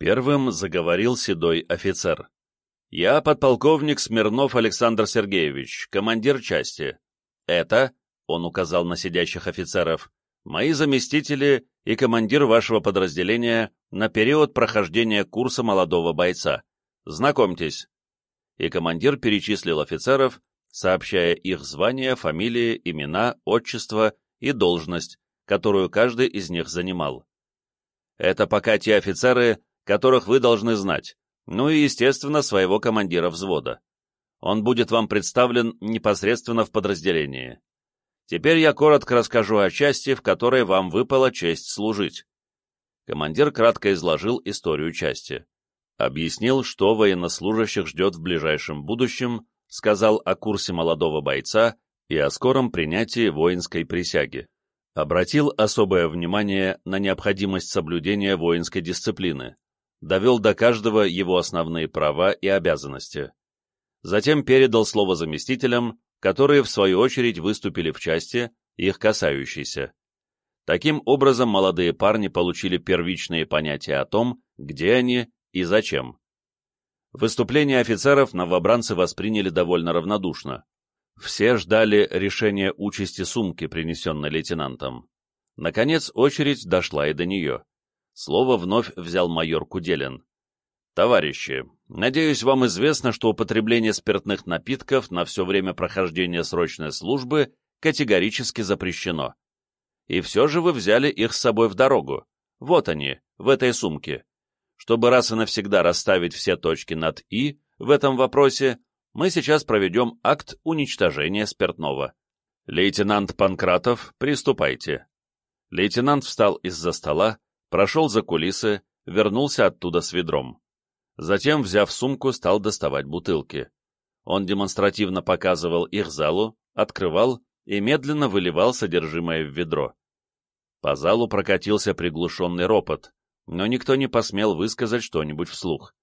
Первым заговорил седой офицер. «Я подполковник Смирнов Александр Сергеевич, командир части. Это, — он указал на сидящих офицеров, — мои заместители и командир вашего подразделения на период прохождения курса молодого бойца. Знакомьтесь». И командир перечислил офицеров, сообщая их звания, фамилии, имена, отчество и должность, которую каждый из них занимал. Это пока те офицеры, которых вы должны знать, ну и, естественно, своего командира взвода. Он будет вам представлен непосредственно в подразделении. Теперь я коротко расскажу о части, в которой вам выпала честь служить. Командир кратко изложил историю части. Объяснил, что военнослужащих ждет в ближайшем будущем, сказал о курсе молодого бойца и о скором принятии воинской присяги. Обратил особое внимание на необходимость соблюдения воинской дисциплины, довел до каждого его основные права и обязанности. Затем передал слово заместителям, которые в свою очередь выступили в части, их касающейся. Таким образом, молодые парни получили первичные понятия о том, где они и зачем. Выступление офицеров новобранцы восприняли довольно равнодушно. Все ждали решения участи сумки, принесенной лейтенантом. Наконец очередь дошла и до нее. Слово вновь взял майор Куделин. «Товарищи, надеюсь, вам известно, что употребление спиртных напитков на все время прохождения срочной службы категорически запрещено. И все же вы взяли их с собой в дорогу. Вот они, в этой сумке. Чтобы раз и навсегда расставить все точки над «и» в этом вопросе, мы сейчас проведем акт уничтожения спиртного. Лейтенант Панкратов, приступайте. Лейтенант встал из-за стола, прошел за кулисы, вернулся оттуда с ведром. Затем, взяв сумку, стал доставать бутылки. Он демонстративно показывал их залу, открывал и медленно выливал содержимое в ведро. По залу прокатился приглушенный ропот, но никто не посмел высказать что-нибудь вслух.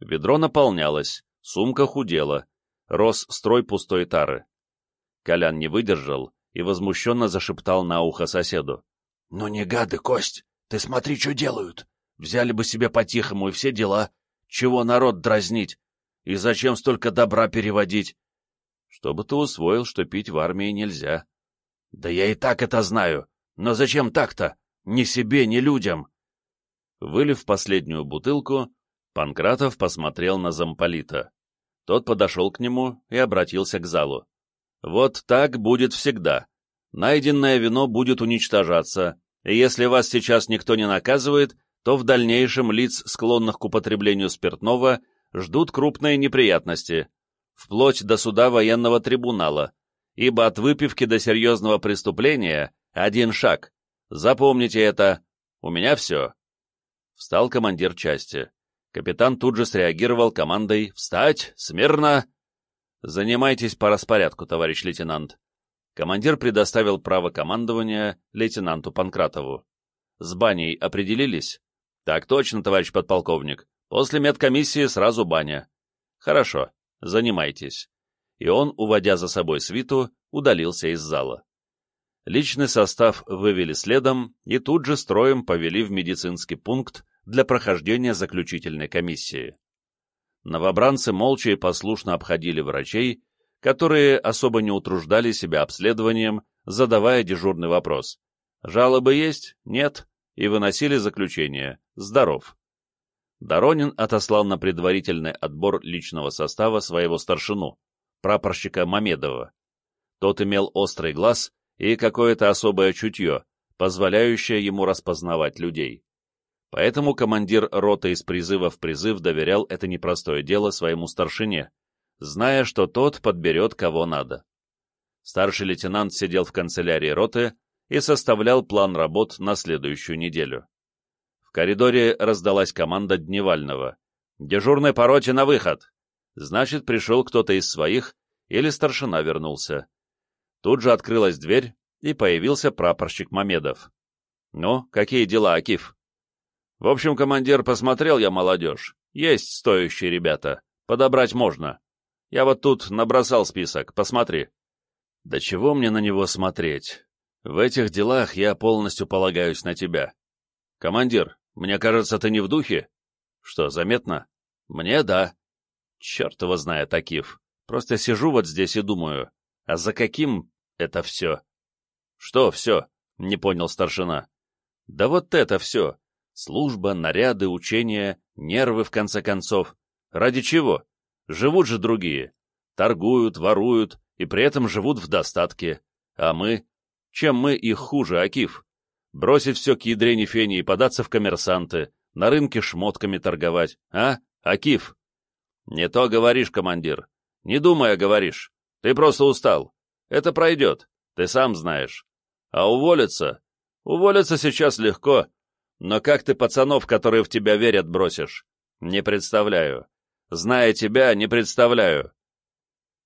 Ведро наполнялось, сумка худела, рос строй пустой тары. Колян не выдержал и возмущенно зашептал на ухо соседу. — Ну не гады, Кость, ты смотри, что делают. Взяли бы себе по-тихому и все дела. Чего народ дразнить? И зачем столько добра переводить? Чтобы ты усвоил, что пить в армии нельзя. Да я и так это знаю. Но зачем так-то? Ни себе, ни людям. Вылив последнюю бутылку, Панкратов посмотрел на замполита. Тот подошел к нему и обратился к залу. «Вот так будет всегда. Найденное вино будет уничтожаться, и если вас сейчас никто не наказывает, то в дальнейшем лиц, склонных к употреблению спиртного, ждут крупные неприятности, вплоть до суда военного трибунала, ибо от выпивки до серьезного преступления один шаг. Запомните это. У меня все встал командир части. Капитан тут же среагировал командой «Встать! Смирно!» «Занимайтесь по распорядку, товарищ лейтенант». Командир предоставил право командования лейтенанту Панкратову. «С баней определились?» «Так точно, товарищ подполковник. После медкомиссии сразу баня». «Хорошо, занимайтесь». И он, уводя за собой свиту, удалился из зала. Личный состав вывели следом и тут же строем повели в медицинский пункт, для прохождения заключительной комиссии. Новобранцы молча и послушно обходили врачей, которые особо не утруждали себя обследованием, задавая дежурный вопрос. Жалобы есть? Нет? И выносили заключение. Здоров. Доронин отослал на предварительный отбор личного состава своего старшину, прапорщика Мамедова. Тот имел острый глаз и какое-то особое чутье, позволяющее ему распознавать людей. Поэтому командир роты из призыва в призыв доверял это непростое дело своему старшине, зная, что тот подберет кого надо. Старший лейтенант сидел в канцелярии роты и составлял план работ на следующую неделю. В коридоре раздалась команда Дневального. «Дежурный по роте на выход!» Значит, пришел кто-то из своих, или старшина вернулся. Тут же открылась дверь, и появился прапорщик Мамедов. «Ну, какие дела, Акиф?» В общем, командир, посмотрел я молодежь. Есть стоящие ребята. Подобрать можно. Я вот тут набросал список, посмотри. Да чего мне на него смотреть? В этих делах я полностью полагаюсь на тебя. Командир, мне кажется, ты не в духе? Что, заметно? Мне да. Черт его знает, Акиф. Просто сижу вот здесь и думаю, а за каким это все? Что все? Не понял старшина. Да вот это все. Служба, наряды, учения, нервы, в конце концов. Ради чего? Живут же другие. Торгуют, воруют и при этом живут в достатке. А мы? Чем мы их хуже, Акиф? Бросить все к ядрене фени и податься в коммерсанты, на рынке шмотками торговать, а, Акиф? Не то говоришь, командир. Не думая говоришь. Ты просто устал. Это пройдет, ты сам знаешь. А уволиться? Уволиться сейчас легко. Но как ты пацанов, которые в тебя верят, бросишь? Не представляю. Зная тебя, не представляю.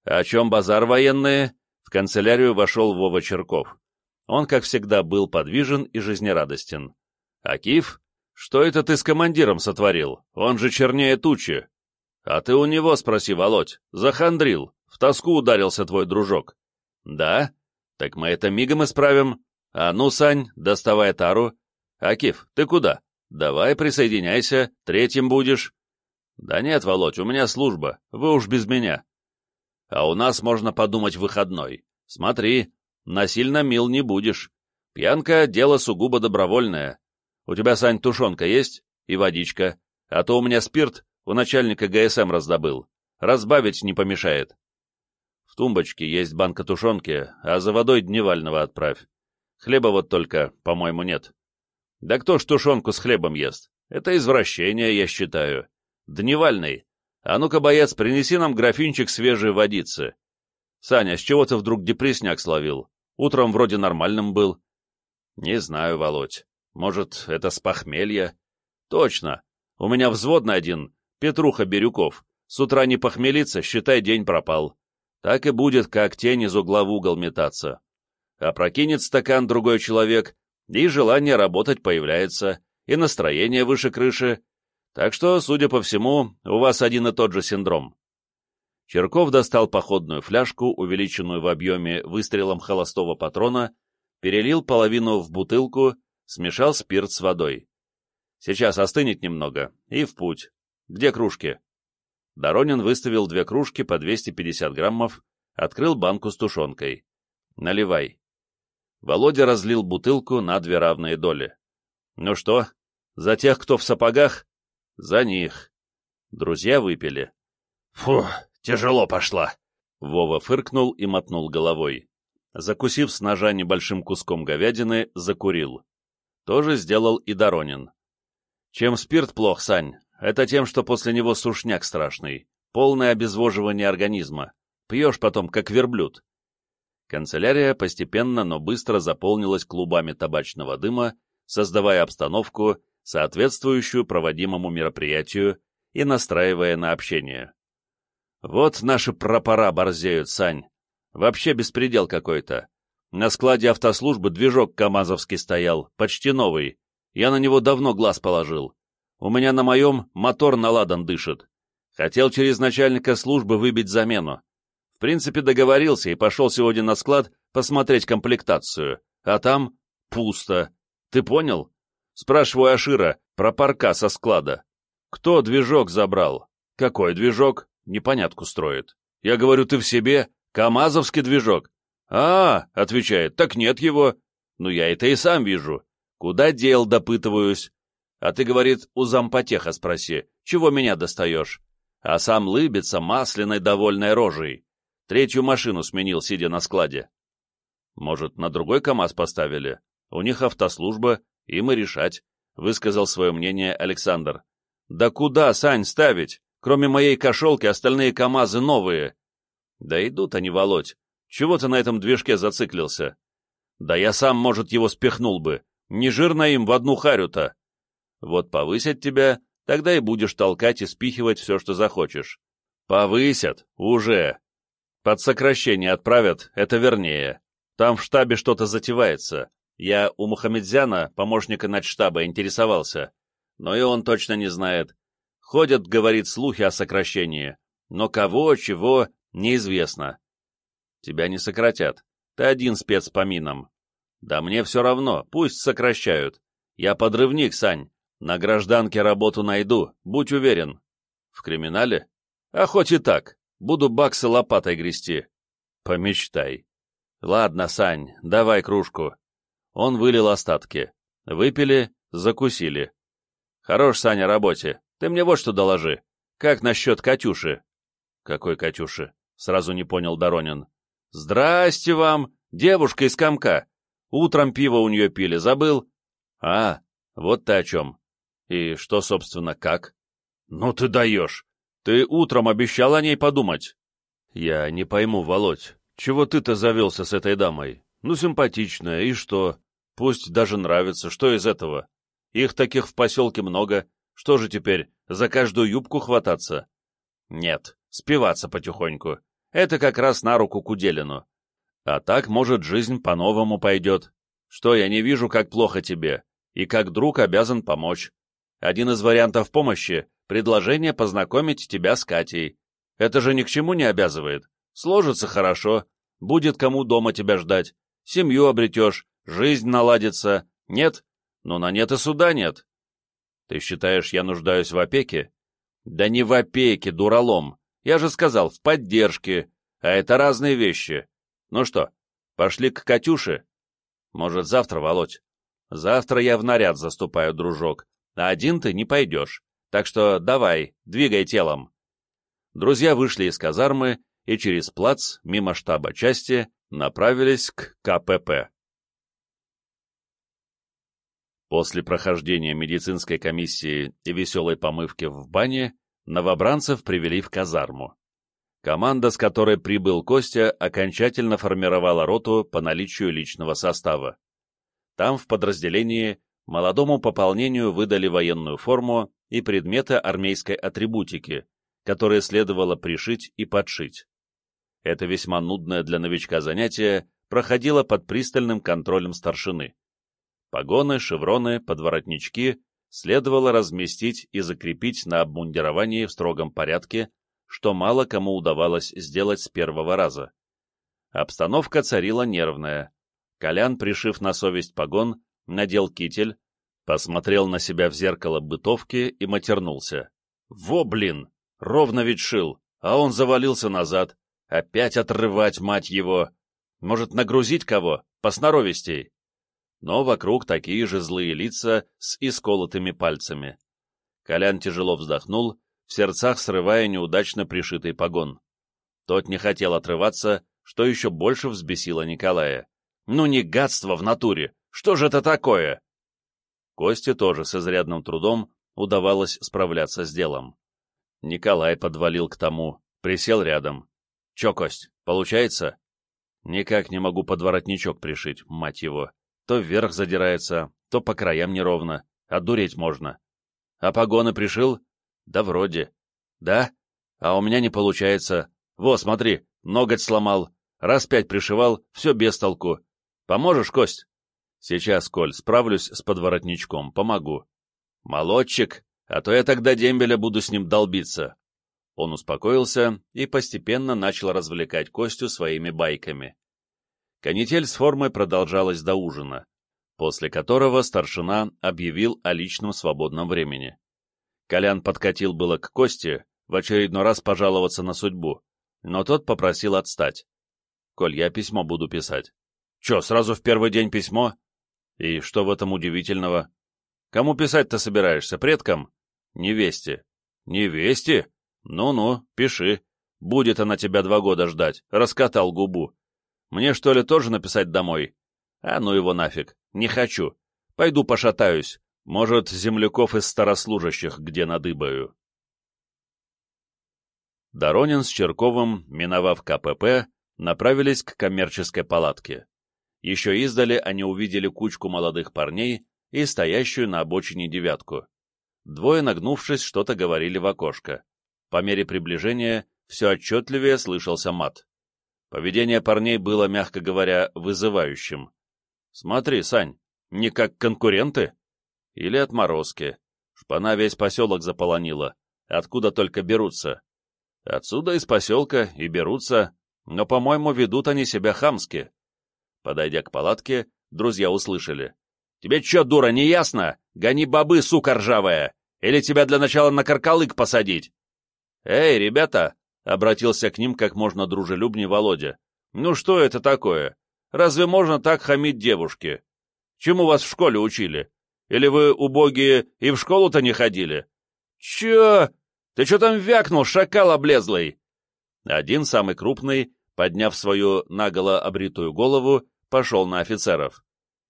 О чем базар военные? В канцелярию вошел Вова Черков. Он, как всегда, был подвижен и жизнерадостен. «Акиф, что это ты с командиром сотворил? Он же чернее тучи!» «А ты у него спроси, Володь. Захандрил. В тоску ударился твой дружок». «Да? Так мы это мигом исправим. А ну, Сань, доставай тару. Акиф, ты куда? Давай присоединяйся, третьим будешь». «Да нет, Володь, у меня служба. Вы уж без меня». «А у нас, можно подумать, выходной. Смотри, Насильно мил не будешь. Пьянка — дело сугубо добровольное. У тебя, Сань, тушенка есть? И водичка. А то у меня спирт у начальника ГСМ раздобыл. Разбавить не помешает. В тумбочке есть банка тушенки, а за водой дневального отправь. Хлеба вот только, по-моему, нет. Да кто ж тушенку с хлебом ест? Это извращение, я считаю. Дневальный. А ну-ка, боец, принеси нам графинчик свежей водицы. Саня, с чего ты вдруг депрессняк словил? Утром вроде нормальным был. Не знаю, Володь. Может, это с похмелья? Точно. У меня взводный один, Петруха Бирюков. С утра не похмелиться, считай, день пропал. Так и будет, как тень из угла в угол метаться. Опрокинет стакан другой человек, и желание работать появляется, и настроение выше крыши. Так что, судя по всему, у вас один и тот же синдром. Черков достал походную фляжку, увеличенную в объеме выстрелом холостого патрона, перелил половину в бутылку, смешал спирт с водой. Сейчас остынет немного, и в путь. Где кружки? Доронин выставил две кружки по 250 граммов, открыл банку с тушенкой. Наливай. Володя разлил бутылку на две равные доли. Ну что, за тех, кто в сапогах? За них. Друзья выпили. Фу, Тяжело пошла. Вова фыркнул и мотнул головой. Закусив с ножа небольшим куском говядины, закурил. Тоже сделал и Доронин. Чем спирт плох, Сань? Это тем, что после него сушняк страшный. Полное обезвоживание организма. Пьешь потом, как верблюд. Канцелярия постепенно, но быстро заполнилась клубами табачного дыма, создавая обстановку, соответствующую проводимому мероприятию и настраивая на общение. Вот наши пропора борзеют, Сань. Вообще беспредел какой-то. На складе автослужбы движок КамАЗовский стоял, почти новый. Я на него давно глаз положил. У меня на моем мотор наладан дышит. Хотел через начальника службы выбить замену. В принципе, договорился и пошел сегодня на склад посмотреть комплектацию. А там пусто. Ты понял? Спрашиваю Ашира про парка со склада. Кто движок забрал? Какой движок? непонятку строит. Я говорю, ты в себе? КамАЗовский движок. А, отвечает, так нет его. Ну, я это и сам вижу. Куда дел, допытываюсь. А ты, говорит, у зампотеха спроси, чего меня достаешь? А сам лыбится масляной довольной рожей. Третью машину сменил, сидя на складе. Может, на другой КамАЗ поставили? У них автослужба, им и решать, — высказал свое мнение Александр. Да куда, Сань, ставить? Кроме моей кошелки, остальные КАМАЗы новые. Да идут они, Володь. Чего ты на этом движке зациклился? Да я сам, может, его спихнул бы. Не жирно им в одну харю-то. Вот повысят тебя, тогда и будешь толкать и спихивать все, что захочешь. Повысят, уже. Под сокращение отправят, это вернее. Там в штабе что-то затевается. Я у Мухаммедзяна, помощника начштаба, интересовался. Но и он точно не знает. Ходят, говорит, слухи о сокращении, но кого, чего, неизвестно. Тебя не сократят. Ты один спец по минам. Да мне все равно, пусть сокращают. Я подрывник, Сань, На гражданке работу найду, будь уверен. В криминале? А хоть и так, буду баксы лопатой грести. Помечтай. Ладно, Сань, давай кружку. Он вылил остатки. Выпили, закусили. Хорош, Саня, работе. Ты мне вот что доложи. Как насчет Катюши? Какой Катюши? Сразу не понял Доронин. Здрасте вам, девушка из комка. Утром пиво у нее пили, забыл? А, вот ты о чем. И что, собственно, как? Ну ты даешь. Ты утром обещал о ней подумать. Я не пойму, Володь, чего ты-то завелся с этой дамой? Ну, симпатичная, и что? Пусть даже нравится, что из этого? Их таких в поселке много. Что же теперь, за каждую юбку хвататься? Нет, спиваться потихоньку. Это как раз на руку Куделину. А так, может, жизнь по-новому пойдет. Что, я не вижу, как плохо тебе, и как друг обязан помочь. Один из вариантов помощи — предложение познакомить тебя с Катей. Это же ни к чему не обязывает. Сложится хорошо, будет кому дома тебя ждать, семью обретешь, жизнь наладится. Нет? Ну, на нет и суда нет. Ты считаешь, я нуждаюсь в опеке? Да не в опеке, дуралом. Я же сказал, в поддержке. А это разные вещи. Ну что, пошли к Катюше? Может, завтра, Володь? Завтра я в наряд заступаю, дружок, а один ты не пойдешь. Так что давай, двигай телом. Друзья вышли из казармы и через плац, мимо штаба части, направились к КПП. После прохождения медицинской комиссии и веселой помывки в бане, новобранцев привели в казарму. Команда, с которой прибыл Костя, окончательно формировала роту по наличию личного состава. Там, в подразделении, молодому пополнению выдали военную форму и предметы армейской атрибутики, которые следовало пришить и подшить. Это весьма нудное для новичка занятие проходило под пристальным контролем старшины. Погоны, шевроны, подворотнички следовало разместить и закрепить на обмундировании в строгом порядке, что мало кому удавалось сделать с первого раза. Обстановка царила нервная. Колян, пришив на совесть погон, надел китель, посмотрел на себя в зеркало бытовки и матернулся. «Во, блин! Ровно ведь шил, а он завалился назад. Опять отрывать, мать его! Может, нагрузить кого? Посноровистей!» Но вокруг такие же злые лица с исколотыми пальцами. Колян тяжело вздохнул, в сердцах срывая неудачно пришитый погон. Тот не хотел отрываться, что еще больше взбесило Николая. «Ну не гадство в натуре! Что же это такое?» Косте тоже с изрядным трудом удавалось справляться с делом. Николай подвалил к тому, присел рядом. «Че, Кость, получается?» «Никак не могу подворотничок пришить, мать его. То вверх задирается, то по краям неровно. Отдуреть можно. А погоны пришил? Да вроде. Да? А у меня не получается. Во, смотри, ноготь сломал. Раз пять пришивал, все без толку. Поможешь, Кость? Сейчас, Коль, справлюсь с подворотничком, помогу. Молодчик, а то я тогда дембеля буду с ним долбиться. Он успокоился и постепенно начал развлекать Костю своими байками. Канитель с формой продолжалась до ужина, после которого старшина объявил о личном свободном времени. Колян подкатил было к Косте, в очередной раз пожаловаться на судьбу, но тот попросил отстать. «Коль, я письмо буду писать». «Че, сразу в первый день письмо?» «И что в этом удивительного?» «Кому писать-то собираешься, предкам?» «Невесте». «Невесте? Ну-ну, пиши. Будет она тебя два года ждать», — раскатал губу. Мне, что ли, тоже написать домой? А ну его нафиг, не хочу. Пойду пошатаюсь. Может, земляков из старослужащих где надыбаю. Доронин с Черковым, миновав КПП, направились к коммерческой палатке. Еще издали они увидели кучку молодых парней и стоящую на обочине девятку. Двое, нагнувшись, что-то говорили в окошко. По мере приближения все отчетливее слышался мат. Поведение парней было, мягко говоря, вызывающим. Смотри, Сань, не как конкуренты? Или отморозки. Шпана весь поселок заполонила. Откуда только берутся? Отсюда из поселка и берутся, но, по-моему, ведут они себя хамски. Подойдя к палатке, друзья услышали. Тебе чё, дура, не ясно? Гони бобы, сука ржавая! Или тебя для начала на каркалык посадить?» «Эй, ребята!» — обратился к ним как можно дружелюбнее Володя. «Ну что это такое? Разве можно так хамить девушке? Чему вас в школе учили? Или вы, убогие, и в школу-то не ходили? Чё? Ты чё там вякнул, шакал облезлый?» Один, самый крупный, подняв свою наголо обритую голову, пошел на офицеров.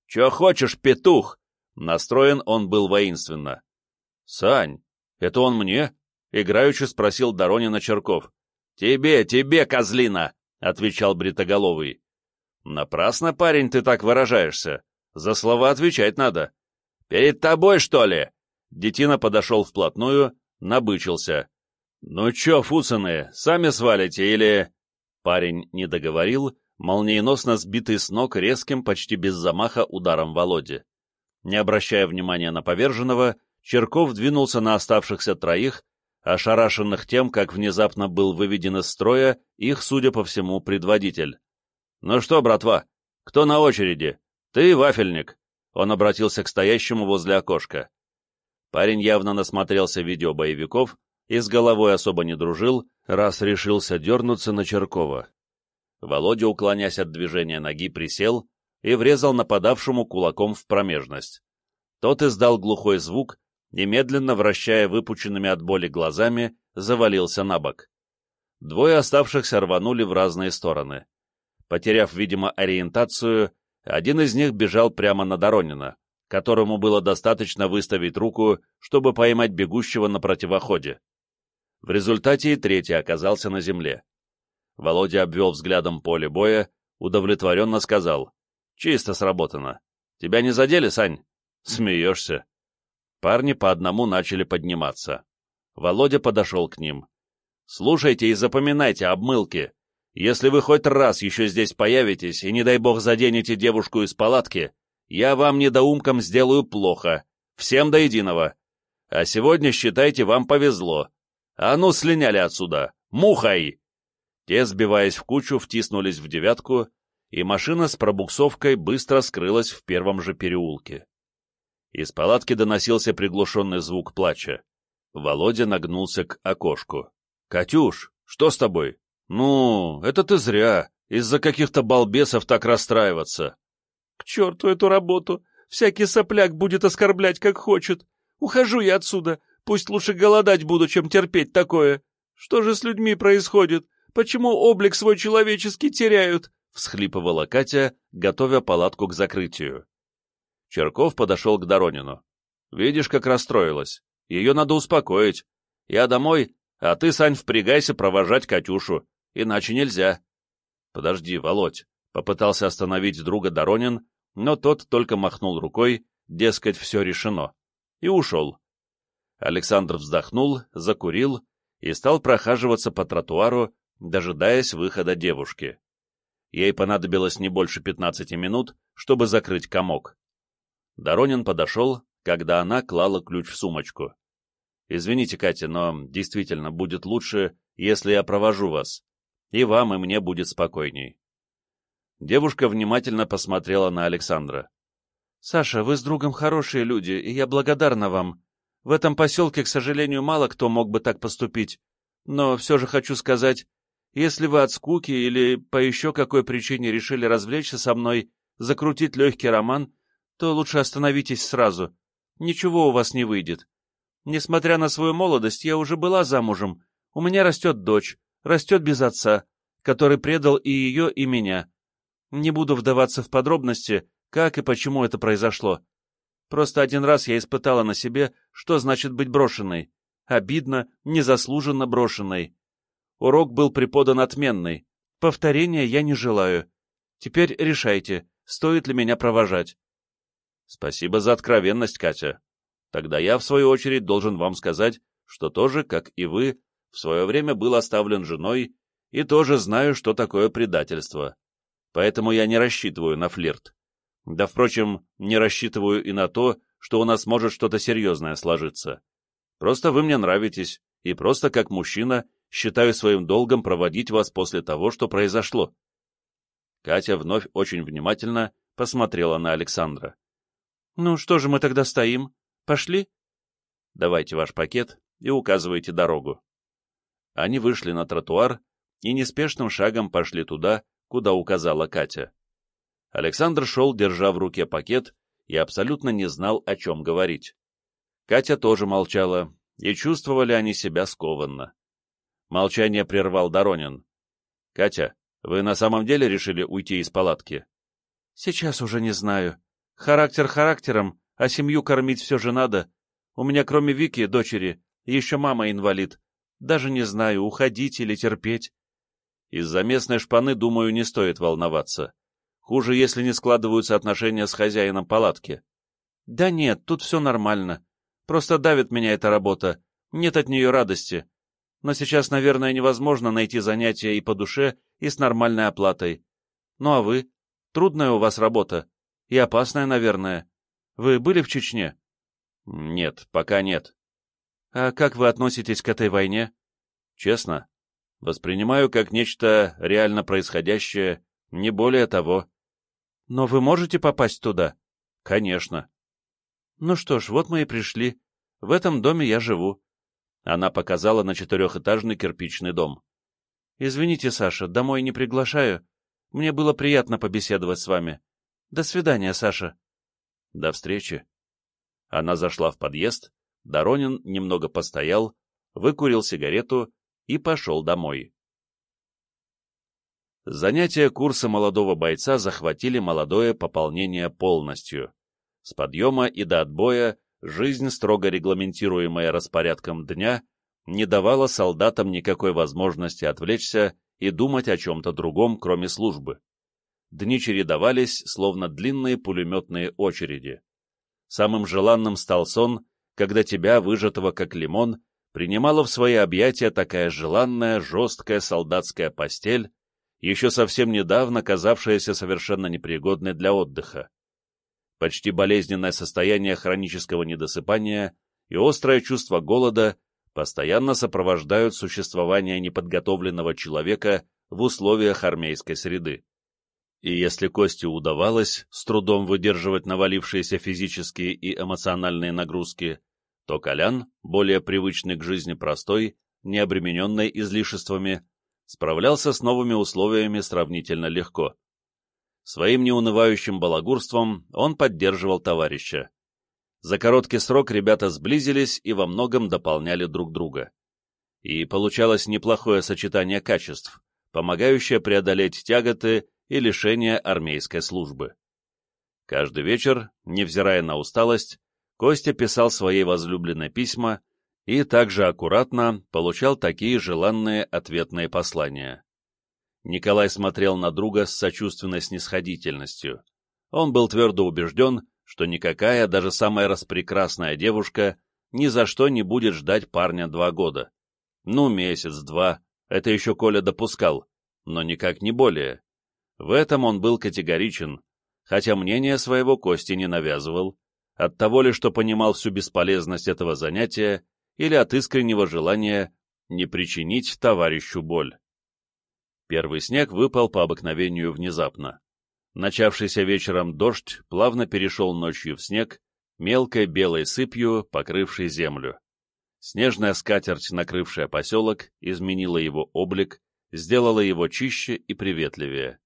«Чё хочешь, петух?» Настроен он был воинственно. «Сань, это он мне?» — играючи спросил Доронина Черков. «Тебе, тебе, козлина!» — отвечал Бритоголовый. «Напрасно, парень, ты так выражаешься. За слова отвечать надо. Перед тобой, что ли?» Детина подошел вплотную, набычился. «Ну чё, фуцаны, сами свалите или...» Парень не договорил, молниеносно сбитый с ног резким, почти без замаха ударом Володи. Не обращая внимания на поверженного, Черков двинулся на оставшихся троих, ошарашенных тем, как внезапно был выведен из строя их, судя по всему, предводитель. «Ну что, братва, кто на очереди? Ты, вафельник!» Он обратился к стоящему возле окошка. Парень явно насмотрелся видео боевиков и с головой особо не дружил, раз решился дернуться на Черкова. Володя, уклонясь от движения ноги, присел и врезал нападавшему кулаком в промежность. Тот издал глухой звук, немедленно вращая выпученными от боли глазами, завалился на бок. Двое оставшихся рванули в разные стороны. Потеряв, видимо, ориентацию, один из них бежал прямо на Доронина, которому было достаточно выставить руку, чтобы поймать бегущего на противоходе. В результате и третий оказался на земле. Володя обвел взглядом поле боя, удовлетворенно сказал. «Чисто сработано. Тебя не задели, Сань?» «Смеешься». Парни по одному начали подниматься. Володя подошел к ним. «Слушайте и запоминайте обмылки. Если вы хоть раз еще здесь появитесь и, не дай бог, заденете девушку из палатки, я вам недоумкам сделаю плохо. Всем до единого. А сегодня, считайте, вам повезло. А ну, слиняли отсюда! Мухой!» Те, сбиваясь в кучу, втиснулись в девятку, и машина с пробуксовкой быстро скрылась в первом же переулке. Из палатки доносился приглушенный звук плача. Володя нагнулся к окошку. «Катюш, что с тобой?» «Ну, это ты зря. Из-за каких-то балбесов так расстраиваться». «К черту эту работу! Всякий сопляк будет оскорблять, как хочет. Ухожу я отсюда. Пусть лучше голодать буду, чем терпеть такое. Что же с людьми происходит? Почему облик свой человеческий теряют?» — всхлипывала Катя, готовя палатку к закрытию. Черков подошел к Доронину. «Видишь, как расстроилась. Ее надо успокоить. Я домой, а ты, Сань, впрягайся провожать Катюшу иначе нельзя. Подожди, Володь, попытался остановить друга Доронин, но тот только махнул рукой, дескать, все решено, и ушел. Александр вздохнул, закурил и стал прохаживаться по тротуару, дожидаясь выхода девушки. Ей понадобилось не больше пятнадцати минут, чтобы закрыть комок. Доронин подошел, когда она клала ключ в сумочку. «Извините, Катя, но действительно будет лучше, если я провожу вас и вам, и мне будет спокойней. Девушка внимательно посмотрела на Александра. «Саша, вы с другом хорошие люди, и я благодарна вам. В этом поселке, к сожалению, мало кто мог бы так поступить. Но все же хочу сказать, если вы от скуки или по еще какой причине решили развлечься со мной, закрутить легкий роман, то лучше остановитесь сразу. Ничего у вас не выйдет. Несмотря на свою молодость, я уже была замужем. У меня растет дочь, растет без отца, который предал и ее, и меня. Не буду вдаваться в подробности, как и почему это произошло. Просто один раз я испытала на себе, что значит быть брошенной. Обидно, незаслуженно брошенной. Урок был преподан отменный. Повторения я не желаю. Теперь решайте, стоит ли меня провожать. Спасибо за откровенность, Катя. Тогда я, в свою очередь, должен вам сказать, что тоже, как и вы, в свое время был оставлен женой и тоже знаю, что такое предательство. Поэтому я не рассчитываю на флирт. Да, впрочем, не рассчитываю и на то, что у нас может что-то серьезное сложиться. Просто вы мне нравитесь, и просто как мужчина считаю своим долгом проводить вас после того, что произошло. Катя вновь очень внимательно посмотрела на Александра. Ну, что же мы тогда стоим? Пошли? Давайте ваш пакет и указывайте дорогу. Они вышли на тротуар и неспешным шагом пошли туда, куда указала Катя. Александр шел, держа в руке пакет, и абсолютно не знал, о чем говорить. Катя тоже молчала, и чувствовали они себя скованно. Молчание прервал Доронин. — Катя, вы на самом деле решили уйти из палатки? — Сейчас уже не знаю. Характер характером, а семью кормить все же надо. У меня кроме Вики, дочери, еще мама инвалид. Даже не знаю, уходить или терпеть. Из-за местной шпаны, думаю, не стоит волноваться. Хуже, если не складываются отношения с хозяином палатки. Да нет, тут все нормально. Просто давит меня эта работа. Нет от нее радости. Но сейчас, наверное, невозможно найти занятия и по душе, и с нормальной оплатой. Ну а вы? Трудная у вас работа. И опасная, наверное. Вы были в Чечне? Нет, пока нет. А как вы относитесь к этой войне? Честно, воспринимаю как нечто реально происходящее, не более того. Но вы можете попасть туда? Конечно. Ну что ж, вот мы и пришли. В этом доме я живу. Она показала на четырехэтажный кирпичный дом. Извините, Саша, домой не приглашаю. Мне было приятно побеседовать с вами. До свидания, Саша. До встречи. Она зашла в подъезд, Доронин немного постоял, выкурил сигарету и пошел домой. Занятия курса молодого бойца захватили молодое пополнение полностью. С подъема и до отбоя жизнь, строго регламентируемая распорядком дня, не давала солдатам никакой возможности отвлечься и думать о чем-то другом, кроме службы. Дни чередовались, словно длинные пулеметные очереди. Самым желанным стал сон, когда тебя, выжатого как лимон, принимала в свои объятия такая желанная, жесткая солдатская постель, еще совсем недавно казавшаяся совершенно непригодной для отдыха. Почти болезненное состояние хронического недосыпания и острое чувство голода постоянно сопровождают существование неподготовленного человека в условиях армейской среды. И если Косте удавалось с трудом выдерживать навалившиеся физические и эмоциональные нагрузки, то Колян, более привычный к жизни простой, не обремененной излишествами, справлялся с новыми условиями сравнительно легко. Своим неунывающим балагурством он поддерживал товарища. За короткий срок ребята сблизились и во многом дополняли друг друга. И получалось неплохое сочетание качеств, помогающее преодолеть тяготы и лишения армейской службы. Каждый вечер, невзирая на усталость, Костя писал своей возлюбленной письма и также аккуратно получал такие желанные ответные послания. Николай смотрел на друга с сочувственной снисходительностью. Он был твердо убежден, что никакая, даже самая распрекрасная девушка ни за что не будет ждать парня два года. Ну, месяц-два, это еще Коля допускал, но никак не более. В этом он был категоричен, хотя мнение своего Кости не навязывал, от того ли, что понимал всю бесполезность этого занятия, или от искреннего желания не причинить товарищу боль. Первый снег выпал по обыкновению внезапно. Начавшийся вечером дождь плавно перешел ночью в снег, мелкой белой сыпью покрывшей землю. Снежная скатерть, накрывшая поселок, изменила его облик, сделала его чище и приветливее.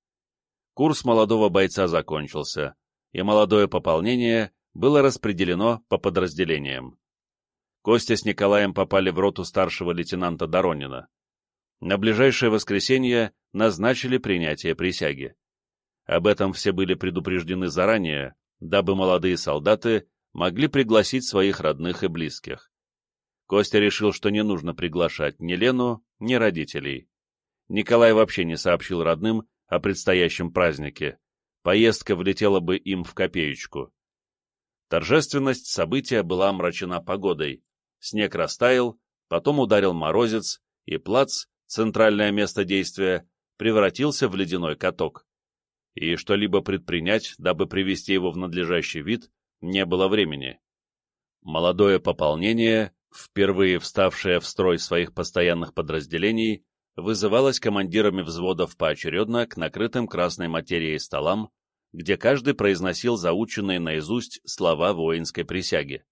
Курс молодого бойца закончился, и молодое пополнение было распределено по подразделениям. Костя с Николаем попали в роту старшего лейтенанта Доронина. На ближайшее воскресенье назначили принятие присяги. Об этом все были предупреждены заранее, дабы молодые солдаты могли пригласить своих родных и близких. Костя решил, что не нужно приглашать ни Лену, ни родителей. Николай вообще не сообщил родным, о предстоящем празднике, поездка влетела бы им в копеечку. Торжественность события была омрачена погодой. Снег растаял, потом ударил морозец, и плац, центральное место действия, превратился в ледяной каток. И что-либо предпринять, дабы привести его в надлежащий вид, не было времени. Молодое пополнение, впервые вставшее в строй своих постоянных подразделений, вызывалась командирами взводов поочередно к накрытым красной материей столам, где каждый произносил заученные наизусть слова воинской присяги.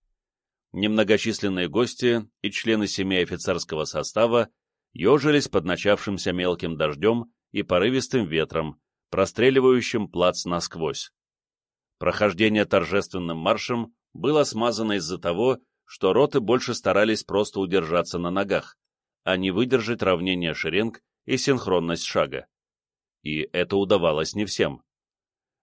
Немногочисленные гости и члены семей офицерского состава ежились под начавшимся мелким дождем и порывистым ветром, простреливающим плац насквозь. Прохождение торжественным маршем было смазано из-за того, что роты больше старались просто удержаться на ногах, а не выдержать равнение шеренг и синхронность шага. И это удавалось не всем.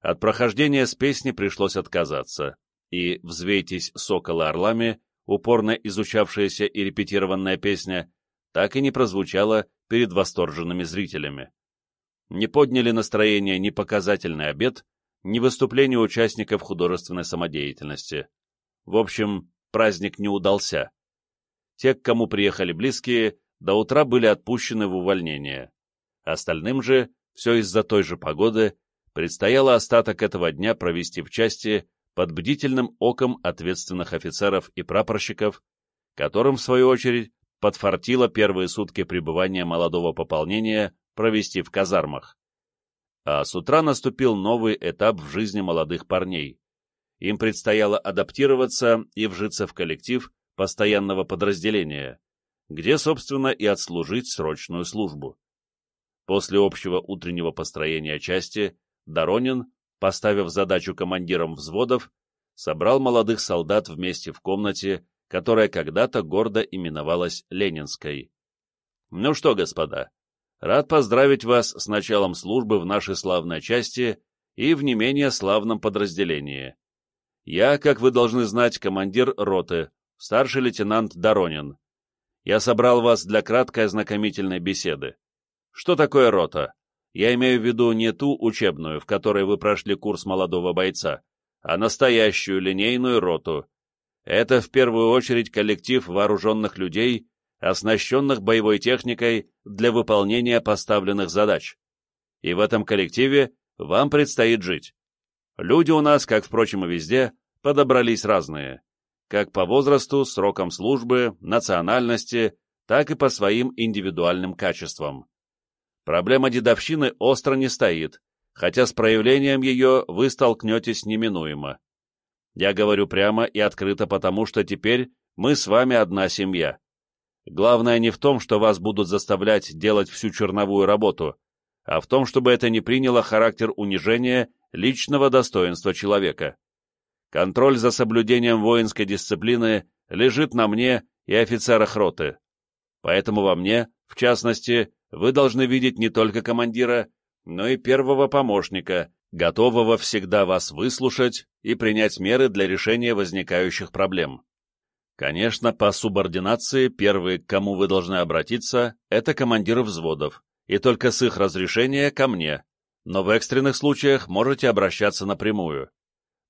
От прохождения с песни пришлось отказаться, и «Взвейтесь, соколы орлами», упорно изучавшаяся и репетированная песня, так и не прозвучала перед восторженными зрителями. Не подняли настроение ни показательный обед, ни выступление участников художественной самодеятельности. В общем, праздник не удался. Те, к кому приехали близкие, до утра были отпущены в увольнение. Остальным же, все из-за той же погоды, предстояло остаток этого дня провести в части под бдительным оком ответственных офицеров и прапорщиков, которым, в свою очередь, подфартило первые сутки пребывания молодого пополнения провести в казармах. А с утра наступил новый этап в жизни молодых парней. Им предстояло адаптироваться и вжиться в коллектив постоянного подразделения, где, собственно, и отслужить срочную службу. После общего утреннего построения части Доронин, поставив задачу командирам взводов, собрал молодых солдат вместе в комнате, которая когда-то гордо именовалась Ленинской. «Ну что, господа, рад поздравить вас с началом службы в нашей славной части и в не менее славном подразделении. Я, как вы должны знать, командир роты, старший лейтенант Доронин. Я собрал вас для краткой ознакомительной беседы. Что такое рота? Я имею в виду не ту учебную, в которой вы прошли курс молодого бойца, а настоящую линейную роту. Это в первую очередь коллектив вооруженных людей, оснащенных боевой техникой для выполнения поставленных задач. И в этом коллективе вам предстоит жить. Люди у нас, как, впрочем, и везде, подобрались разные. Как по возрасту, срокам службы, национальности, так и по своим индивидуальным качествам. Проблема дедовщины остро не стоит, хотя с проявлением ее вы столкнетесь неминуемо. Я говорю прямо и открыто, потому что теперь мы с вами одна семья. Главное не в том, что вас будут заставлять делать всю черновую работу, а в том, чтобы это не приняло характер унижения личного достоинства человека. Контроль за соблюдением воинской дисциплины лежит на мне и офицерах роты. Поэтому во мне, в частности, вы должны видеть не только командира, но и первого помощника, готового всегда вас выслушать и принять меры для решения возникающих проблем. Конечно, по субординации первые, к кому вы должны обратиться, это командиры взводов, и только с их разрешения ко мне, но в экстренных случаях можете обращаться напрямую.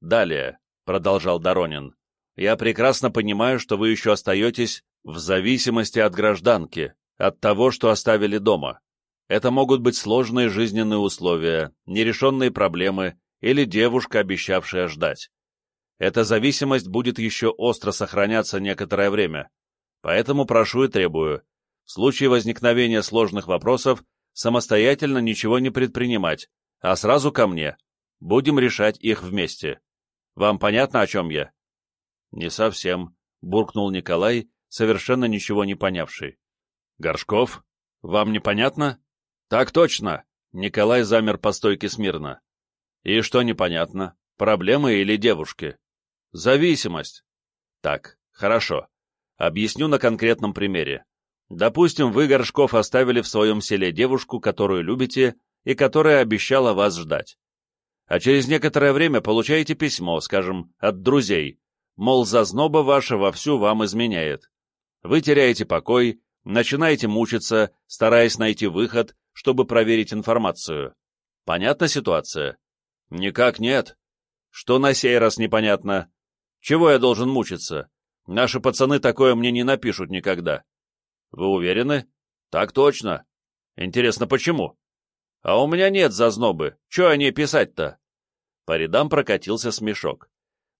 Далее, продолжал Доронин, я прекрасно понимаю, что вы еще остаетесь в зависимости от гражданки, от того, что оставили дома. Это могут быть сложные жизненные условия, нерешенные проблемы или девушка, обещавшая ждать. Эта зависимость будет еще остро сохраняться некоторое время, поэтому прошу и требую, в случае возникновения сложных вопросов самостоятельно ничего не предпринимать, а сразу ко мне. Будем решать их вместе. Вам понятно, о чем я? Не совсем, буркнул Николай, совершенно ничего не понявший. Горшков, вам непонятно? Так точно. Николай замер по стойке смирно. И что непонятно? Проблемы или девушки? Зависимость. Так, хорошо. Объясню на конкретном примере. Допустим, вы, Горшков, оставили в своем селе девушку, которую любите и которая обещала вас ждать. А через некоторое время получаете письмо, скажем, от друзей, мол, зазноба ваша вовсю вам изменяет. Вы теряете покой, начинаете мучиться, стараясь найти выход, чтобы проверить информацию. Понятна ситуация? Никак нет. Что на сей раз непонятно? Чего я должен мучиться? Наши пацаны такое мне не напишут никогда. Вы уверены? Так точно. Интересно, почему? А у меня нет зазнобы. Че о ней писать-то? По рядам прокатился смешок.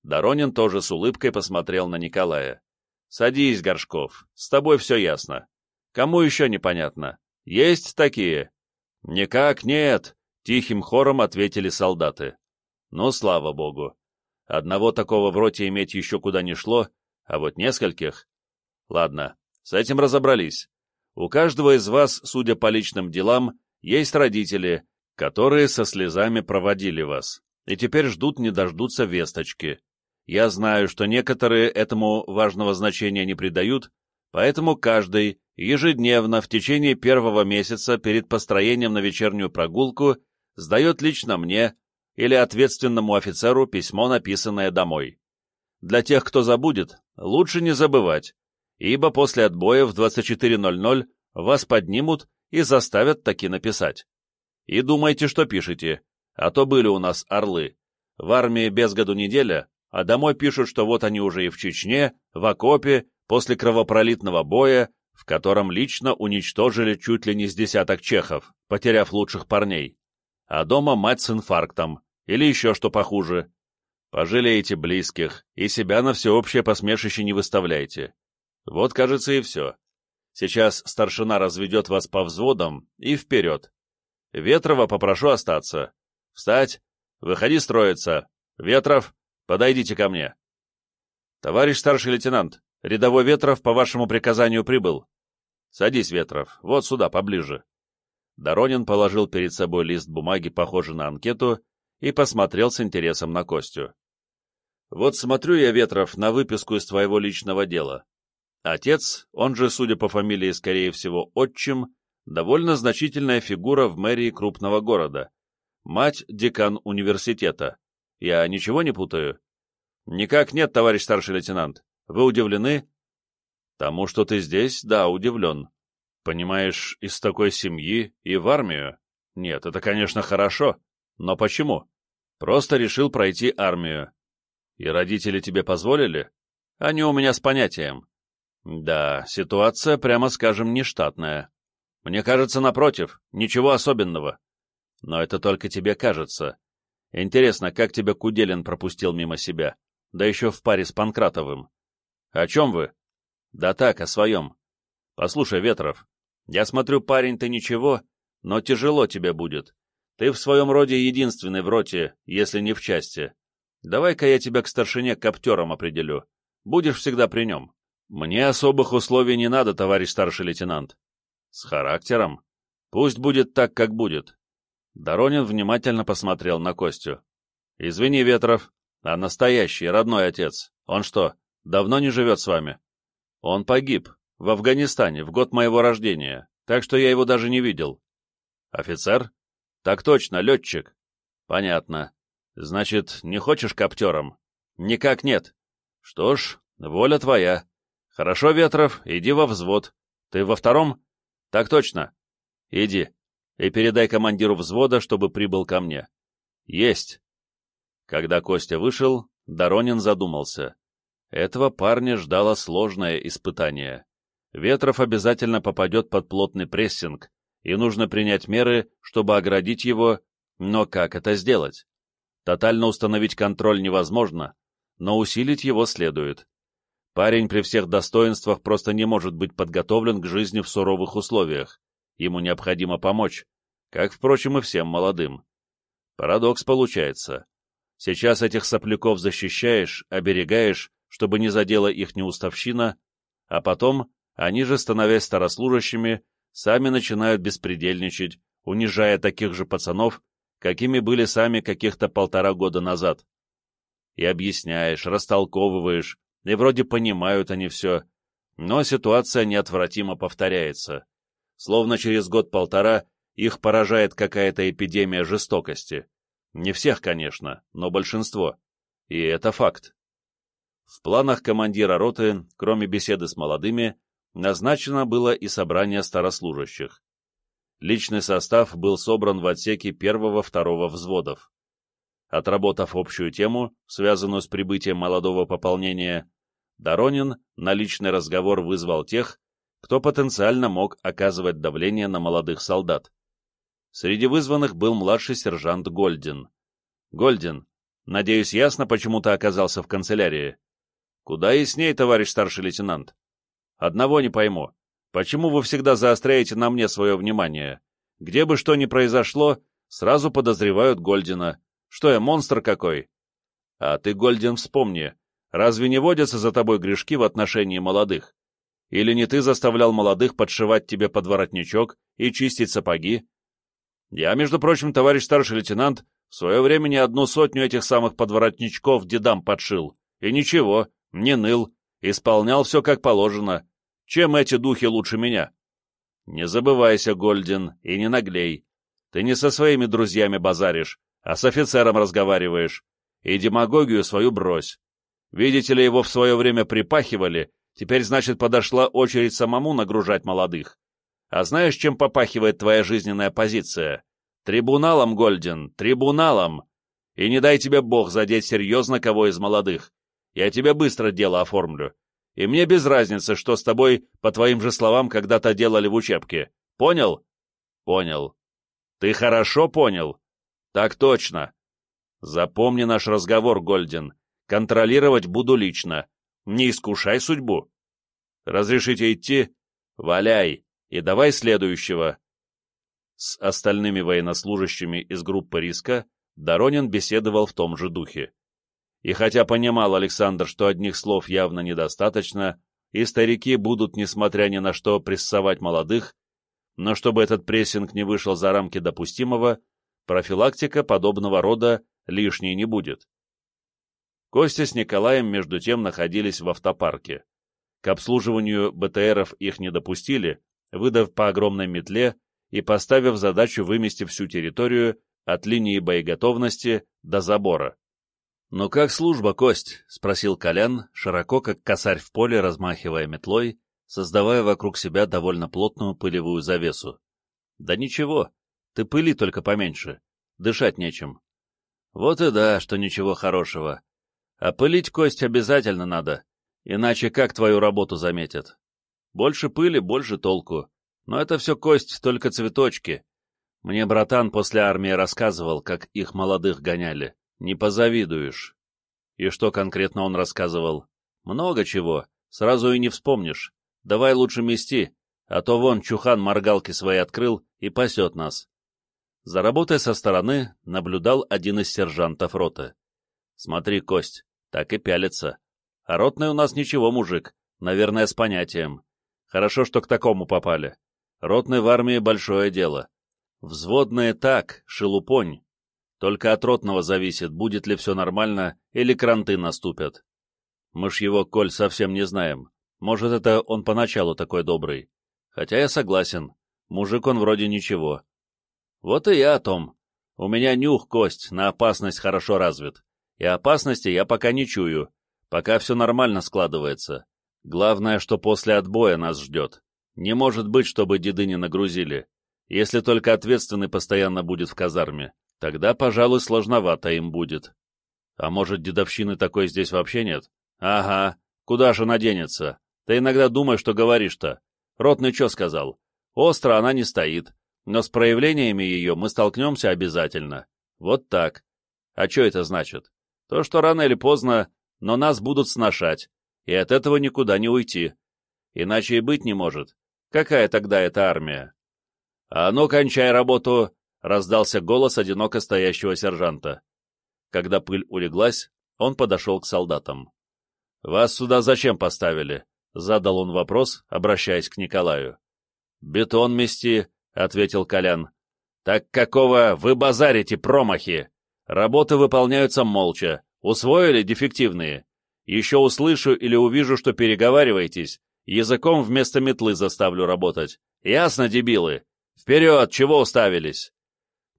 Доронин тоже с улыбкой посмотрел на Николая. «Садись, Горшков, с тобой все ясно. Кому еще непонятно? Есть такие?» «Никак нет», — тихим хором ответили солдаты. Ну, слава богу. Одного такого в роте иметь еще куда не шло, а вот нескольких... Ладно, с этим разобрались. У каждого из вас, судя по личным делам, есть родители, которые со слезами проводили вас, и теперь ждут не дождутся весточки. Я знаю, что некоторые этому важного значения не придают, поэтому каждый ежедневно в течение первого месяца перед построением на вечернюю прогулку сдает лично мне или ответственному офицеру письмо, написанное домой. Для тех, кто забудет, лучше не забывать, ибо после отбоя в 24.00 вас поднимут и заставят таки написать. И думайте, что пишете, а то были у нас орлы. В армии без году неделя, а домой пишут, что вот они уже и в Чечне, в окопе, после кровопролитного боя, в котором лично уничтожили чуть ли не с десяток чехов, потеряв лучших парней. А дома мать с инфарктом, или еще что похуже. Пожалейте близких, и себя на всеобщее посмешище не выставляйте. Вот, кажется, и все. Сейчас старшина разведет вас по взводам и вперед. Ветрова попрошу остаться. Встать! Выходи строиться! Ветров, подойдите ко мне. Товарищ старший лейтенант, рядовой Ветров по вашему приказанию прибыл. Садись, Ветров, вот сюда, поближе. Доронин положил перед собой лист бумаги, похожий на анкету, и посмотрел с интересом на Костю. «Вот смотрю я, Ветров, на выписку из твоего личного дела. Отец, он же, судя по фамилии, скорее всего, отчим, довольно значительная фигура в мэрии крупного города. Мать — декан университета. Я ничего не путаю? Никак нет, товарищ старший лейтенант. Вы удивлены? Тому, что ты здесь, да, удивлен. Понимаешь, из такой семьи и в армию? Нет, это, конечно, хорошо. Но почему? Просто решил пройти армию. И родители тебе позволили? Они у меня с понятием. Да, ситуация, прямо скажем, нештатная. Мне кажется, напротив, ничего особенного. Но это только тебе кажется. Интересно, как тебя Куделин пропустил мимо себя? Да еще в паре с Панкратовым. О чем вы? Да так, о своем. Послушай, Ветров, я смотрю, парень, ты ничего, но тяжело тебе будет. Ты в своем роде единственный в роте, если не в части. Давай-ка я тебя к старшине коптером определю. Будешь всегда при нем. Мне особых условий не надо, товарищ старший лейтенант. С характером? Пусть будет так, как будет. Доронин внимательно посмотрел на Костю. Извини, Ветров, а настоящий, родной отец, он что, давно не живет с вами? Он погиб, в Афганистане, в год моего рождения, так что я его даже не видел. Офицер? Так точно, летчик. Понятно. Значит, не хочешь коптером? Никак нет. Что ж, воля твоя. Хорошо, Ветров, иди во взвод. Ты во втором? Так точно. Иди. И передай командиру взвода, чтобы прибыл ко мне. Есть. Когда Костя вышел, Доронин задумался. Этого парня ждало сложное испытание. Ветров обязательно попадет под плотный прессинг, и нужно принять меры, чтобы оградить его, но как это сделать? Тотально установить контроль невозможно, но усилить его следует. Парень при всех достоинствах просто не может быть подготовлен к жизни в суровых условиях. Ему необходимо помочь, как, впрочем, и всем молодым. Парадокс получается. Сейчас этих сопляков защищаешь, оберегаешь, чтобы не задела их неуставщина, а потом, они же, становясь старослужащими, сами начинают беспредельничать, унижая таких же пацанов, какими были сами каких-то полтора года назад. И объясняешь, растолковываешь, и вроде понимают они все, но ситуация неотвратимо повторяется. Словно через год-полтора их поражает какая-то эпидемия жестокости. Не всех, конечно, но большинство. И это факт. В планах командира роты, кроме беседы с молодыми, назначено было и собрание старослужащих. Личный состав был собран в отсеке первого-второго взводов. Отработав общую тему, связанную с прибытием молодого пополнения, Доронин на личный разговор вызвал тех, кто потенциально мог оказывать давление на молодых солдат. Среди вызванных был младший сержант Гольдин. «Гольдин, надеюсь, ясно, почему ты оказался в канцелярии?» «Куда ясней, товарищ старший лейтенант?» Одного не пойму. Почему вы всегда заостряете на мне свое внимание? Где бы что ни произошло, сразу подозревают Гольдина. Что я, монстр какой? А ты, Гольден, вспомни, разве не водятся за тобой грешки в отношении молодых? Или не ты заставлял молодых подшивать тебе под воротничок и чистить сапоги? Я, между прочим, товарищ старший лейтенант, в свое время не одну сотню этих самых подворотничков дедам подшил. И ничего, не ныл, исполнял все как положено. Чем эти духи лучше меня? Не забывайся, Гольден, и не наглей. Ты не со своими друзьями базаришь, а с офицером разговариваешь. И демагогию свою брось. Видите ли, его в свое время припахивали, теперь, значит, подошла очередь самому нагружать молодых. А знаешь, чем попахивает твоя жизненная позиция? Трибуналом, Гольден, трибуналом. И не дай тебе Бог задеть серьезно кого из молодых. Я тебе быстро дело оформлю. И мне без разницы, что с тобой, по твоим же словам, когда-то делали в учебке. Понял? Понял. Ты хорошо понял? Так точно. Запомни наш разговор, Гольден. Контролировать буду лично. Не искушай судьбу. Разрешите идти? Валяй. И давай следующего. С остальными военнослужащими из группы риска Доронин беседовал в том же духе. И хотя понимал Александр, что одних слов явно недостаточно, и старики будут, несмотря ни на что, прессовать молодых, но чтобы этот прессинг не вышел за рамки допустимого, профилактика подобного рода лишней не будет. Костя с Николаем между тем находились в автопарке. К обслуживанию БТРов их не допустили, выдав по огромной метле и поставив задачу вымести всю территорию от линии боеготовности до забора. «Ну как служба, Кость?» — спросил Колян, широко, как косарь в поле, размахивая метлой, создавая вокруг себя довольно плотную пылевую завесу. «Да ничего, ты пыли только поменьше, дышать нечем». «Вот и да, что ничего хорошего. А пылить, Кость, обязательно надо, иначе как твою работу заметят? Больше пыли, больше толку. Но это все, Кость, только цветочки. Мне братан после армии рассказывал, как их молодых гоняли. Не позавидуешь. И что конкретно он рассказывал? Много чего, сразу и не вспомнишь. Давай лучше мести, а то вон Чухан моргалки свои открыл и пасет нас. За работой со стороны наблюдал один из сержантов роты. Смотри, Кость, так и пялится. А ротный у нас ничего, мужик, наверное, с понятием. Хорошо, что к такому попали. Ротный в армии большое дело. Взводные так, шелупонь, только от ротного зависит, будет ли все нормально или кранты наступят. Мы ж его, Коль, совсем не знаем. Может, это он поначалу такой добрый. Хотя я согласен, мужик он вроде ничего. Вот и я о том. У меня нюх, кость, на опасность хорошо развит. И опасности я пока не чую, пока все нормально складывается. Главное, что после отбоя нас ждет. Не может быть, чтобы деды не нагрузили, если только ответственный постоянно будет в казарме. Тогда, пожалуй, сложновато им будет. А может, дедовщины такой здесь вообще нет? Ага, куда же наденется? Ты иногда думаешь, что говоришь-то. Ротный что сказал? Остро она не стоит, но с проявлениями ее мы столкнемся обязательно. Вот так. А что это значит? То, что рано или поздно, но нас будут сношать, и от этого никуда не уйти. Иначе и быть не может. Какая тогда эта армия? А ну, кончай работу, раздался голос одиноко стоящего сержанта. Когда пыль улеглась, он подошел к солдатам. «Вас сюда зачем поставили?» — задал он вопрос, обращаясь к Николаю. «Бетон мести», — ответил Колян. «Так какого вы базарите, промахи? Работы выполняются молча. Усвоили дефективные? Еще услышу или увижу, что переговариваетесь, языком вместо метлы заставлю работать. Ясно, дебилы? Вперед, чего уставились?»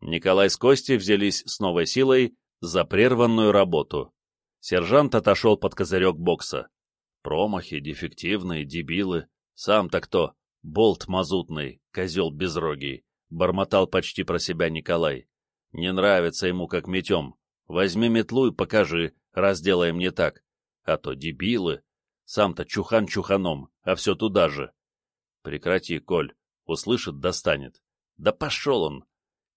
Николай с Костей взялись с новой силой за прерванную работу. Сержант отошел под козырек бокса. Промахи, дефективные, дебилы. Сам-то кто? Болт мазутный, козел безрогий. Бормотал почти про себя Николай. Не нравится ему, как метем. Возьми метлу и покажи, раз делаем не так. А то дебилы. Сам-то чухан чуханом, а все туда же. Прекрати, Коль. Услышит, достанет. Да пошел он.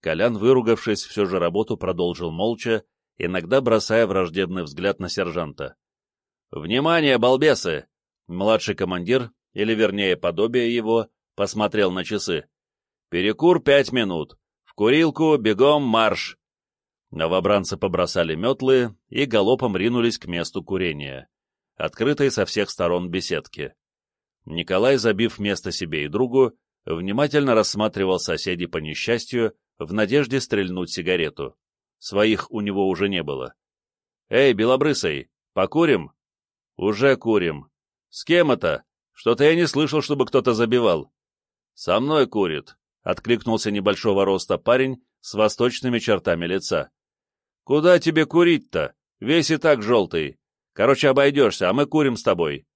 Колян, выругавшись, все же работу продолжил молча, иногда бросая враждебный взгляд на сержанта. «Внимание, балбесы!» Младший командир, или вернее подобие его, посмотрел на часы. «Перекур пять минут. Курилку, бегом, марш!» Новобранцы побросали метлы и галопом ринулись к месту курения, открытой со всех сторон беседки. Николай, забив место себе и другу, внимательно рассматривал соседей по несчастью в надежде стрельнуть сигарету. Своих у него уже не было. «Эй, Белобрысый, покурим?» «Уже курим. С кем это? Что-то я не слышал, чтобы кто-то забивал». «Со мной курит», — откликнулся небольшого роста парень с восточными чертами лица. «Куда тебе курить-то? Весь и так желтый. Короче, обойдешься, а мы курим с тобой».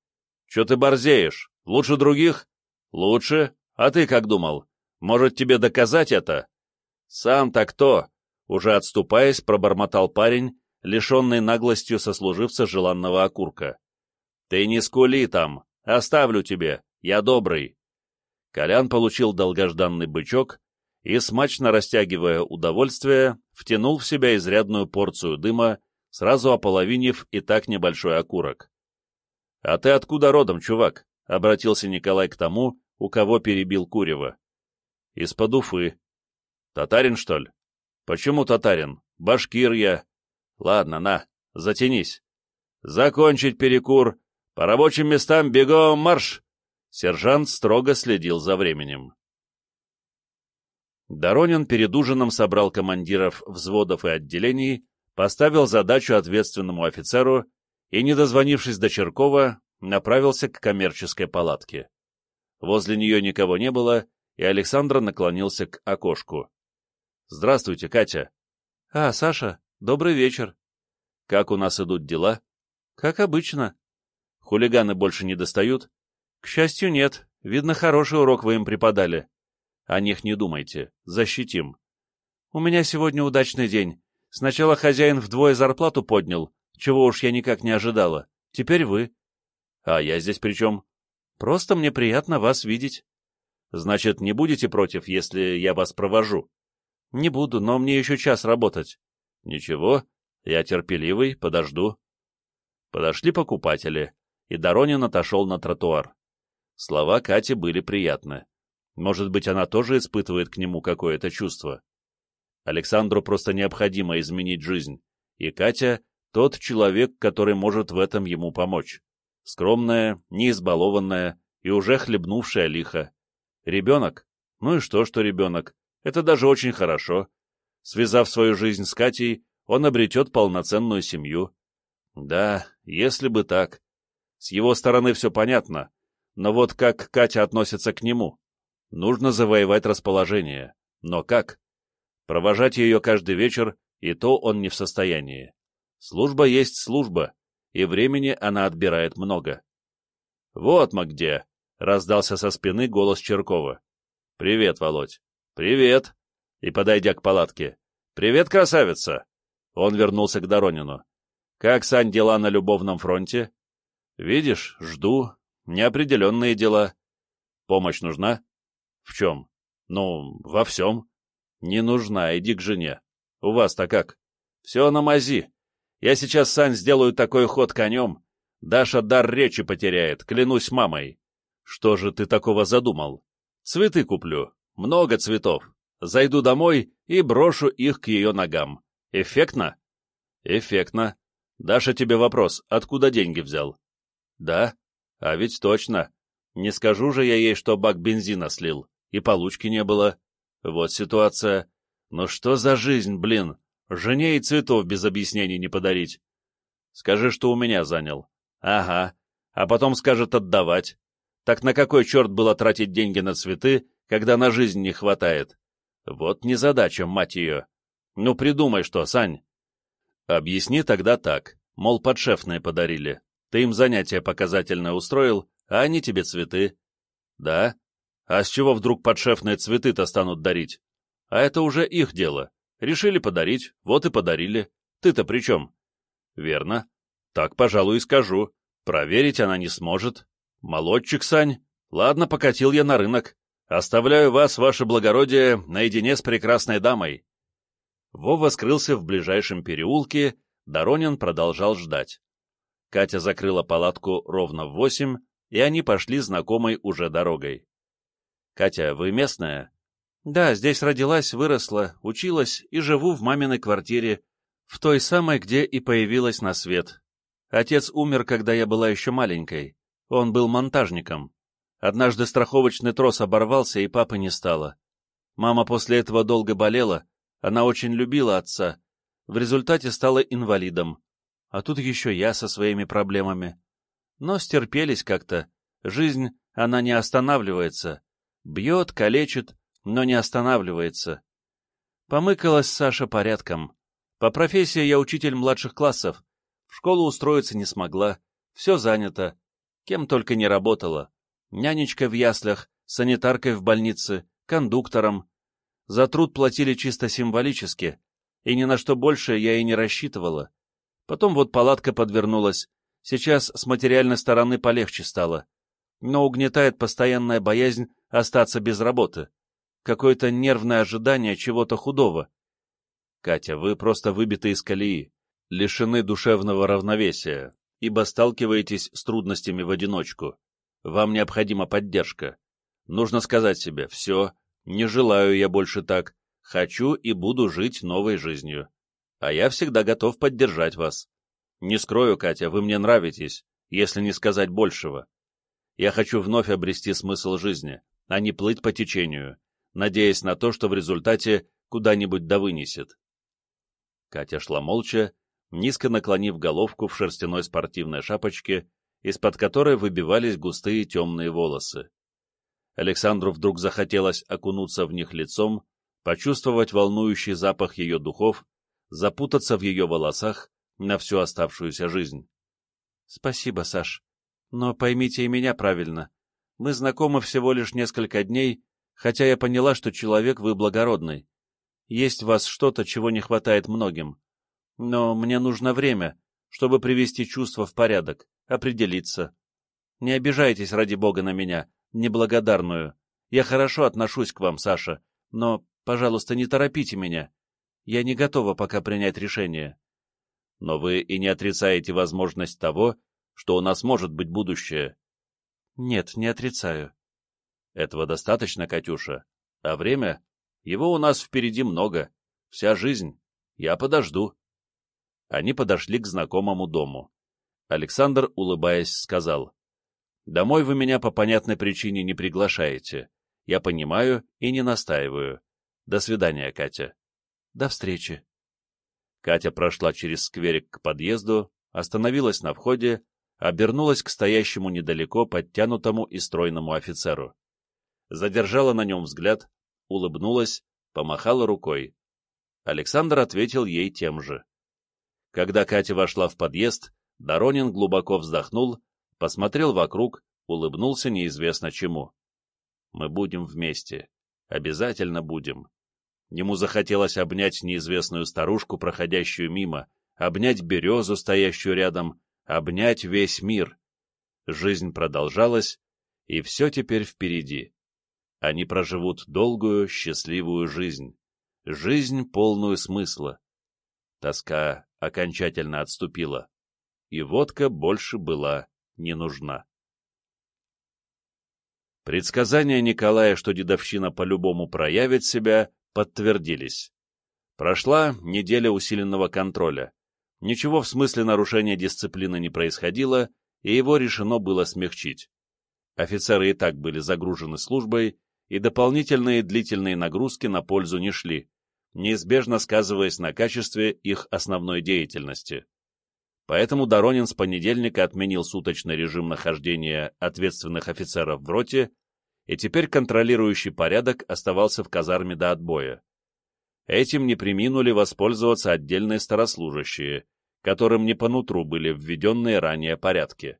«Че ты борзеешь? Лучше других?» «Лучше? А ты как думал? Может, тебе доказать это?» «Сам-то кто?» Уже отступаясь, пробормотал парень, лишенный наглостью сослуживца желанного окурка. «Ты не скули там, оставлю тебе, я добрый». Колян получил долгожданный бычок и, смачно растягивая удовольствие, втянул в себя изрядную порцию дыма, сразу ополовинив и так небольшой окурок. — А ты откуда родом, чувак? — обратился Николай к тому, у кого перебил Курева. — Из-под Уфы. — Татарин, что ли? — Почему татарин? Башкир я. — Ладно, на, затянись. — Закончить перекур. По рабочим местам бегом марш! Сержант строго следил за временем. Доронин перед ужином собрал командиров взводов и отделений, поставил задачу ответственному офицеру и, не дозвонившись до Черкова, направился к коммерческой палатке. Возле нее никого не было, и Александр наклонился к окошку. «Здравствуйте, Катя». «А, Саша, добрый вечер». «Как у нас идут дела?» «Как обычно». «Хулиганы больше не достают?» «К счастью, нет. Видно, хороший урок вы им преподали». О них не думайте. Защитим. У меня сегодня удачный день. Сначала хозяин вдвое зарплату поднял, чего уж я никак не ожидала. Теперь вы. А я здесь при чем? Просто мне приятно вас видеть. Значит, не будете против, если я вас провожу? Не буду, но мне еще час работать. Ничего, я терпеливый, подожду. Подошли покупатели, и Доронин отошел на тротуар. Слова Кати были приятны. Может быть, она тоже испытывает к нему какое-то чувство. Александру просто необходимо изменить жизнь, и Катя — тот человек, который может в этом ему помочь. Скромная, неизбалованная и уже хлебнувшая лихо. Ребенок? Ну и что, что ребенок? Это даже очень хорошо. Связав свою жизнь с Катей, он обретет полноценную семью. Да, если бы так. С его стороны все понятно, но вот как Катя относится к нему? Нужно завоевать расположение. Но как? Провожать ее каждый вечер, и то он не в состоянии. Служба есть служба, и времени она отбирает много. «Вот мы где!» — раздался со спины голос Черкова. «Привет, Володь!» «Привет!» И, подойдя к палатке. «Привет, красавица!» Он вернулся к Доронину. «Как, Сань, дела на любовном фронте?» «Видишь, жду. Неопределенные дела. Помощь нужна?» В чем? Ну, во всем. Не нужна, иди к жене. У вас-то как? Все на мази. Я сейчас, Сань, сделаю такой ход конем. Даша дар речи потеряет, клянусь мамой. Что же ты такого задумал? Цветы куплю. Много цветов. Зайду домой и брошу их к ее ногам. Эффектно? Эффектно. Даша, тебе вопрос, откуда деньги взял? Да. А ведь точно. Не скажу же я ей, что бак бензина слил и получки не было. Вот ситуация. Ну что за жизнь, блин? Жене и цветов без объяснений не подарить. Скажи, что у меня занял. Ага. А потом скажет отдавать. Так на какой черт было тратить деньги на цветы, когда на жизнь не хватает? Вот незадача, мать ее. Ну придумай что, Сань. Объясни тогда так. Мол, подшефные подарили. Ты им занятие показательное устроил, а они тебе цветы. Да, а с чего вдруг подшефные цветы-то станут дарить? А это уже их дело. Решили подарить, вот и подарили. Ты-то при чем? Верно. Так, пожалуй, и скажу. Проверить она не сможет. Молодчик, Сань. Ладно, покатил я на рынок. Оставляю вас, ваше благородие, наедине с прекрасной дамой. Вова скрылся в ближайшем переулке, Доронин продолжал ждать. Катя закрыла палатку ровно в восемь, и они пошли знакомой уже дорогой. «Катя, вы местная?» Да, здесь родилась, выросла, училась и живу в маминой квартире, в той самой, где и появилась на свет. Отец умер, когда я была еще маленькой. Он был монтажником. Однажды страховочный трос оборвался, и папы не стало. Мама после этого долго болела, она очень любила отца. В результате стала инвалидом. А тут еще я со своими проблемами. Но стерпелись как-то. Жизнь, она не останавливается. Бьет, калечит, но не останавливается. Помыкалась Саша порядком. По профессии я учитель младших классов. В школу устроиться не смогла. Все занято. Кем только не работала. Нянечкой в яслях, санитаркой в больнице, кондуктором. За труд платили чисто символически, и ни на что больше я и не рассчитывала. Потом вот палатка подвернулась. Сейчас с материальной стороны полегче стало. Но угнетает постоянная боязнь остаться без работы какое-то нервное ожидание чего-то худого. Катя, вы просто выбиты из колеи, лишены душевного равновесия, ибо сталкиваетесь с трудностями в одиночку. Вам необходима поддержка. Нужно сказать себе «все, не желаю я больше так, хочу и буду жить новой жизнью». А я всегда готов поддержать вас. Не скрою, Катя, вы мне нравитесь, если не сказать большего. Я хочу вновь обрести смысл жизни, а не плыть по течению, надеясь на то, что в результате куда-нибудь да вынесет. Катя шла молча, низко наклонив головку в шерстяной спортивной шапочке, из-под которой выбивались густые темные волосы. Александру вдруг захотелось окунуться в них лицом, почувствовать волнующий запах ее духов, запутаться в ее волосах на всю оставшуюся жизнь. — Спасибо, Саш. Но поймите и меня правильно. Мы знакомы всего лишь несколько дней, хотя я поняла, что человек вы благородный. Есть в вас что-то, чего не хватает многим. Но мне нужно время, чтобы привести чувства в порядок, определиться. Не обижайтесь ради бога на меня, неблагодарную. Я хорошо отношусь к вам, Саша, но, пожалуйста, не торопите меня. Я не готова пока принять решение. Но вы и не отрицаете возможность того, что у нас может быть будущее. Нет, не отрицаю. Этого достаточно, Катюша. А время? Его у нас впереди много. Вся жизнь. Я подожду. Они подошли к знакомому дому. Александр, улыбаясь, сказал. «Домой вы меня по понятной причине не приглашаете. Я понимаю и не настаиваю. До свидания, Катя». «До встречи». Катя прошла через скверик к подъезду, остановилась на входе, обернулась к стоящему недалеко подтянутому и стройному офицеру задержала на нем взгляд, улыбнулась, помахала рукой. Александр ответил ей тем же. Когда Катя вошла в подъезд, Доронин глубоко вздохнул, посмотрел вокруг, улыбнулся неизвестно чему. «Мы будем вместе. Обязательно будем». Ему захотелось обнять неизвестную старушку, проходящую мимо, обнять березу, стоящую рядом, обнять весь мир. Жизнь продолжалась, и все теперь впереди. Они проживут долгую, счастливую жизнь. Жизнь, полную смысла. Тоска окончательно отступила, и водка больше была не нужна. Предсказания Николая, что дедовщина по-любому проявит себя, подтвердились. Прошла неделя усиленного контроля. Ничего в смысле нарушения дисциплины не происходило, и его решено было смягчить. Офицеры и так были загружены службой, и дополнительные длительные нагрузки на пользу не шли, неизбежно сказываясь на качестве их основной деятельности. Поэтому Доронин с понедельника отменил суточный режим нахождения ответственных офицеров в роте, и теперь контролирующий порядок оставался в казарме до отбоя. Этим не приминули воспользоваться отдельные старослужащие, которым не по нутру были введенные ранее порядки.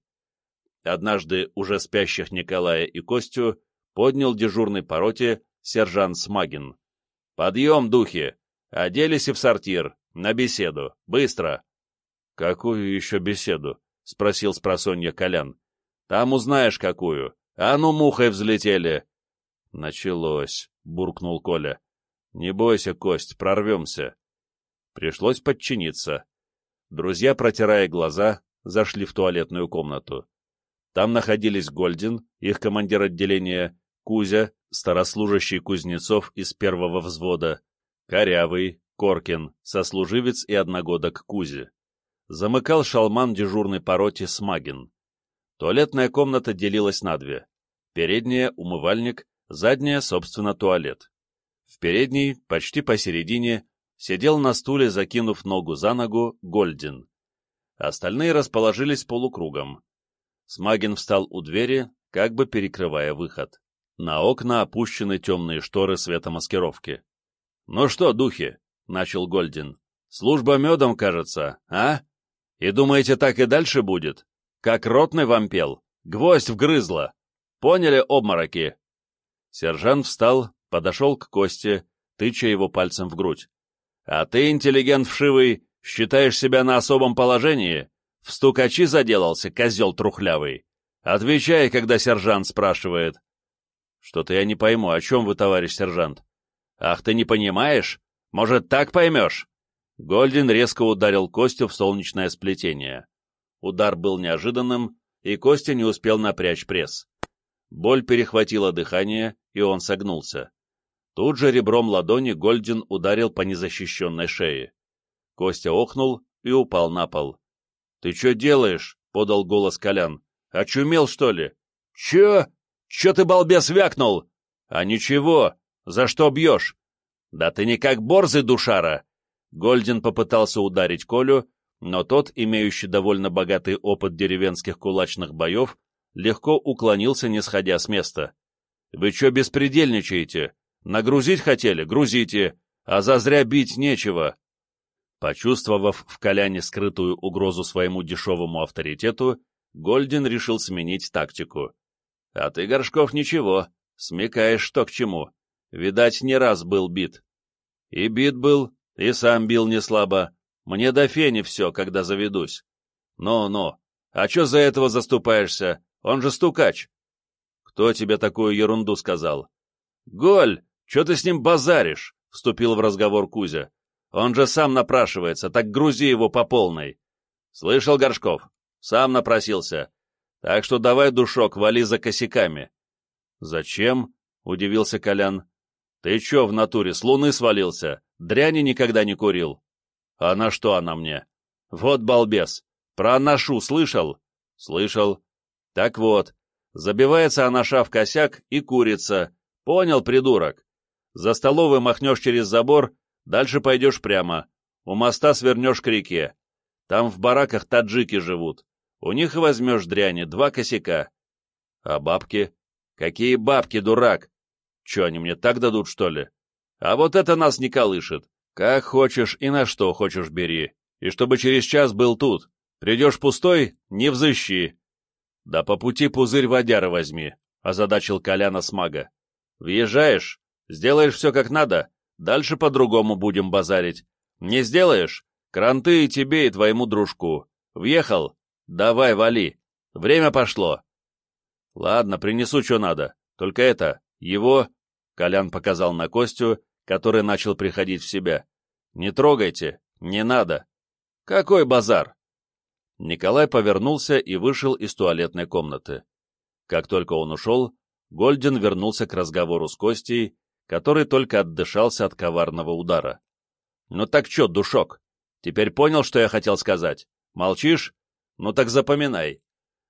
Однажды уже спящих Николая и Костю поднял дежурный по роте сержант Смагин. «Подъем, духи! Оделись и в сортир, на беседу, быстро!» «Какую еще беседу?» — спросил спросонья Колян. «Там узнаешь, какую. А ну, мухой взлетели!» «Началось», — буркнул Коля. «Не бойся, Кость, прорвемся». Пришлось подчиниться. Друзья, протирая глаза, зашли в туалетную комнату. Там находились Гольдин, их командир отделения, Кузя, старослужащий Кузнецов из первого взвода, Корявый, Коркин, сослуживец и одногодок Кузи. Замыкал шалман дежурной по роте Смагин. Туалетная комната делилась на две. Передняя — умывальник, задняя, собственно, туалет. В передней, почти посередине, сидел на стуле, закинув ногу за ногу, Гольдин. Остальные расположились полукругом. Смагин встал у двери, как бы перекрывая выход. На окна опущены темные шторы светомаскировки. «Ну что, духи?» — начал Гольдин. «Служба медом, кажется, а? И думаете, так и дальше будет? Как ротный вам пел? Гвоздь вгрызла. Поняли, обмороки?» Сержант встал, подошел к Косте, тыча его пальцем в грудь. «А ты, интеллигент вшивый, считаешь себя на особом положении? В стукачи заделался, козел трухлявый. Отвечай, когда сержант спрашивает». «Что-то я не пойму, о чем вы, товарищ сержант?» «Ах, ты не понимаешь? Может, так поймешь?» Гольдин резко ударил Костю в солнечное сплетение. Удар был неожиданным, и Костя не успел напрячь пресс. Боль перехватила дыхание, и он согнулся. Тут же ребром ладони Гольдин ударил по незащищенной шее. Костя охнул и упал на пол. — Ты что делаешь? — подал голос Колян. — Очумел, что ли? — Чё? Чё ты, балбес, вякнул? — А ничего. За что бьешь? — Да ты не как борзый, душара. Гольдин попытался ударить Колю, но тот, имеющий довольно богатый опыт деревенских кулачных боев, легко уклонился, не сходя с места. «Вы чё беспредельничаете? Нагрузить хотели? Грузите, а зазря бить нечего!» Почувствовав в Коляне скрытую угрозу своему дешевому авторитету, Гольдин решил сменить тактику. «А ты, Горшков, ничего, смекаешь, что к чему. Видать, не раз был бит. И бит был, и сам бил не слабо. Мне до фени все, когда заведусь. Ну-ну, а чё за этого заступаешься? Он же стукач. Кто тебе такую ерунду сказал? Голь, чё ты с ним базаришь? Вступил в разговор Кузя. Он же сам напрашивается, так грузи его по полной. Слышал, Горшков? Сам напросился. Так что давай, душок, вали за косяками. Зачем? — удивился Колян. Ты чё в натуре, с луны свалился? Дряни никогда не курил. А на что она мне? Вот балбес. Про анашу слышал? Слышал. Так вот, забивается анаша в косяк и курица. Понял, придурок? За столовой махнешь через забор, Дальше пойдешь прямо. У моста свернешь к реке. Там в бараках таджики живут. У них и возьмешь дряни, два косяка. А бабки? Какие бабки, дурак? Че, они мне так дадут, что ли? А вот это нас не колышет. Как хочешь и на что хочешь бери. И чтобы через час был тут. Придешь пустой — не взыщи. Да по пути пузырь водяры возьми, — озадачил Коляна с мага. Въезжаешь, сделаешь все как надо, Дальше по-другому будем базарить. Не сделаешь? Кранты и тебе, и твоему дружку. Въехал? Давай, вали. Время пошло. Ладно, принесу, что надо. Только это, его... Колян показал на Костю, который начал приходить в себя. Не трогайте, не надо. Какой базар? Николай повернулся и вышел из туалетной комнаты. Как только он ушел, Гольдин вернулся к разговору с Костей который только отдышался от коварного удара. «Ну так чё, душок, теперь понял, что я хотел сказать? Молчишь? Ну так запоминай.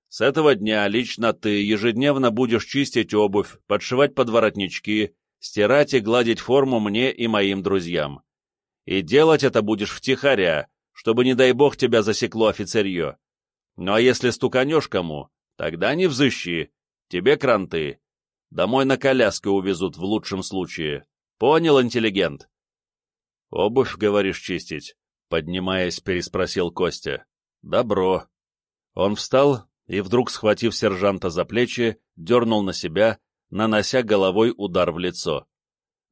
С этого дня лично ты ежедневно будешь чистить обувь, подшивать подворотнички, стирать и гладить форму мне и моим друзьям. И делать это будешь втихаря, чтобы, не дай бог, тебя засекло офицерье. Ну а если стуканешь кому, тогда не взыщи, тебе кранты. Домой на коляске увезут в лучшем случае. Понял, интеллигент? Обувь, говоришь, чистить? Поднимаясь, переспросил Костя. Добро. Он встал и, вдруг схватив сержанта за плечи, дернул на себя, нанося головой удар в лицо.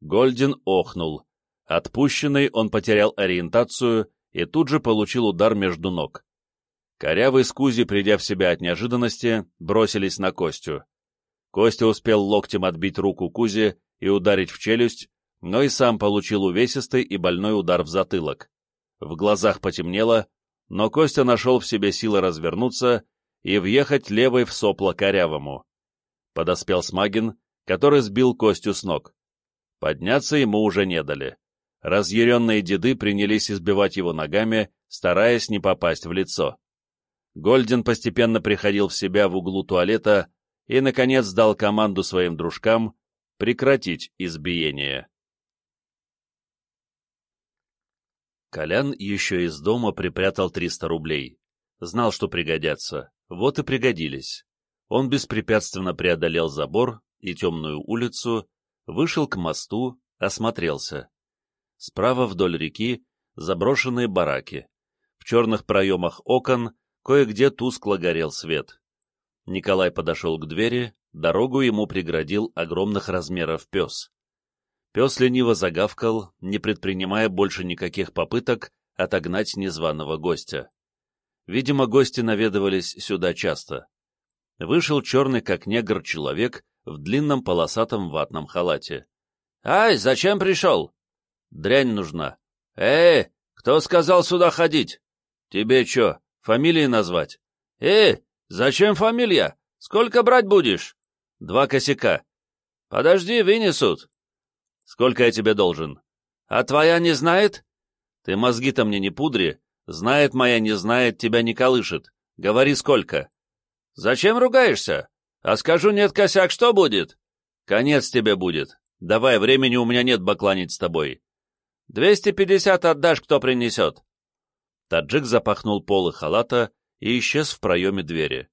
Гольдин охнул. Отпущенный он потерял ориентацию и тут же получил удар между ног. Корявый с Кузи, придя в себя от неожиданности, бросились на Костю. Костя успел локтем отбить руку Кузи и ударить в челюсть, но и сам получил увесистый и больной удар в затылок. В глазах потемнело, но Костя нашел в себе силы развернуться и въехать левой в сопло корявому. Подоспел Смагин, который сбил Костю с ног. Подняться ему уже не дали. Разъяренные деды принялись избивать его ногами, стараясь не попасть в лицо. Гольдин постепенно приходил в себя в углу туалета и, наконец, дал команду своим дружкам прекратить избиение. Колян еще из дома припрятал 300 рублей. Знал, что пригодятся. Вот и пригодились. Он беспрепятственно преодолел забор и темную улицу, вышел к мосту, осмотрелся. Справа вдоль реки заброшенные бараки. В черных проемах окон кое-где тускло горел свет. Николай подошел к двери, дорогу ему преградил огромных размеров пес. Пес лениво загавкал, не предпринимая больше никаких попыток отогнать незваного гостя. Видимо, гости наведывались сюда часто. Вышел черный как негр человек в длинном полосатом ватном халате. «Ай, зачем пришел?» «Дрянь нужна». «Эй, кто сказал сюда ходить?» «Тебе что, фамилии назвать?» «Эй, зачем фамилия? Сколько брать будешь?» «Два косяка». «Подожди, вынесут». Сколько я тебе должен? А твоя не знает? Ты мозги-то мне не пудри. Знает моя, не знает, тебя не колышет. Говори, сколько. Зачем ругаешься? А скажу, нет косяк, что будет? Конец тебе будет. Давай, времени у меня нет бакланить с тобой. Двести пятьдесят отдашь, кто принесет. Таджик запахнул полы халата и исчез в проеме двери.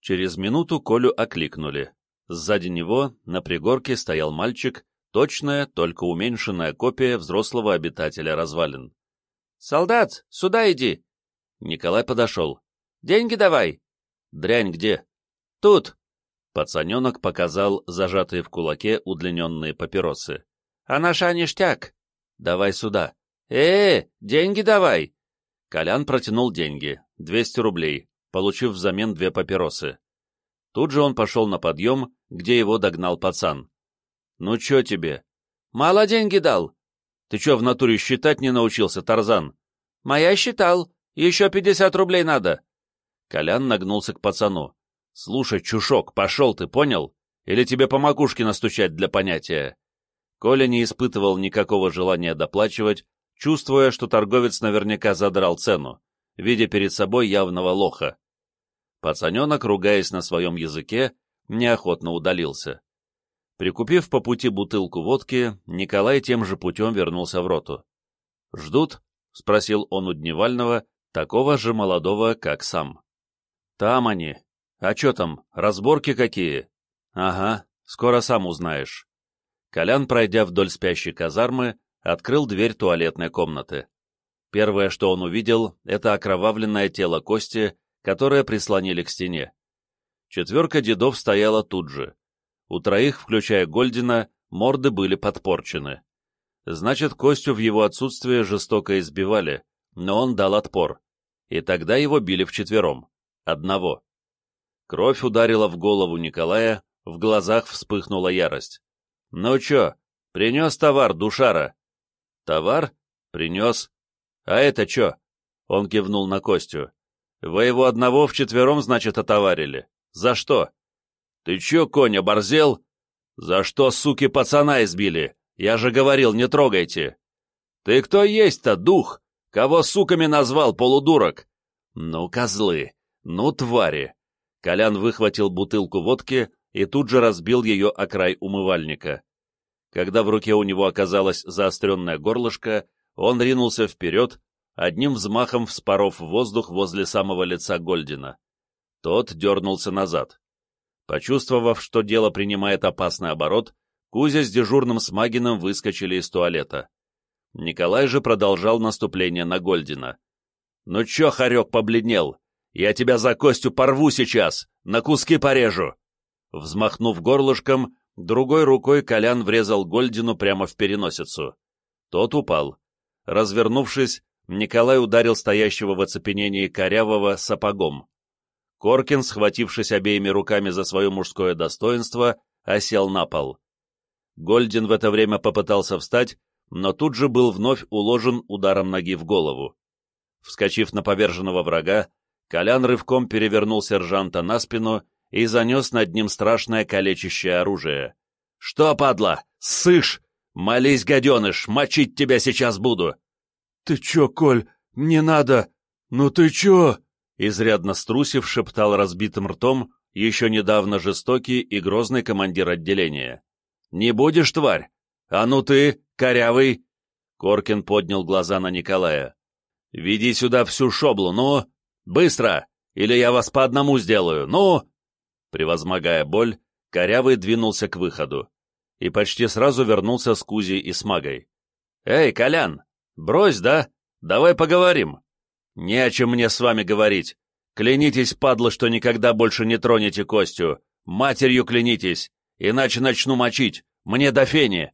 Через минуту Колю окликнули. Сзади него на пригорке стоял мальчик Точная, только уменьшенная копия взрослого обитателя развалин. «Солдат, сюда иди!» Николай подошел. «Деньги давай!» «Дрянь где?» «Тут!» Пацаненок показал зажатые в кулаке удлиненные папиросы. «А наша ништяк!» «Давай сюда!» «Э, -э деньги давай!» Колян протянул деньги, 200 рублей, получив взамен две папиросы. Тут же он пошел на подъем, где его догнал пацан. «Ну чё тебе?» «Мало деньги дал». «Ты чё в натуре считать не научился, Тарзан?» «Моя считал. Еще пятьдесят рублей надо». Колян нагнулся к пацану. «Слушай, чушок, пошел ты, понял? Или тебе по макушке настучать для понятия?» Коля не испытывал никакого желания доплачивать, чувствуя, что торговец наверняка задрал цену, видя перед собой явного лоха. Пацаненок, ругаясь на своем языке, неохотно удалился. Прикупив по пути бутылку водки, Николай тем же путем вернулся в роту. «Ждут?» — спросил он у Дневального, такого же молодого, как сам. «Там они. А чё там, разборки какие?» «Ага, скоро сам узнаешь». Колян, пройдя вдоль спящей казармы, открыл дверь туалетной комнаты. Первое, что он увидел, это окровавленное тело Кости, которое прислонили к стене. Четверка дедов стояла тут же. У троих, включая Гольдина, морды были подпорчены. Значит, Костю в его отсутствие жестоко избивали, но он дал отпор. И тогда его били вчетвером. Одного. Кровь ударила в голову Николая, в глазах вспыхнула ярость. «Ну чё, принес товар, душара?» «Товар? Принес. А это чё?» Он кивнул на Костю. «Вы его одного вчетвером, значит, отоварили. За что?» «Ты чё, конь, оборзел? За что, суки, пацана избили? Я же говорил, не трогайте!» «Ты кто есть-то, дух? Кого суками назвал, полудурок?» «Ну, козлы! Ну, твари!» Колян выхватил бутылку водки и тут же разбил ее о край умывальника. Когда в руке у него оказалось заостренное горлышко, он ринулся вперед, одним взмахом вспоров воздух возле самого лица Гольдина. Тот дернулся назад. Почувствовав, что дело принимает опасный оборот, Кузя с дежурным Смагиным выскочили из туалета. Николай же продолжал наступление на Гольдина. «Ну чё, хорек, побледнел? Я тебя за Костю порву сейчас, на куски порежу!» Взмахнув горлышком, другой рукой Колян врезал Гольдину прямо в переносицу. Тот упал. Развернувшись, Николай ударил стоящего в оцепенении корявого сапогом. Коркин, схватившись обеими руками за свое мужское достоинство, осел на пол. Гольдин в это время попытался встать, но тут же был вновь уложен ударом ноги в голову. Вскочив на поверженного врага, Колян рывком перевернул сержанта на спину и занес над ним страшное калечащее оружие. Что, падла, сышь? Молись, гаденыш, мочить тебя сейчас буду. Ты чё, Коль, не надо! Ну ты чё? Изрядно струсив, шептал разбитым ртом еще недавно жестокий и грозный командир отделения. «Не будешь, тварь? А ну ты, корявый!» Коркин поднял глаза на Николая. «Веди сюда всю шоблу, ну! Быстро! Или я вас по одному сделаю, ну!» Превозмогая боль, Корявый двинулся к выходу и почти сразу вернулся с Кузей и с Магой. «Эй, Колян, брось, да? Давай поговорим!» «Не о чем мне с вами говорить. Клянитесь, падла, что никогда больше не тронете Костю. Матерью клянитесь, иначе начну мочить. Мне до фени».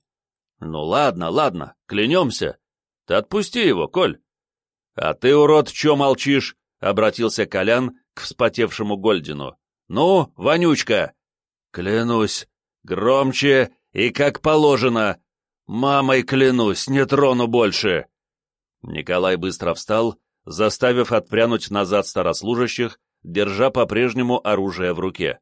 «Ну ладно, ладно, клянемся. Ты отпусти его, Коль». «А ты, урод, че молчишь?» — обратился Колян к вспотевшему Гольдину. «Ну, Вонючка!» «Клянусь, громче и как положено. Мамой клянусь, не трону больше!» Николай быстро встал, заставив отпрянуть назад старослужащих, держа по-прежнему оружие в руке.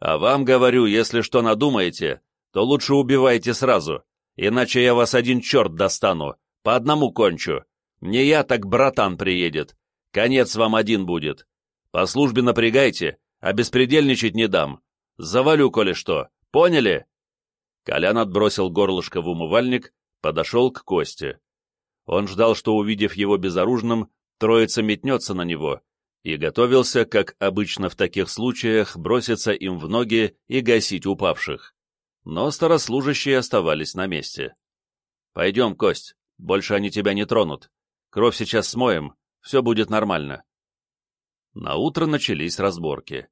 «А вам говорю, если что надумаете, то лучше убивайте сразу, иначе я вас один черт достану, по одному кончу. Не я, так братан приедет. Конец вам один будет. По службе напрягайте, а беспредельничать не дам. Завалю, коли что. Поняли?» Колян отбросил горлышко в умывальник, подошел к Косте. Он ждал, что, увидев его безоружным, троица метнется на него, и готовился, как обычно в таких случаях, броситься им в ноги и гасить упавших. Но старослужащие оставались на месте. «Пойдем, Кость, больше они тебя не тронут. Кровь сейчас смоем, все будет нормально». На утро начались разборки.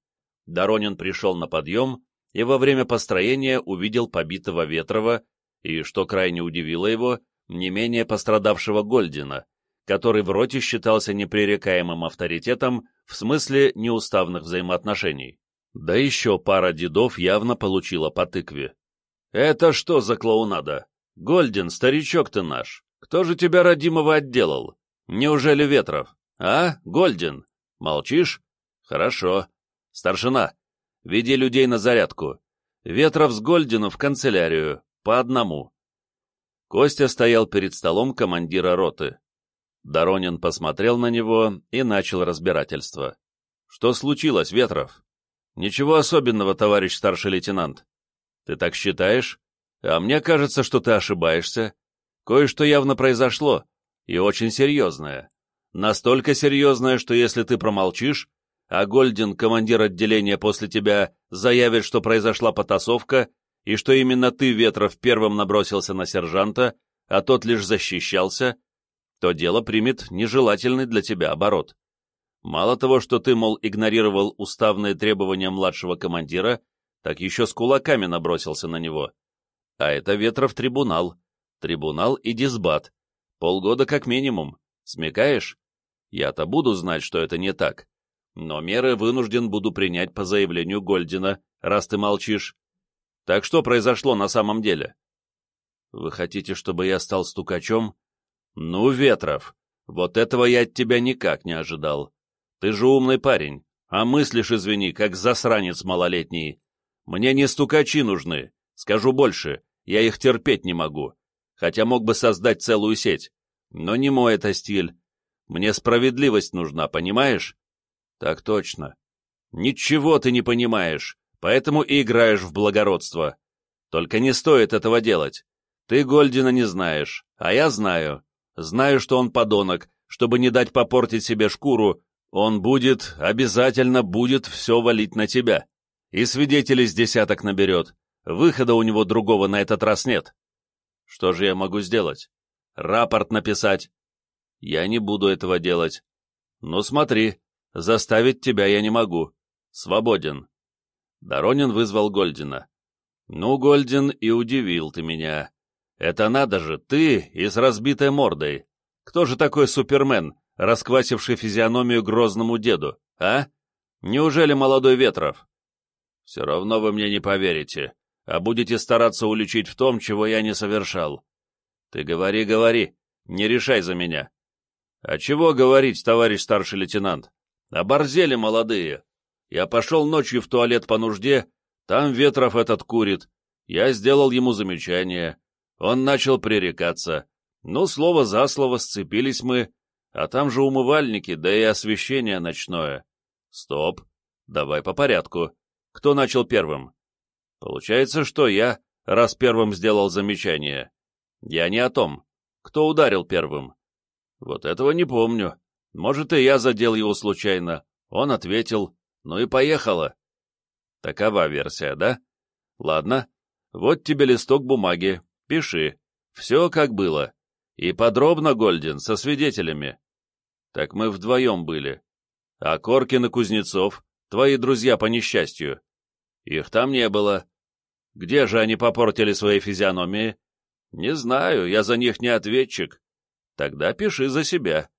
Доронин пришел на подъем и во время построения увидел побитого Ветрова и, что крайне удивило его, не менее пострадавшего Гольдина, который в роте считался непререкаемым авторитетом в смысле неуставных взаимоотношений. Да еще пара дедов явно получила по тыкве. «Это что за клоунада? Гольдин, старичок ты наш, кто же тебя родимого отделал? Неужели Ветров? А, Гольдин? Молчишь? Хорошо. Старшина, веди людей на зарядку. Ветров с Гольдину в канцелярию, по одному. Костя стоял перед столом командира роты. Доронин посмотрел на него и начал разбирательство. «Что случилось, Ветров?» «Ничего особенного, товарищ старший лейтенант. Ты так считаешь? А мне кажется, что ты ошибаешься. Кое-что явно произошло, и очень серьезное. Настолько серьезное, что если ты промолчишь, а Гольдин, командир отделения после тебя, заявит, что произошла потасовка, и что именно ты, Ветров, первым набросился на сержанта, а тот лишь защищался, то дело примет нежелательный для тебя оборот. Мало того, что ты, мол, игнорировал уставные требования младшего командира, так еще с кулаками набросился на него. А это Ветров трибунал. Трибунал и дисбат. Полгода как минимум. Смекаешь? Я-то буду знать, что это не так но меры вынужден буду принять по заявлению Гольдина, раз ты молчишь. Так что произошло на самом деле? Вы хотите, чтобы я стал стукачом? Ну, Ветров, вот этого я от тебя никак не ожидал. Ты же умный парень, а мыслишь, извини, как засранец малолетний. Мне не стукачи нужны, скажу больше, я их терпеть не могу, хотя мог бы создать целую сеть. Но не мой это стиль. Мне справедливость нужна, понимаешь? Так точно. Ничего ты не понимаешь, поэтому и играешь в благородство. Только не стоит этого делать. Ты Гольдина не знаешь, а я знаю. Знаю, что он подонок, чтобы не дать попортить себе шкуру, он будет, обязательно будет все валить на тебя. И свидетелей с десяток наберет. Выхода у него другого на этот раз нет. Что же я могу сделать? Рапорт написать. Я не буду этого делать. Ну смотри, Заставить тебя я не могу. Свободен. Доронин вызвал Гольдина. Ну, Гольдин, и удивил ты меня. Это надо же, ты и с разбитой мордой. Кто же такой Супермен, расквасивший физиономию грозному деду, а? Неужели молодой Ветров? Все равно вы мне не поверите, а будете стараться уличить в том, чего я не совершал. Ты говори, говори, не решай за меня. А чего говорить, товарищ старший лейтенант? Оборзели молодые. Я пошел ночью в туалет по нужде, там Ветров этот курит. Я сделал ему замечание. Он начал пререкаться. Ну, слово за слово сцепились мы, а там же умывальники, да и освещение ночное. Стоп. Давай по порядку. Кто начал первым? Получается, что я, раз первым сделал замечание. Я не о том. Кто ударил первым? Вот этого не помню. Может, и я задел его случайно. Он ответил. Ну и поехало. Такова версия, да? Ладно. Вот тебе листок бумаги. Пиши. Все как было. И подробно, Гольдин, со свидетелями. Так мы вдвоем были. А Коркин и Кузнецов, твои друзья по несчастью. Их там не было. Где же они попортили свои физиономии? Не знаю, я за них не ответчик. Тогда пиши за себя.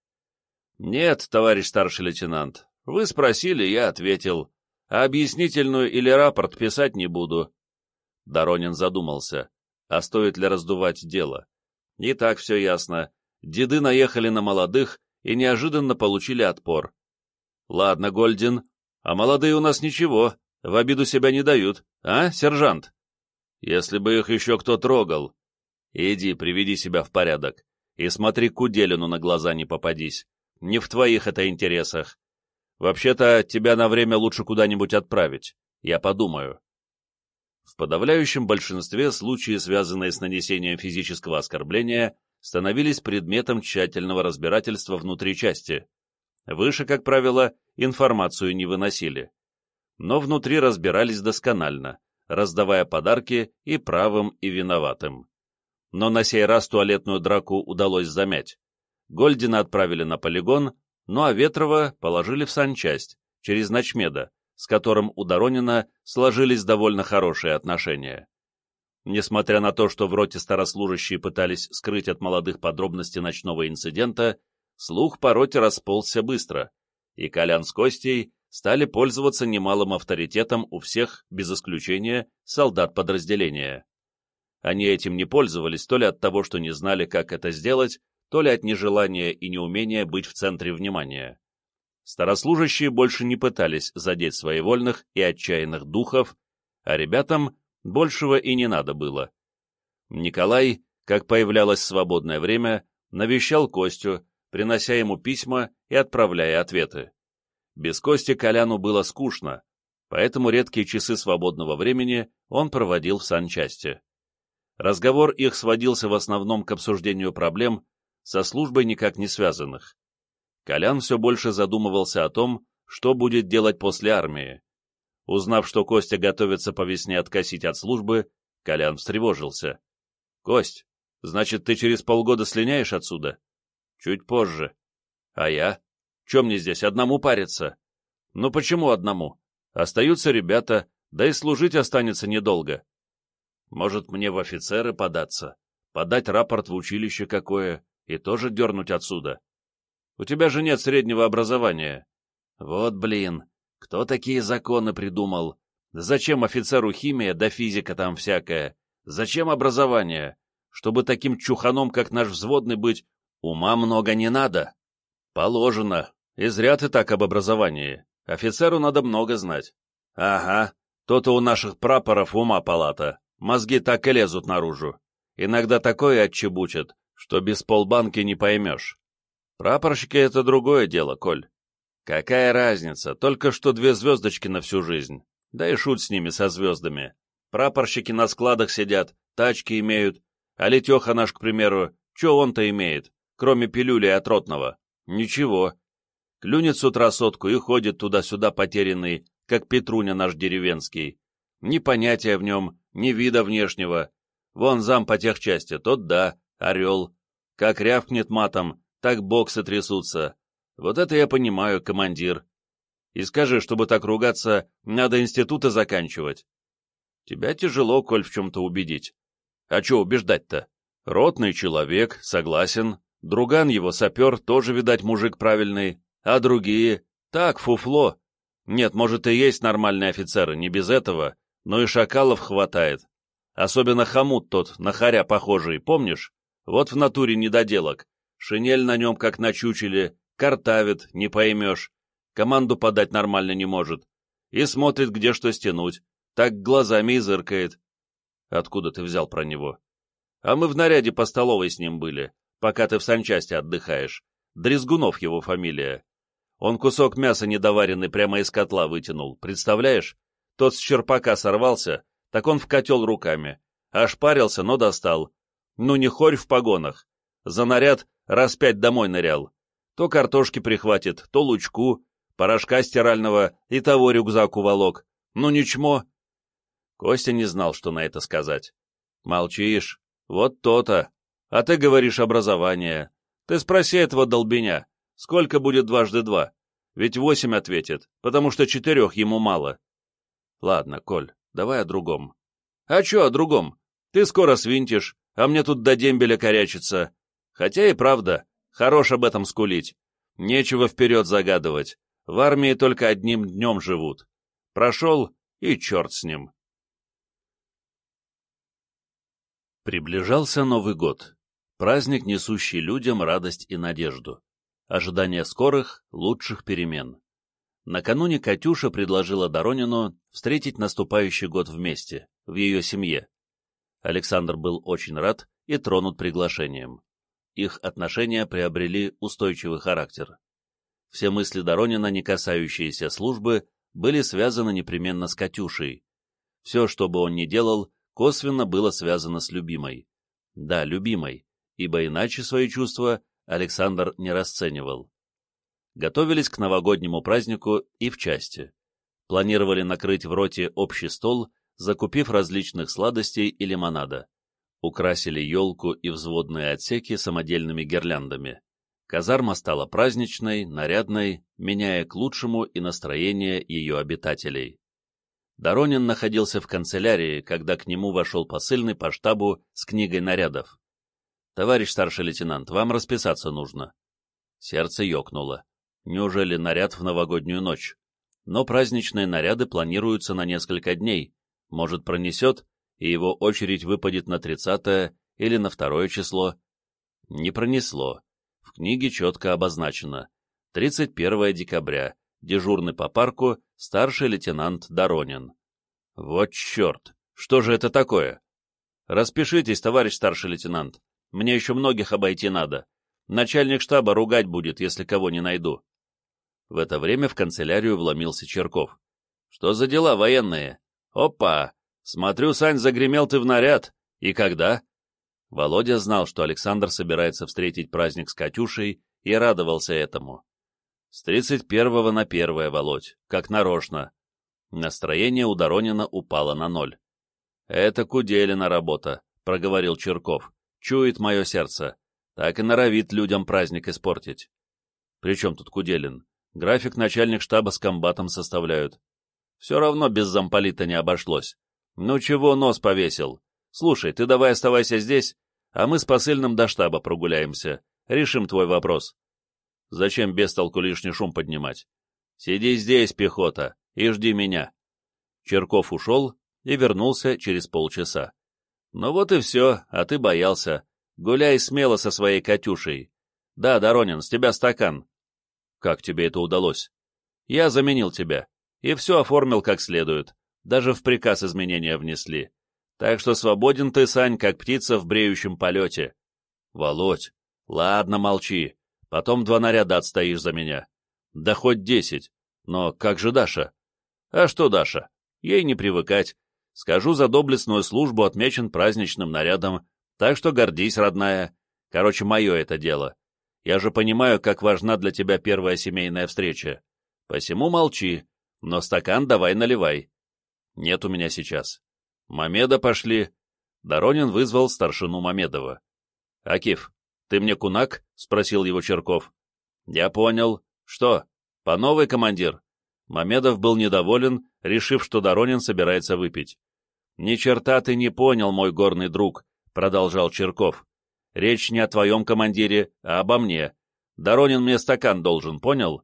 Нет, товарищ старший лейтенант, вы спросили, я ответил. А объяснительную или рапорт писать не буду. Доронин задумался, а стоит ли раздувать дело. И так все ясно. Деды наехали на молодых и неожиданно получили отпор. Ладно, Гольдин, а молодые у нас ничего, в обиду себя не дают, а, сержант? Если бы их еще кто трогал. Иди, приведи себя в порядок. И смотри, Куделину на глаза не попадись. Не в твоих это интересах. Вообще-то, тебя на время лучше куда-нибудь отправить. Я подумаю. В подавляющем большинстве случаи, связанные с нанесением физического оскорбления, становились предметом тщательного разбирательства внутри части. Выше, как правило, информацию не выносили. Но внутри разбирались досконально, раздавая подарки и правым, и виноватым но на сей раз туалетную драку удалось замять. Гольдина отправили на полигон, ну а Ветрова положили в санчасть, через Ночмеда, с которым у Доронина сложились довольно хорошие отношения. Несмотря на то, что в роте старослужащие пытались скрыть от молодых подробности ночного инцидента, слух по роте расползся быстро, и Колян с Костей стали пользоваться немалым авторитетом у всех, без исключения, солдат подразделения. Они этим не пользовались то ли от того, что не знали, как это сделать, то ли от нежелания и неумения быть в центре внимания. Старослужащие больше не пытались задеть своевольных и отчаянных духов, а ребятам большего и не надо было. Николай, как появлялось свободное время, навещал Костю, принося ему письма и отправляя ответы. Без Кости Коляну было скучно, поэтому редкие часы свободного времени он проводил в санчасти. Разговор их сводился в основном к обсуждению проблем, со службой никак не связанных. Колян все больше задумывался о том, что будет делать после армии. Узнав, что Костя готовится по весне откосить от службы, Колян встревожился. — Кость, значит, ты через полгода слиняешь отсюда? — Чуть позже. — А я? Чем мне здесь, одному париться? — Ну почему одному? Остаются ребята, да и служить останется недолго. Может, мне в офицеры податься? Подать рапорт в училище какое и тоже дернуть отсюда? У тебя же нет среднего образования. Вот блин, кто такие законы придумал? Зачем офицеру химия да физика там всякая? Зачем образование? Чтобы таким чуханом, как наш взводный, быть, ума много не надо. Положено. И зря ты так об образовании. Офицеру надо много знать. Ага, то-то у наших прапоров ума палата. Мозги так и лезут наружу. Иногда такое отчебучат, что без полбанки не поймешь. Прапорщики — это другое дело, Коль. Какая разница, только что две звездочки на всю жизнь. Да и шут с ними, со звездами. Прапорщики на складах сидят, тачки имеют. А Летеха наш, к примеру, что он-то имеет, кроме пилюли от ротного? Ничего. Клюнет с утра сотку и ходит туда-сюда потерянный, как Петруня наш деревенский. Ни понятия в нем, ни вида внешнего. Вон зам по техчасти, тот да, орел. Как рявкнет матом, так боксы трясутся. Вот это я понимаю, командир. И скажи, чтобы так ругаться, надо институты заканчивать. Тебя тяжело, Коль, в чем-то убедить. А что убеждать-то? Ротный человек, согласен. Друган его сапер, тоже, видать, мужик правильный. А другие? Так, фуфло. Нет, может, и есть нормальные офицеры, не без этого но и шакалов хватает. Особенно хомут тот, на харя похожий, помнишь? Вот в натуре недоделок. Шинель на нем, как на чучеле, картавит, не поймешь. Команду подать нормально не может. И смотрит, где что стянуть. Так глазами и зыркает. Откуда ты взял про него? А мы в наряде по столовой с ним были, пока ты в санчасти отдыхаешь. Дрезгунов его фамилия. Он кусок мяса недоваренный прямо из котла вытянул, представляешь? Тот с черпака сорвался, так он в котел руками. Ошпарился, но достал. Ну не хорь в погонах. За наряд раз пять домой нырял. То картошки прихватит, то лучку, порошка стирального и того рюкзак уволок. Ну не чмо. Костя не знал, что на это сказать. Молчишь. Вот то-то. А ты говоришь образование. Ты спроси этого долбеня, сколько будет дважды два? Ведь восемь ответит, потому что четырех ему мало. Ладно, Коль, давай о другом. А чё о другом? Ты скоро свинтишь, а мне тут до дембеля корячится. Хотя и правда, хорош об этом скулить. Нечего вперед загадывать. В армии только одним днем живут. Прошел, и черт с ним. Приближался Новый год. Праздник, несущий людям радость и надежду. Ожидание скорых, лучших перемен. Накануне Катюша предложила Доронину встретить наступающий год вместе, в ее семье. Александр был очень рад и тронут приглашением. Их отношения приобрели устойчивый характер. Все мысли Доронина, не касающиеся службы, были связаны непременно с Катюшей. Все, что бы он ни делал, косвенно было связано с любимой. Да, любимой, ибо иначе свои чувства Александр не расценивал. Готовились к новогоднему празднику и в части. Планировали накрыть в роте общий стол, закупив различных сладостей и лимонада. Украсили елку и взводные отсеки самодельными гирляндами. Казарма стала праздничной, нарядной, меняя к лучшему и настроение ее обитателей. Доронин находился в канцелярии, когда к нему вошел посыльный по штабу с книгой нарядов. «Товарищ старший лейтенант, вам расписаться нужно». Сердце ёкнуло. Неужели наряд в новогоднюю ночь? Но праздничные наряды планируются на несколько дней. Может, пронесет, и его очередь выпадет на 30 или на второе число. Не пронесло. В книге четко обозначено. 31 декабря. Дежурный по парку старший лейтенант Доронин. Вот черт! Что же это такое? Распишитесь, товарищ старший лейтенант. Мне еще многих обойти надо. Начальник штаба ругать будет, если кого не найду. В это время в канцелярию вломился Черков. Что за дела военные? Опа! Смотрю, Сань, загремел ты в наряд. И когда? Володя знал, что Александр собирается встретить праздник с Катюшей, и радовался этому. С тридцать первого на первое, Володь, как нарочно. Настроение у Доронина упало на ноль. «Это Куделина работа», — проговорил Черков чует мое сердце, так и норовит людям праздник испортить. Причем тут Куделин? График начальник штаба с комбатом составляют. Все равно без замполита не обошлось. Ну чего нос повесил? Слушай, ты давай оставайся здесь, а мы с посыльным до штаба прогуляемся. Решим твой вопрос. Зачем без толку лишний шум поднимать? Сиди здесь, пехота, и жди меня. Черков ушел и вернулся через полчаса. Ну вот и все, а ты боялся. Гуляй смело со своей Катюшей. Да, Доронин, с тебя стакан. Как тебе это удалось? Я заменил тебя. И все оформил как следует. Даже в приказ изменения внесли. Так что свободен ты, Сань, как птица в бреющем полете. Володь, ладно, молчи. Потом два наряда отстоишь за меня. Да хоть десять. Но как же Даша? А что Даша? Ей не привыкать. Скажу, за доблестную службу отмечен праздничным нарядом, так что гордись, родная. Короче, мое это дело. Я же понимаю, как важна для тебя первая семейная встреча. Посему молчи, но стакан давай наливай. Нет у меня сейчас. Мамеда пошли. Доронин вызвал старшину Мамедова. Акиф, ты мне кунак? — спросил его Черков. Я понял. Что, по новой командир? Мамедов был недоволен, решив, что Доронин собирается выпить. «Ни черта ты не понял, мой горный друг», — продолжал Черков. «Речь не о твоем командире, а обо мне. Доронин мне стакан должен, понял?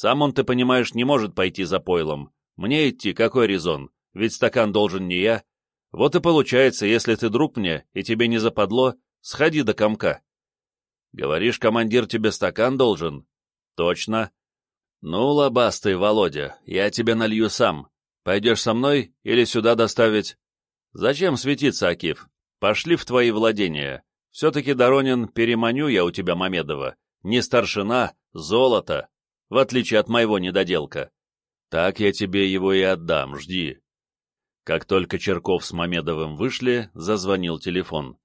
Сам он, ты понимаешь, не может пойти за пойлом. Мне идти, какой резон? Ведь стакан должен не я. Вот и получается, если ты друг мне, и тебе не западло, сходи до комка». «Говоришь, командир тебе стакан должен?» «Точно. «Ну, лобастый, Володя, я тебе налью сам. Пойдешь со мной или сюда доставить?» Зачем светиться, Акиф? Пошли в твои владения. Все-таки, Доронин, переманю я у тебя Мамедова. Не старшина, золото, в отличие от моего недоделка. Так я тебе его и отдам, жди. Как только Черков с Мамедовым вышли, зазвонил телефон.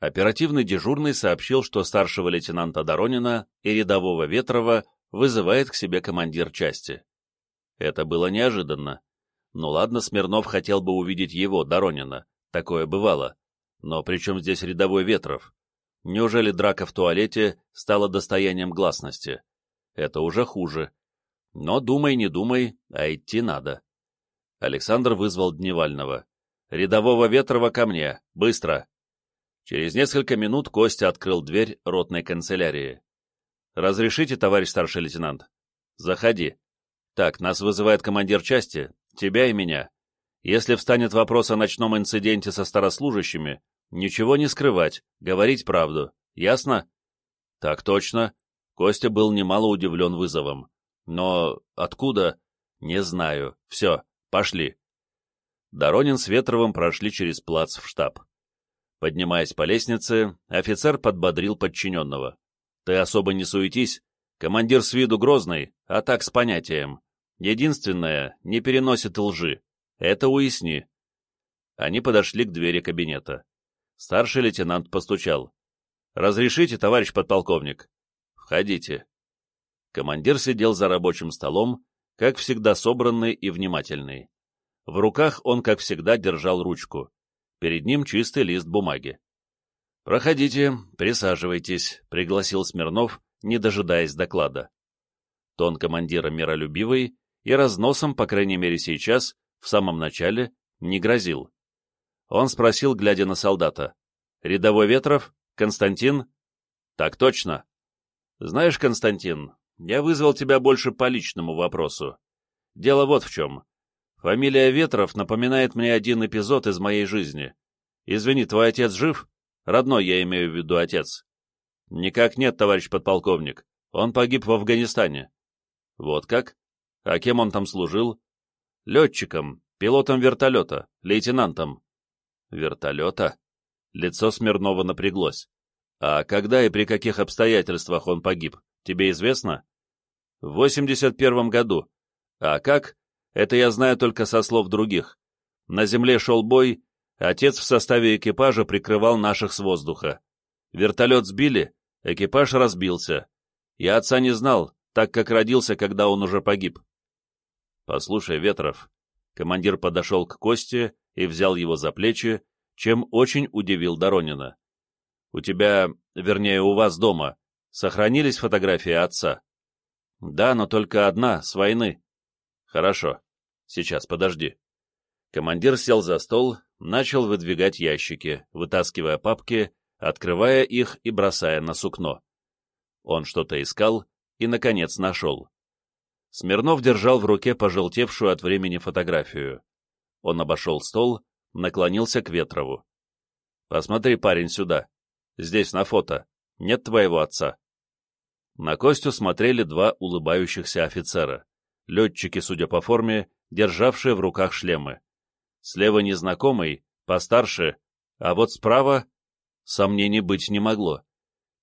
Оперативный дежурный сообщил, что старшего лейтенанта Доронина и рядового Ветрова вызывает к себе командир части. Это было неожиданно. Ну ладно, Смирнов хотел бы увидеть его, Доронина. Такое бывало. Но при чем здесь рядовой Ветров? Неужели драка в туалете стала достоянием гласности? Это уже хуже. Но думай, не думай, а идти надо. Александр вызвал Дневального. «Рядового Ветрова ко мне! Быстро!» Через несколько минут Костя открыл дверь ротной канцелярии. «Разрешите, товарищ старший лейтенант?» «Заходи. Так, нас вызывает командир части, тебя и меня. Если встанет вопрос о ночном инциденте со старослужащими, ничего не скрывать, говорить правду. Ясно?» «Так точно». Костя был немало удивлен вызовом. «Но откуда?» «Не знаю. Все, Пошли. Доронин с Ветровым прошли через плац в штаб. Поднимаясь по лестнице, офицер подбодрил подчиненного. «Ты особо не суетись. Командир с виду грозный, а так с понятием. Единственное, не переносит лжи. Это уясни». Они подошли к двери кабинета. Старший лейтенант постучал. «Разрешите, товарищ подполковник?» «Входите». Командир сидел за рабочим столом, как всегда собранный и внимательный. В руках он, как всегда, держал ручку. Перед ним чистый лист бумаги. «Проходите, присаживайтесь», — пригласил Смирнов, не дожидаясь доклада. Тон командира миролюбивый и разносом, по крайней мере сейчас, в самом начале, не грозил. Он спросил, глядя на солдата. «Рядовой Ветров? Константин?» «Так точно». «Знаешь, Константин, я вызвал тебя больше по личному вопросу. Дело вот в чем. Фамилия Ветров напоминает мне один эпизод из моей жизни. Извини, твой отец жив? Родной я имею в виду отец. Никак нет, товарищ подполковник. Он погиб в Афганистане. Вот как? А кем он там служил? Летчиком, пилотом вертолета, лейтенантом. Вертолета? Лицо Смирнова напряглось. А когда и при каких обстоятельствах он погиб? Тебе известно? В 81 году. А как? Это я знаю только со слов других. На земле шел бой, отец в составе экипажа прикрывал наших с воздуха. Вертолет сбили, экипаж разбился. Я отца не знал, так как родился, когда он уже погиб. Послушай, Ветров. Командир подошел к Косте и взял его за плечи, чем очень удивил Доронина. У тебя, вернее, у вас дома, Сохранились фотографии отца? Да, но только одна, с войны. Хорошо. Сейчас, подожди. Командир сел за стол, начал выдвигать ящики, вытаскивая папки, открывая их и бросая на сукно. Он что-то искал и, наконец, нашел. Смирнов держал в руке пожелтевшую от времени фотографию. Он обошел стол, наклонился к Ветрову. «Посмотри, парень, сюда. Здесь на фото. Нет твоего отца?» На Костю смотрели два улыбающихся офицера, летчики, судя по форме, державшие в руках шлемы. Слева незнакомый, постарше, а вот справа сомнений быть не могло.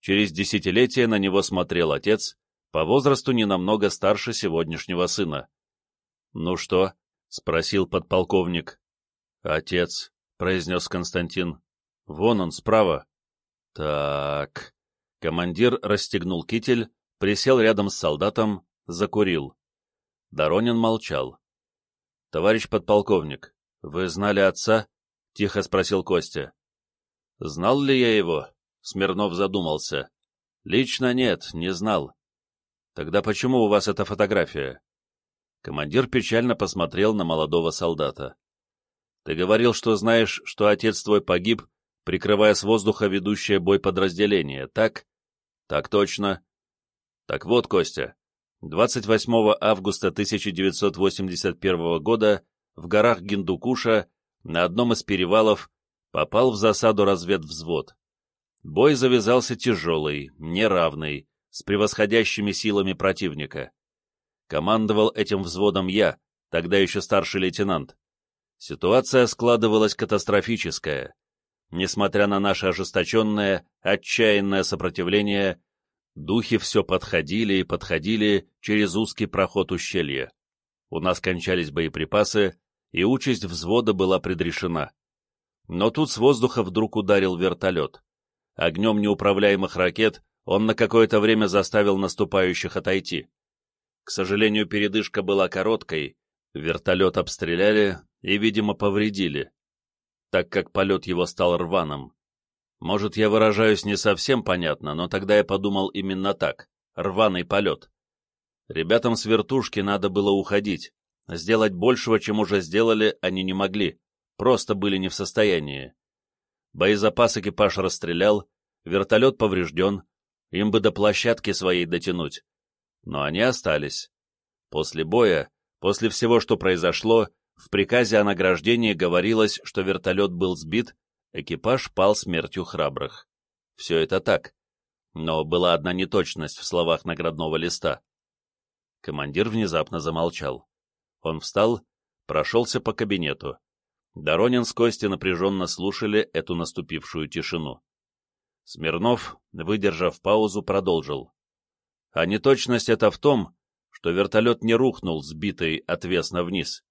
Через десятилетие на него смотрел отец, по возрасту не намного старше сегодняшнего сына. «Ну что?» — спросил подполковник. «Отец», — произнес Константин. «Вон он, справа». «Так...» Командир расстегнул китель, присел рядом с солдатом, закурил. Доронин молчал. — Товарищ подполковник, вы знали отца? — тихо спросил Костя. — Знал ли я его? — Смирнов задумался. — Лично нет, не знал. — Тогда почему у вас эта фотография? Командир печально посмотрел на молодого солдата. — Ты говорил, что знаешь, что отец твой погиб, прикрывая с воздуха ведущее бой подразделение, так? Так точно. Так вот, Костя, 28 августа 1981 года в горах Гиндукуша на одном из перевалов попал в засаду разведвзвод. Бой завязался тяжелый, неравный, с превосходящими силами противника. Командовал этим взводом я, тогда еще старший лейтенант. Ситуация складывалась катастрофическая. Несмотря на наше ожесточенное, отчаянное сопротивление, духи все подходили и подходили через узкий проход ущелья. У нас кончались боеприпасы, и участь взвода была предрешена. Но тут с воздуха вдруг ударил вертолет. Огнем неуправляемых ракет он на какое-то время заставил наступающих отойти. К сожалению, передышка была короткой, вертолет обстреляли и, видимо, повредили, так как полет его стал рваным. Может, я выражаюсь не совсем понятно, но тогда я подумал именно так — рваный полет. Ребятам с вертушки надо было уходить, сделать большего, чем уже сделали, они не могли, просто были не в состоянии. Боезапас экипаж расстрелял, вертолет поврежден, им бы до площадки своей дотянуть. Но они остались. После боя, после всего, что произошло, в приказе о награждении говорилось, что вертолет был сбит, экипаж пал смертью храбрых. Все это так. Но была одна неточность в словах наградного листа. Командир внезапно замолчал. Он встал, прошелся по кабинету. Доронин с Костей напряженно слушали эту наступившую тишину. Смирнов, выдержав паузу, продолжил. А неточность это в том, что вертолет не рухнул, сбитый отвесно вниз.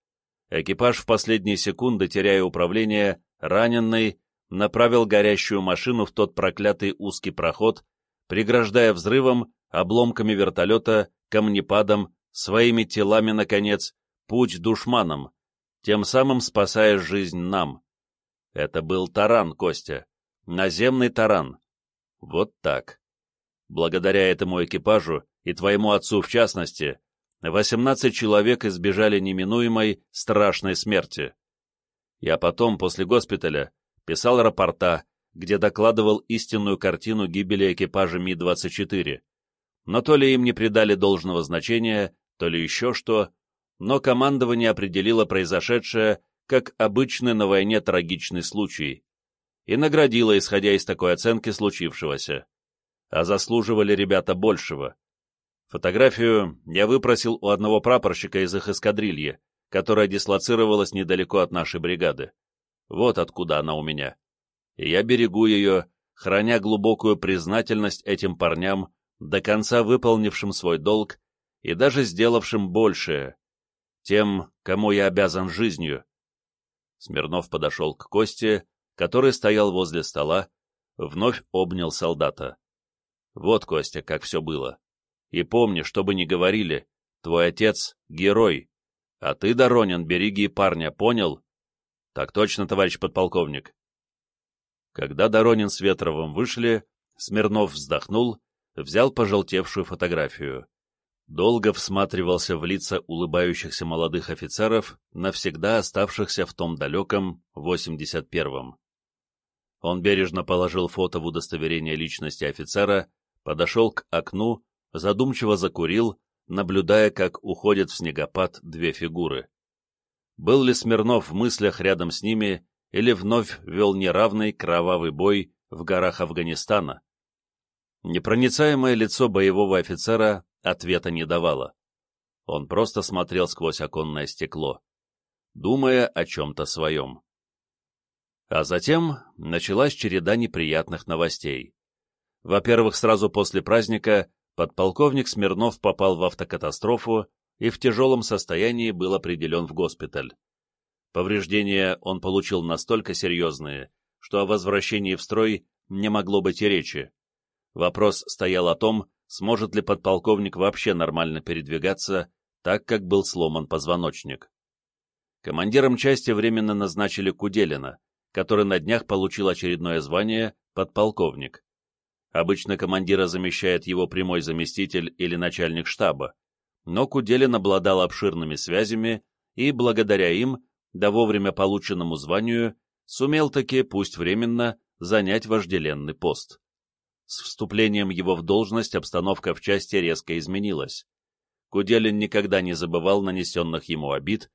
Экипаж в последние секунды, теряя управление, раненный, направил горящую машину в тот проклятый узкий проход, преграждая взрывом, обломками вертолета, камнепадом, своими телами, наконец, путь душманам, тем самым спасая жизнь нам. Это был таран, Костя. Наземный таран. Вот так. Благодаря этому экипажу, и твоему отцу в частности, 18 человек избежали неминуемой, страшной смерти. Я потом, после госпиталя, писал рапорта, где докладывал истинную картину гибели экипажа Ми-24. Но то ли им не придали должного значения, то ли еще что, но командование определило произошедшее как обычный на войне трагичный случай и наградило, исходя из такой оценки случившегося. А заслуживали ребята большего. Фотографию я выпросил у одного прапорщика из их эскадрильи, которая дислоцировалась недалеко от нашей бригады. Вот откуда она у меня. И я берегу ее, храня глубокую признательность этим парням, до конца выполнившим свой долг и даже сделавшим большее, тем, кому я обязан жизнью. Смирнов подошел к Косте, который стоял возле стола, вновь обнял солдата. Вот, Костя, как все было. И помни, что бы ни говорили, твой отец — герой, а ты, Доронин, береги парня, понял? Так точно, товарищ подполковник. Когда Доронин с Ветровым вышли, Смирнов вздохнул, взял пожелтевшую фотографию долго всматривался в лица улыбающихся молодых офицеров, навсегда оставшихся в том далеком 81-м. Он бережно положил фото в удостоверение личности офицера, подошел к окну, задумчиво закурил, наблюдая, как уходят в снегопад две фигуры. Был ли Смирнов в мыслях рядом с ними или вновь вел неравный кровавый бой в горах Афганистана? Непроницаемое лицо боевого офицера ответа не давало. Он просто смотрел сквозь оконное стекло, думая о чем-то своем. А затем началась череда неприятных новостей. Во-первых, сразу после праздника подполковник Смирнов попал в автокатастрофу и в тяжелом состоянии был определен в госпиталь. Повреждения он получил настолько серьезные, что о возвращении в строй не могло быть и речи. Вопрос стоял о том, сможет ли подполковник вообще нормально передвигаться, так как был сломан позвоночник. Командиром части временно назначили Куделина, который на днях получил очередное звание подполковник. Обычно командира замещает его прямой заместитель или начальник штаба, но Куделин обладал обширными связями и, благодаря им, до вовремя полученному званию, сумел таки, пусть временно, занять вожделенный пост. С вступлением его в должность обстановка в части резко изменилась. Куделин никогда не забывал нанесенных ему обид,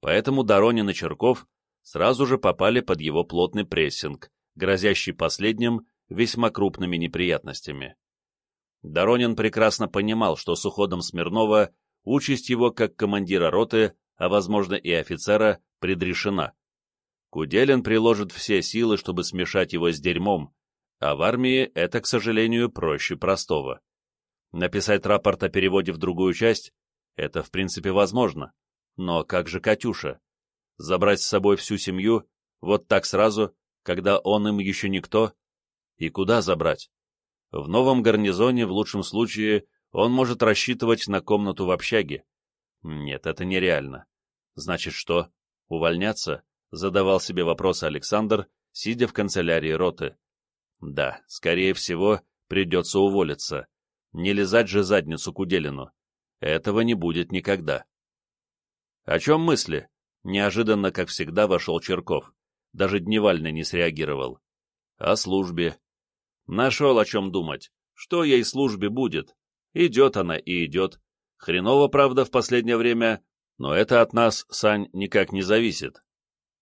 поэтому Доронин и Черков сразу же попали под его плотный прессинг, грозящий последним весьма крупными неприятностями. Доронин прекрасно понимал, что с уходом Смирнова участь его как командира роты, а возможно и офицера, предрешена. Куделин приложит все силы, чтобы смешать его с дерьмом, а в армии это, к сожалению, проще простого. Написать рапорт о переводе в другую часть — это, в принципе, возможно. Но как же Катюша? Забрать с собой всю семью, вот так сразу, когда он им еще никто? И куда забрать? В новом гарнизоне, в лучшем случае, он может рассчитывать на комнату в общаге. Нет, это нереально. Значит, что? Увольняться? Задавал себе вопрос Александр, сидя в канцелярии роты. Да, скорее всего, придется уволиться. Не лизать же задницу Куделину. Этого не будет никогда. О чем мысли? Неожиданно, как всегда, вошел Черков. Даже Дневальный не среагировал. О службе. Нашел о чем думать. Что ей службе будет? Идет она и идет. Хреново, правда, в последнее время, но это от нас, Сань, никак не зависит.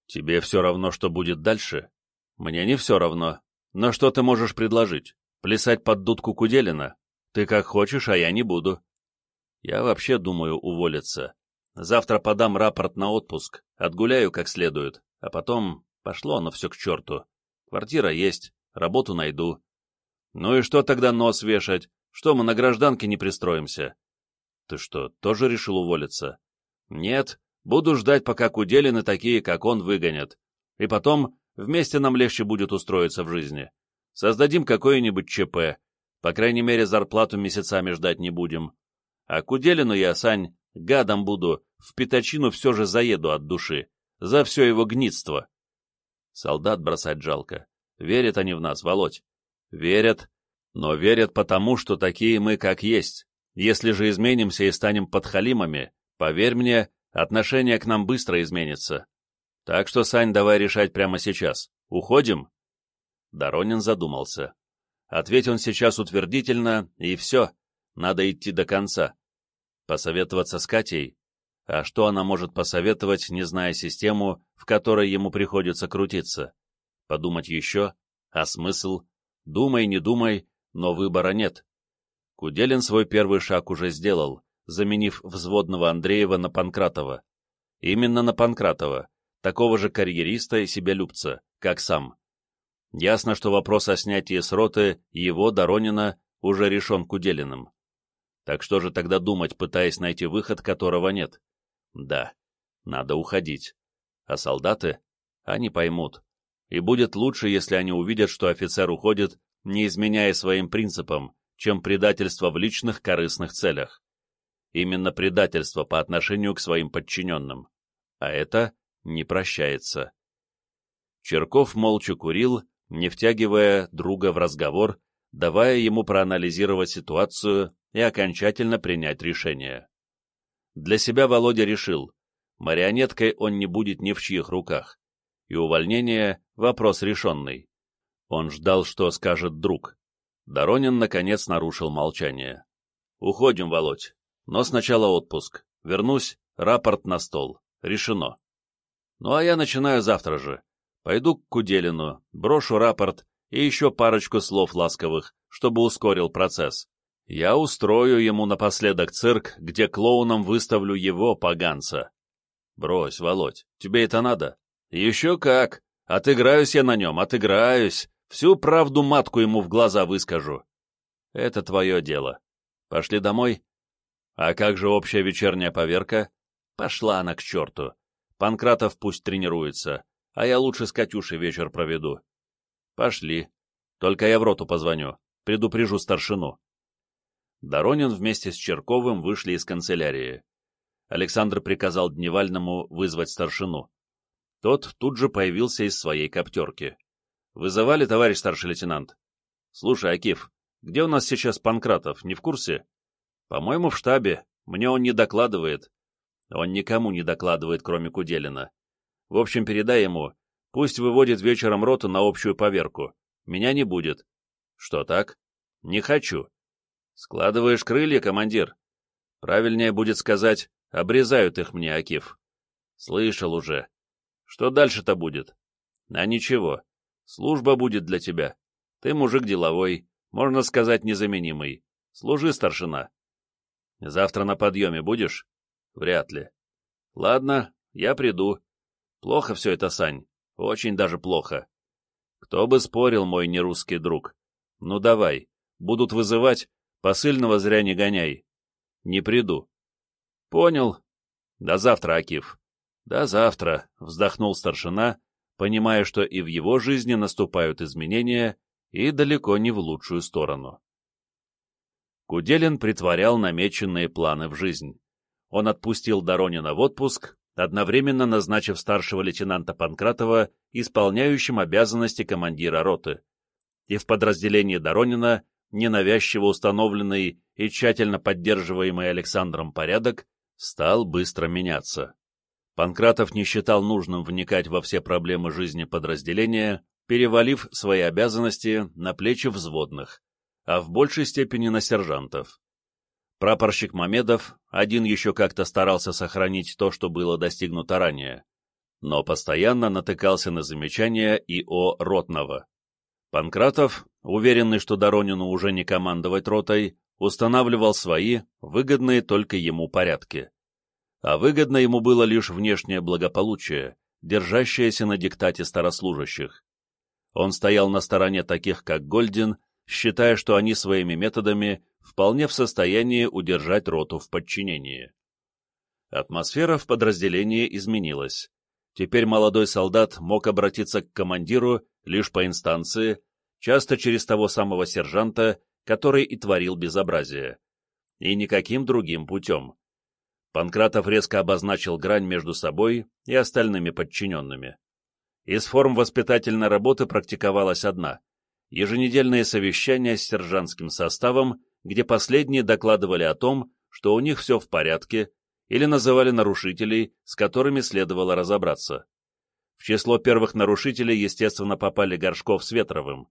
Тебе все равно, что будет дальше? Мне не все равно. Но что ты можешь предложить? Плясать под дудку Куделина? Ты как хочешь, а я не буду. Я вообще думаю уволиться. Завтра подам рапорт на отпуск, отгуляю как следует, а потом пошло оно все к черту. Квартира есть, работу найду. Ну и что тогда нос вешать? Что мы на гражданке не пристроимся? Ты что, тоже решил уволиться? Нет, буду ждать, пока Куделины такие, как он, выгонят. И потом вместе нам легче будет устроиться в жизни. Создадим какое-нибудь ЧП. По крайней мере, зарплату месяцами ждать не будем. А Куделину я, Сань, гадом буду, в пятачину все же заеду от души. За все его гнидство. Солдат бросать жалко. Верят они в нас, Володь. Верят, но верят потому, что такие мы как есть. Если же изменимся и станем подхалимами, поверь мне, отношение к нам быстро изменится. Так что, Сань, давай решать прямо сейчас. Уходим?» Доронин задумался. Ответь он сейчас утвердительно, и все, надо идти до конца. Посоветоваться с Катей? А что она может посоветовать, не зная систему, в которой ему приходится крутиться? Подумать еще? А смысл? Думай, не думай, но выбора нет. Куделин свой первый шаг уже сделал, заменив взводного Андреева на Панкратова. Именно на Панкратова, такого же карьериста и себялюбца, как сам. Ясно, что вопрос о снятии с роты его, Доронина, уже решен Куделиным. Так что же тогда думать, пытаясь найти выход, которого нет? Да, надо уходить. А солдаты? Они поймут. И будет лучше, если они увидят, что офицер уходит не изменяя своим принципам, чем предательство в личных корыстных целях. Именно предательство по отношению к своим подчиненным. А это не прощается. Черков молча курил, не втягивая друга в разговор, давая ему проанализировать ситуацию и окончательно принять решение. Для себя Володя решил, марионеткой он не будет ни в чьих руках, и увольнение — вопрос решенный. Он ждал, что скажет друг. Доронин, наконец, нарушил молчание. «Уходим, Володь. Но сначала отпуск. Вернусь, рапорт на стол. Решено. Ну а я начинаю завтра же. Пойду к Куделину, брошу рапорт и еще парочку слов ласковых, чтобы ускорил процесс. Я устрою ему напоследок цирк, где клоуном выставлю его, поганца. Брось, Володь, тебе это надо? Еще как. Отыграюсь я на нем, отыграюсь. Всю правду матку ему в глаза выскажу. Это твое дело. Пошли домой? А как же общая вечерняя поверка? Пошла она к черту. Панкратов пусть тренируется, а я лучше с Катюшей вечер проведу. Пошли. Только я в роту позвоню, предупрежу старшину. Доронин вместе с Черковым вышли из канцелярии. Александр приказал Дневальному вызвать старшину. Тот тут же появился из своей коптерки. «Вызывали, товарищ старший лейтенант?» «Слушай, Акиф, где у нас сейчас Панкратов, не в курсе?» «По-моему, в штабе. Мне он не докладывает». «Он никому не докладывает, кроме Куделина. В общем, передай ему, пусть выводит вечером роту на общую поверку. Меня не будет». «Что так?» «Не хочу». «Складываешь крылья, командир?» «Правильнее будет сказать, обрезают их мне, Акиф». «Слышал уже. Что дальше-то будет?» «А ничего. Служба будет для тебя. Ты мужик деловой, можно сказать, незаменимый. Служи, старшина. Завтра на подъеме будешь? Вряд ли. Ладно, я приду. Плохо все это, Сань. Очень даже плохо. Кто бы спорил, мой нерусский друг. Ну давай, будут вызывать, посыльного зря не гоняй. Не приду. Понял. До завтра, Акиф. До завтра, вздохнул старшина, понимая, что и в его жизни наступают изменения, и далеко не в лучшую сторону. Куделин притворял намеченные планы в жизнь. Он отпустил Доронина в отпуск, одновременно назначив старшего лейтенанта Панкратова исполняющим обязанности командира роты. И в подразделении Доронина ненавязчиво установленный и тщательно поддерживаемый Александром порядок стал быстро меняться. Панкратов не считал нужным вникать во все проблемы жизни подразделения, перевалив свои обязанности на плечи взводных, а в большей степени на сержантов. Прапорщик Мамедов один еще как-то старался сохранить то, что было достигнуто ранее, но постоянно натыкался на замечания и о Ротного. Панкратов, уверенный, что Доронину уже не командовать ротой, устанавливал свои, выгодные только ему порядки. А выгодно ему было лишь внешнее благополучие, держащееся на диктате старослужащих. Он стоял на стороне таких, как Гольдин, считая, что они своими методами вполне в состоянии удержать роту в подчинении. Атмосфера в подразделении изменилась. Теперь молодой солдат мог обратиться к командиру лишь по инстанции, часто через того самого сержанта, который и творил безобразие. И никаким другим путем. Панкратов резко обозначил грань между собой и остальными подчиненными. Из форм воспитательной работы практиковалась одна — еженедельные совещания с сержантским составом где последние докладывали о том, что у них все в порядке, или называли нарушителей, с которыми следовало разобраться. В число первых нарушителей, естественно, попали Горшков с Ветровым.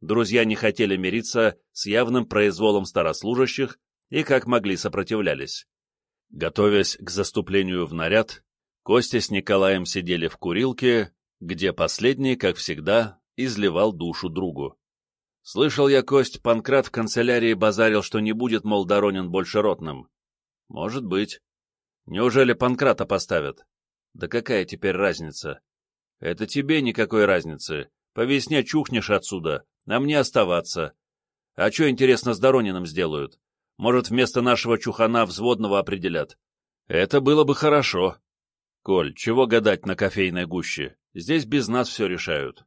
Друзья не хотели мириться с явным произволом старослужащих и как могли сопротивлялись. Готовясь к заступлению в наряд, Костя с Николаем сидели в курилке, где последний, как всегда, изливал душу другу. Слышал я, Кость, Панкрат в канцелярии базарил, что не будет, мол, Доронин больше ротным. Может быть. Неужели Панкрата поставят? Да какая теперь разница? Это тебе никакой разницы. По весне чухнешь отсюда, а мне оставаться. А что, интересно, с Дорониным сделают? Может, вместо нашего чухана взводного определят? Это было бы хорошо. Коль, чего гадать на кофейной гуще? Здесь без нас все решают.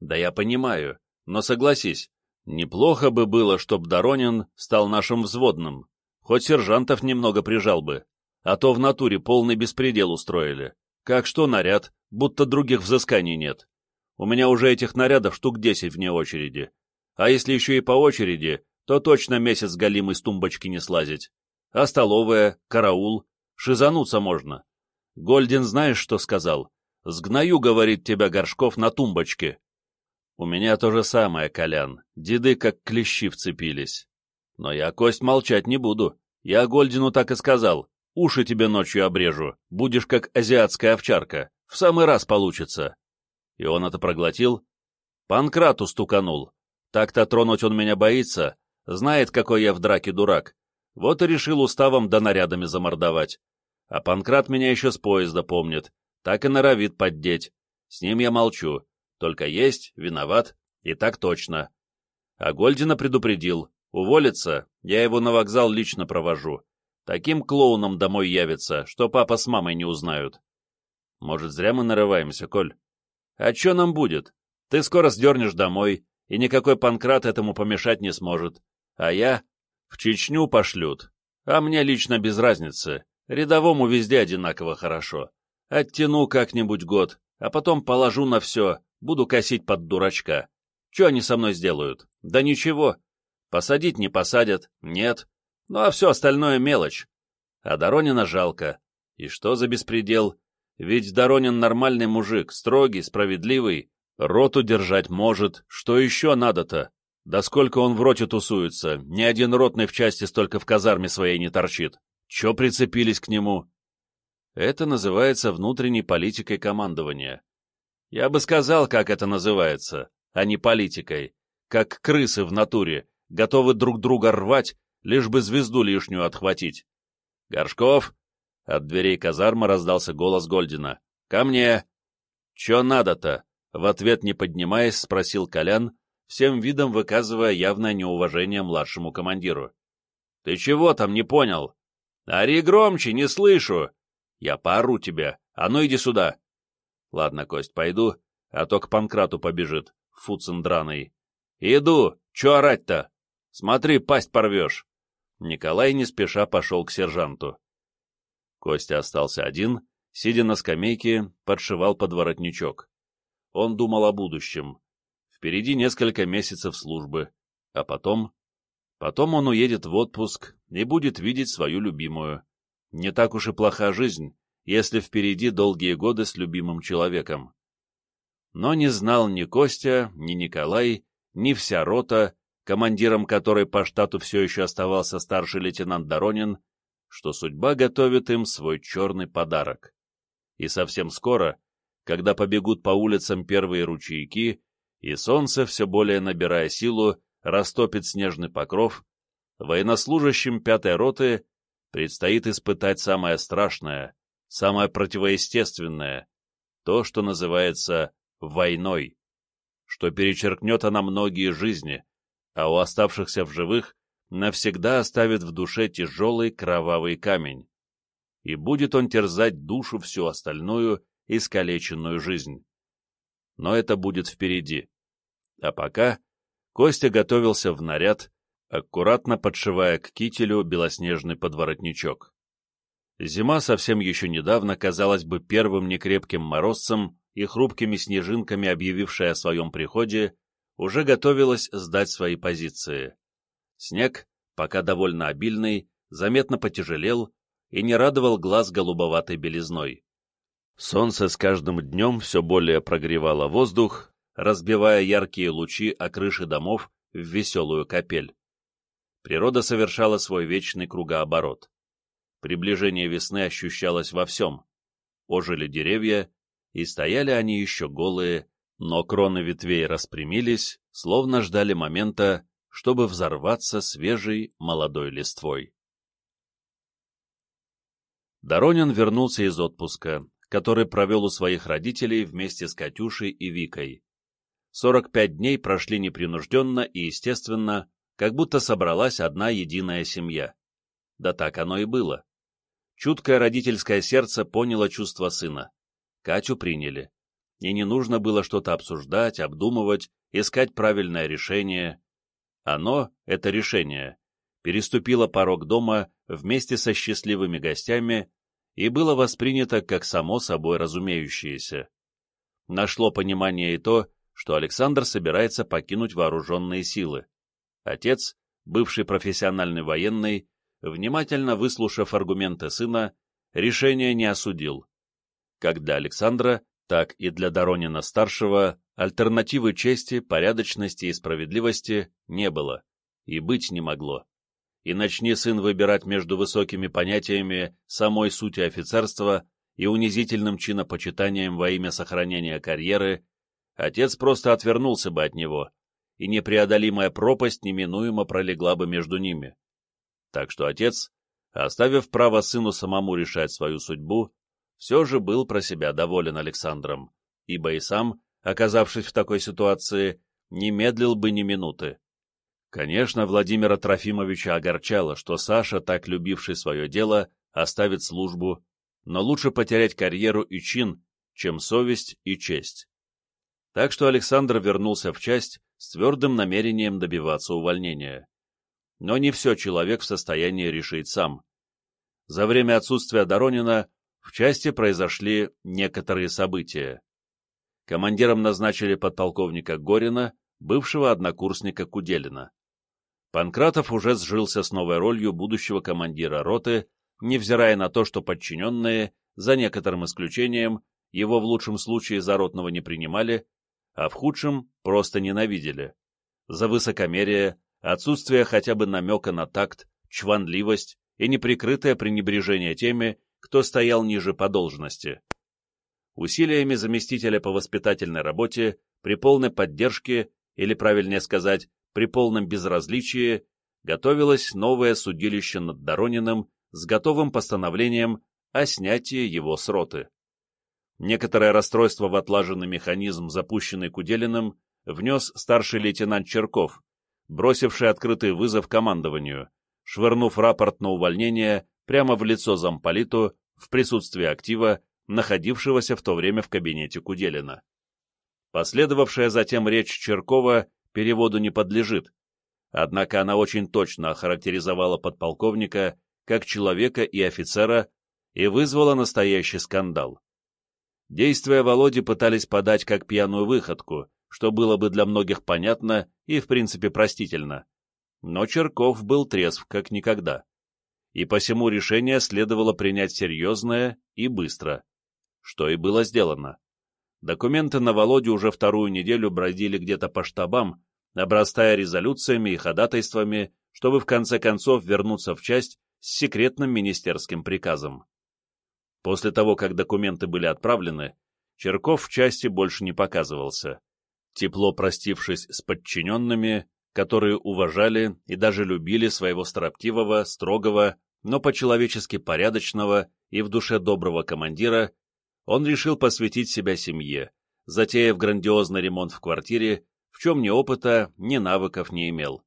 Да я понимаю. Но согласись, неплохо бы было, чтоб Доронин стал нашим взводным, хоть сержантов немного прижал бы, а то в натуре полный беспредел устроили. Как что наряд, будто других взысканий нет. У меня уже этих нарядов штук десять вне очереди. А если еще и по очереди, то точно месяц галимый с тумбочки не слазить. А столовая, караул, шизануться можно. Гольдин знаешь, что сказал? «Сгною, — говорит тебя Горшков, — на тумбочке. У меня то же самое, Колян. Деды как клещи вцепились. Но я, Кость, молчать не буду. Я Гольдину так и сказал. Уши тебе ночью обрежу. Будешь как азиатская овчарка. В самый раз получится. И он это проглотил. Панкрату стуканул. Так-то тронуть он меня боится. Знает, какой я в драке дурак. Вот и решил уставом да нарядами замордовать. А Панкрат меня еще с поезда помнит. Так и норовит поддеть. С ним я молчу. Только есть, виноват, и так точно. А Гольдина предупредил. Уволится, я его на вокзал лично провожу. Таким клоуном домой явится, что папа с мамой не узнают. Может, зря мы нарываемся, Коль? А что нам будет? Ты скоро сдернешь домой, и никакой Панкрат этому помешать не сможет. А я? В Чечню пошлют. А мне лично без разницы. Рядовому везде одинаково хорошо. Оттяну как-нибудь год, а потом положу на все, Буду косить под дурачка. Че они со мной сделают? Да ничего. Посадить не посадят, нет. Ну а все остальное мелочь. А Доронина жалко. И что за беспредел? Ведь Доронин нормальный мужик, строгий, справедливый. Роту держать может. Что еще надо-то? Да сколько он в роте тусуется, ни один ротный в части столько в казарме своей не торчит. Че прицепились к нему? Это называется внутренней политикой командования. Я бы сказал, как это называется, а не политикой. Как крысы в натуре, готовы друг друга рвать, лишь бы звезду лишнюю отхватить. «Горшков!» От дверей казармы раздался голос Гольдина. «Ко мне!» «Че надо-то?» В ответ, не поднимаясь, спросил Колян, всем видом выказывая явное неуважение младшему командиру. «Ты чего там, не понял? Ори громче, не слышу! Я поору тебя, а ну иди сюда!» «Ладно, Кость, пойду, а то к Панкрату побежит, фуцин драный». «Иду! Чё орать-то? Смотри, пасть порвешь!» Николай не спеша пошел к сержанту. Костя остался один, сидя на скамейке, подшивал под воротничок. Он думал о будущем. Впереди несколько месяцев службы, а потом... Потом он уедет в отпуск и будет видеть свою любимую. Не так уж и плоха жизнь, если впереди долгие годы с любимым человеком. Но не знал ни Костя, ни Николай, ни вся рота, командиром которой по штату все еще оставался старший лейтенант Доронин, что судьба готовит им свой черный подарок. И совсем скоро, когда побегут по улицам первые ручейки, и солнце, все более набирая силу, растопит снежный покров, военнослужащим пятой роты предстоит испытать самое страшное, самое противоестественное, то, что называется войной, что перечеркнет она многие жизни, а у оставшихся в живых навсегда оставит в душе тяжелый кровавый камень. И будет он терзать душу всю остальную, искалеченную жизнь. Но это будет впереди. А пока Костя готовился в наряд, аккуратно подшивая к кителю белоснежный подворотничок. Зима совсем еще недавно казалась бы первым некрепким морозцем и хрупкими снежинками, объявившая о своем приходе, уже готовилась сдать свои позиции. Снег, пока довольно обильный, заметно потяжелел и не радовал глаз голубоватой белизной. Солнце с каждым днем все более прогревало воздух, разбивая яркие лучи о крыши домов в веселую капель. Природа совершала свой вечный кругооборот. Приближение весны ощущалось во всем. Ожили деревья, и стояли они еще голые, но кроны ветвей распрямились, словно ждали момента, чтобы взорваться свежей молодой листвой. Доронин вернулся из отпуска, который провел у своих родителей вместе с Катюшей и Викой. 45 дней прошли непринужденно и естественно, как будто собралась одна единая семья. Да так оно и было. Чуткое родительское сердце поняло чувство сына. Катю приняли. И не нужно было что-то обсуждать, обдумывать, искать правильное решение. Оно, это решение, переступило порог дома вместе со счастливыми гостями и было воспринято как само собой разумеющееся. Нашло понимание и то, что Александр собирается покинуть вооруженные силы. Отец, бывший профессиональный военный, внимательно выслушав аргументы сына, решение не осудил. Как для Александра, так и для Доронина-старшего альтернативы чести, порядочности и справедливости не было и быть не могло. И начни сын выбирать между высокими понятиями самой сути офицерства и унизительным чинопочитанием во имя сохранения карьеры, отец просто отвернулся бы от него, и непреодолимая пропасть неминуемо пролегла бы между ними. Так что отец, оставив право сыну самому решать свою судьбу, все же был про себя доволен Александром, ибо и сам, оказавшись в такой ситуации, не медлил бы ни минуты. Конечно, Владимира Трофимовича огорчало, что Саша, так любивший свое дело, оставит службу, но лучше потерять карьеру и чин, чем совесть и честь. Так что Александр вернулся в часть с твердым намерением добиваться увольнения. Но не все человек в состоянии решить сам. За время отсутствия Доронина в части произошли некоторые события. Командиром назначили подполковника Горина, бывшего однокурсника Куделина. Панкратов уже сжился с новой ролью будущего командира роты, невзирая на то, что подчиненные, за некоторым исключением, его в лучшем случае за ротного не принимали, а в худшем просто ненавидели. За высокомерие, отсутствие хотя бы намека на такт, чванливость и неприкрытое пренебрежение теми, кто стоял ниже по должности. Усилиями заместителя по воспитательной работе, при полной поддержке, или правильнее сказать, при полном безразличии, готовилось новое судилище над Дорониным с готовым постановлением о снятии его с роты. Некоторое расстройство в отлаженный механизм, запущенный Куделиным, внес старший лейтенант Черков, бросивший открытый вызов командованию, швырнув рапорт на увольнение прямо в лицо замполиту в присутствии актива, находившегося в то время в кабинете Куделина. Последовавшая затем речь Черкова переводу не подлежит, однако она очень точно охарактеризовала подполковника как человека и офицера и вызвала настоящий скандал. Действия Володи пытались подать как пьяную выходку, что было бы для многих понятно и, в принципе, простительно. Но Черков был трезв как никогда. И посему решение следовало принять серьезное и быстро. Что и было сделано. Документы на Володю уже вторую неделю бродили где-то по штабам, обрастая резолюциями и ходатайствами, чтобы в конце концов вернуться в часть с секретным министерским приказом. После того, как документы были отправлены, Черков в части больше не показывался. Тепло простившись с подчиненными, которые уважали и даже любили своего строптивого, строгого, но по-человечески порядочного и в душе доброго командира, он решил посвятить себя семье, затеяв грандиозный ремонт в квартире, в чем ни опыта, ни навыков не имел.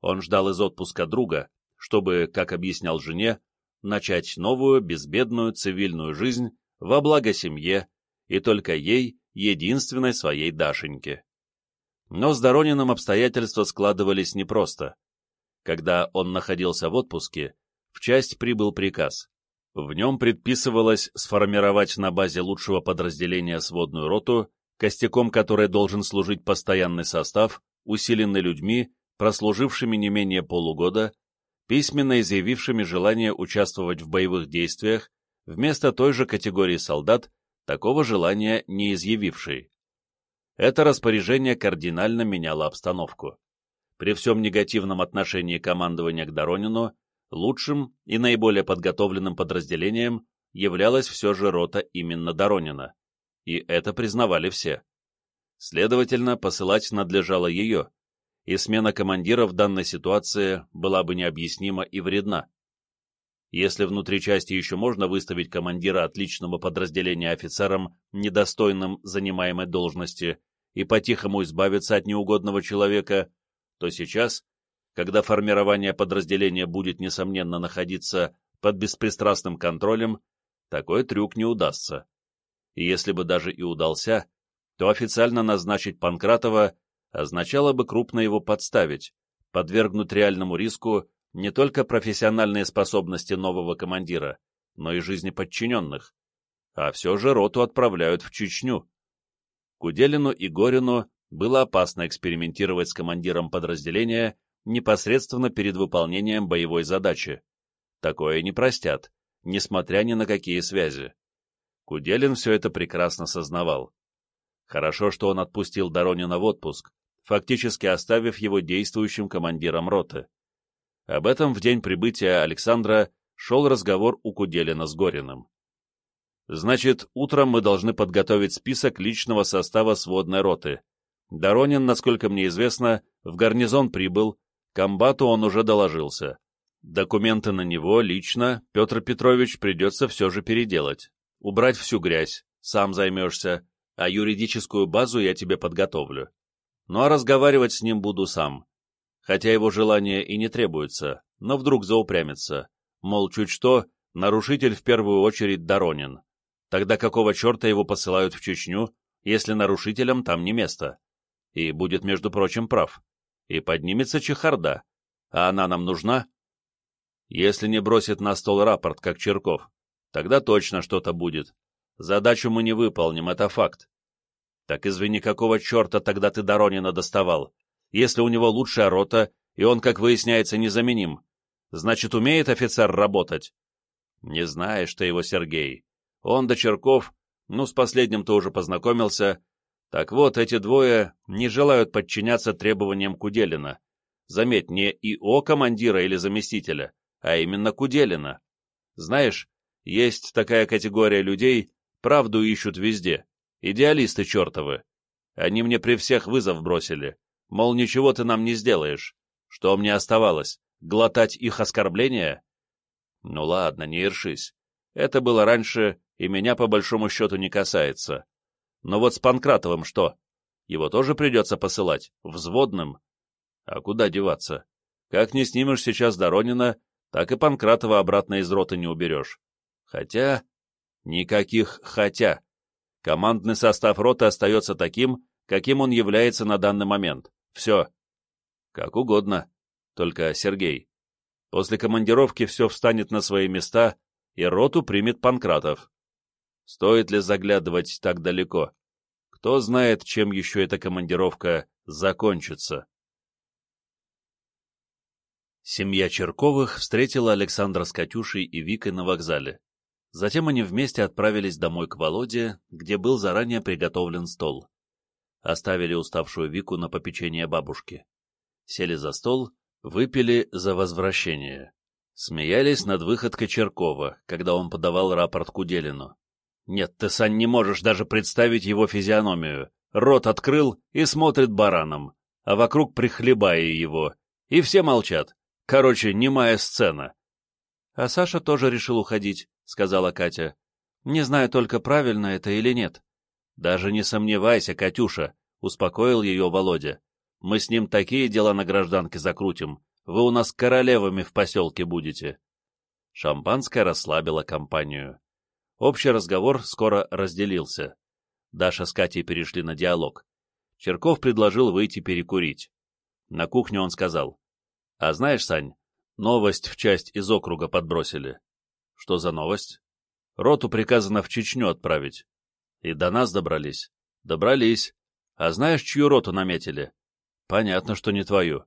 Он ждал из отпуска друга, чтобы, как объяснял жене, начать новую, безбедную, цивильную жизнь во благо семье и только ей, единственной своей Дашеньке. Но с Дорониным обстоятельства складывались непросто. Когда он находился в отпуске, в часть прибыл приказ. В нем предписывалось сформировать на базе лучшего подразделения сводную роту, костяком которой должен служить постоянный состав, усиленный людьми, прослужившими не менее полугода, письменно изъявившими желание участвовать в боевых действиях, вместо той же категории солдат, такого желания не изъявившей. Это распоряжение кардинально меняло обстановку. При всем негативном отношении командования к Доронину, лучшим и наиболее подготовленным подразделением являлась все же рота именно Доронина, и это признавали все. Следовательно, посылать надлежало ее, и смена командира в данной ситуации была бы необъяснима и вредна. Если внутри части еще можно выставить командира отличного подразделения офицером, недостойным занимаемой должности, и по-тихому избавиться от неугодного человека, то сейчас, когда формирование подразделения будет, несомненно, находиться под беспристрастным контролем, такой трюк не удастся. И если бы даже и удался, то официально назначить Панкратова означало бы крупно его подставить, подвергнуть реальному риску не только профессиональные способности нового командира, но и жизни подчиненных. А все же роту отправляют в Чечню. Куделину и Горину было опасно экспериментировать с командиром подразделения непосредственно перед выполнением боевой задачи. Такое не простят, несмотря ни на какие связи. Куделин все это прекрасно сознавал. Хорошо, что он отпустил Доронина в отпуск, фактически оставив его действующим командиром роты. Об этом в день прибытия Александра шел разговор у Куделина с Гориным. Значит, утром мы должны подготовить список личного состава сводной роты. Доронин, насколько мне известно, в гарнизон прибыл, комбату он уже доложился. Документы на него лично Петр Петрович придется все же переделать. Убрать всю грязь, сам займешься, а юридическую базу я тебе подготовлю. Ну а разговаривать с ним буду сам. Хотя его желание и не требуется, но вдруг заупрямится. Мол, чуть что, нарушитель в первую очередь Доронин. Тогда какого черта его посылают в Чечню, если нарушителям там не место? И будет, между прочим, прав. И поднимется чехарда. А она нам нужна? Если не бросит на стол рапорт, как Черков, тогда точно что-то будет. Задачу мы не выполним, это факт. Так извини, какого черта тогда ты Доронина доставал? Если у него лучшая рота, и он, как выясняется, незаменим, значит, умеет офицер работать? Не знаешь ты его, Сергей. Он до Черков, ну, с последним ты уже познакомился. Так вот, эти двое не желают подчиняться требованиям Куделина. Заметь, не ИО командира или заместителя, а именно Куделина. Знаешь, есть такая категория людей, правду ищут везде. Идеалисты чертовы. Они мне при всех вызов бросили. Мол, ничего ты нам не сделаешь. Что мне оставалось? Глотать их оскорбления? Ну ладно, не ершись. Это было раньше, и меня по большому счету не касается. Но вот с Панкратовым что? Его тоже придется посылать, взводным. А куда деваться? Как не снимешь сейчас Доронина, так и Панкратова обратно из роты не уберешь. Хотя... Никаких «хотя». Командный состав роты остается таким, каким он является на данный момент. Все. Как угодно. Только, Сергей, после командировки все встанет на свои места, и роту примет Панкратов. Стоит ли заглядывать так далеко? Кто знает, чем еще эта командировка закончится. Семья Черковых встретила Александра с Катюшей и Викой на вокзале. Затем они вместе отправились домой к Володе, где был заранее приготовлен стол. Оставили уставшую Вику на попечение бабушки. Сели за стол, выпили за возвращение. Смеялись над выходкой Черкова, когда он подавал рапорт Куделину. Нет, ты, Сань, не можешь даже представить его физиономию. Рот открыл и смотрит бараном, а вокруг прихлебая его. И все молчат. Короче, немая сцена. А Саша тоже решил уходить. — сказала Катя. «Не знаю только, правильно это или нет». «Даже не сомневайся, Катюша», — успокоил ее Володя. «Мы с ним такие дела на гражданке закрутим. Вы у нас королевами в поселке будете». Шампанское расслабило компанию. Общий разговор скоро разделился. Даша с Катей перешли на диалог. Черков предложил выйти перекурить. На кухню он сказал. «А знаешь, Сань, новость в часть из округа подбросили. Что за новость? Роту приказано в Чечню отправить. И до нас добрались. Добрались. А знаешь, чью роту наметили? Понятно, что не твою.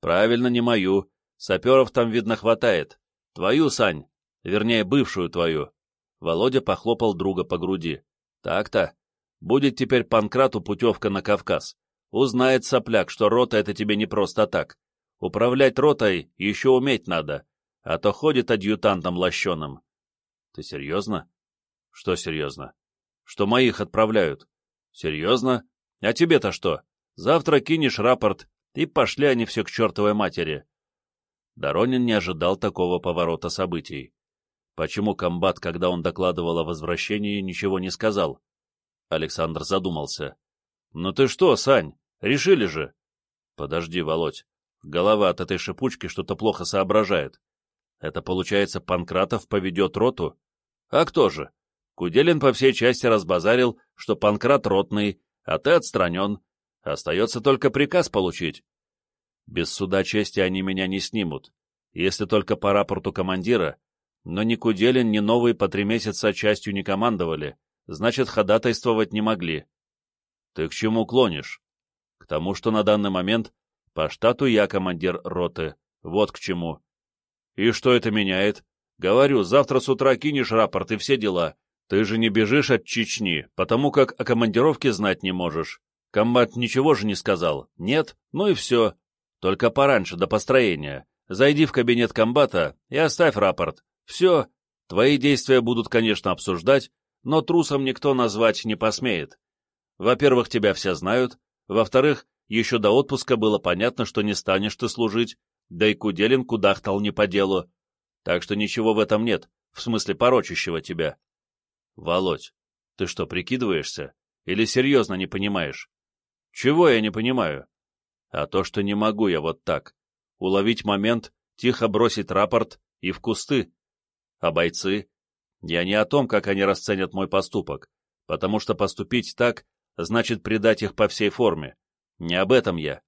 Правильно, не мою. Саперов там, видно, хватает. Твою, Сань. Вернее, бывшую твою. Володя похлопал друга по груди. Так-то. Будет теперь Панкрату путевка на Кавказ. Узнает сопляк, что рота — это тебе не просто так. Управлять ротой еще уметь надо а то ходит адъютантом лощеным. Ты серьезно? Что серьезно? Что моих отправляют? Серьезно? А тебе-то что? Завтра кинешь рапорт, и пошли они все к чертовой матери. Доронин не ожидал такого поворота событий. Почему комбат, когда он докладывал о возвращении, ничего не сказал? Александр задумался. «Ну ты что, Сань, решили же?» «Подожди, Володь, голова от этой шипучки что-то плохо соображает. Это, получается, Панкратов поведет роту? А кто же? Куделин по всей части разбазарил, что Панкрат ротный, а ты отстранен. Остается только приказ получить. Без суда чести они меня не снимут, если только по рапорту командира, но ни Куделин, ни новые по три месяца частью не командовали, значит, ходатайствовать не могли. Ты к чему клонишь? К тому, что на данный момент по штату я командир роты, вот к чему. И что это меняет? Говорю, завтра с утра кинешь рапорт и все дела. Ты же не бежишь от Чечни, потому как о командировке знать не можешь. Комбат ничего же не сказал. Нет? Ну и все. Только пораньше, до построения. Зайди в кабинет комбата и оставь рапорт. Все. Твои действия будут, конечно, обсуждать, но трусом никто назвать не посмеет. Во-первых, тебя все знают. Во-вторых, еще до отпуска было понятно, что не станешь ты служить, да и Куделин кудахтал не по делу. Так что ничего в этом нет, в смысле порочащего тебя. Володь, ты что, прикидываешься? Или серьезно не понимаешь? Чего я не понимаю? А то, что не могу я вот так. Уловить момент, тихо бросить рапорт и в кусты. А бойцы? Я не о том, как они расценят мой поступок, потому что поступить так значит предать их по всей форме. Не об этом я.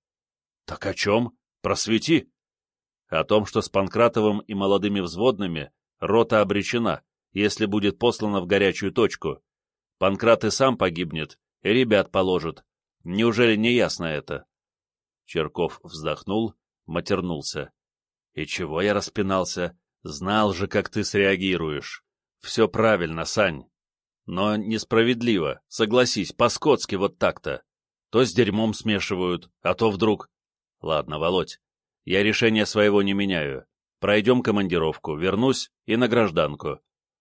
Так о чем? Просвети о том, что с Панкратовым и молодыми взводными рота обречена, если будет послана в горячую точку. Панкрат и сам погибнет, и ребят положит. Неужели не ясно это? Черков вздохнул, матернулся. И чего я распинался? Знал же, как ты среагируешь. Все правильно, Сань. Но несправедливо, согласись, по-скотски вот так-то. То с дерьмом смешивают, а то вдруг... Ладно, Володь, я решение своего не меняю. Пройдем командировку, вернусь и на гражданку.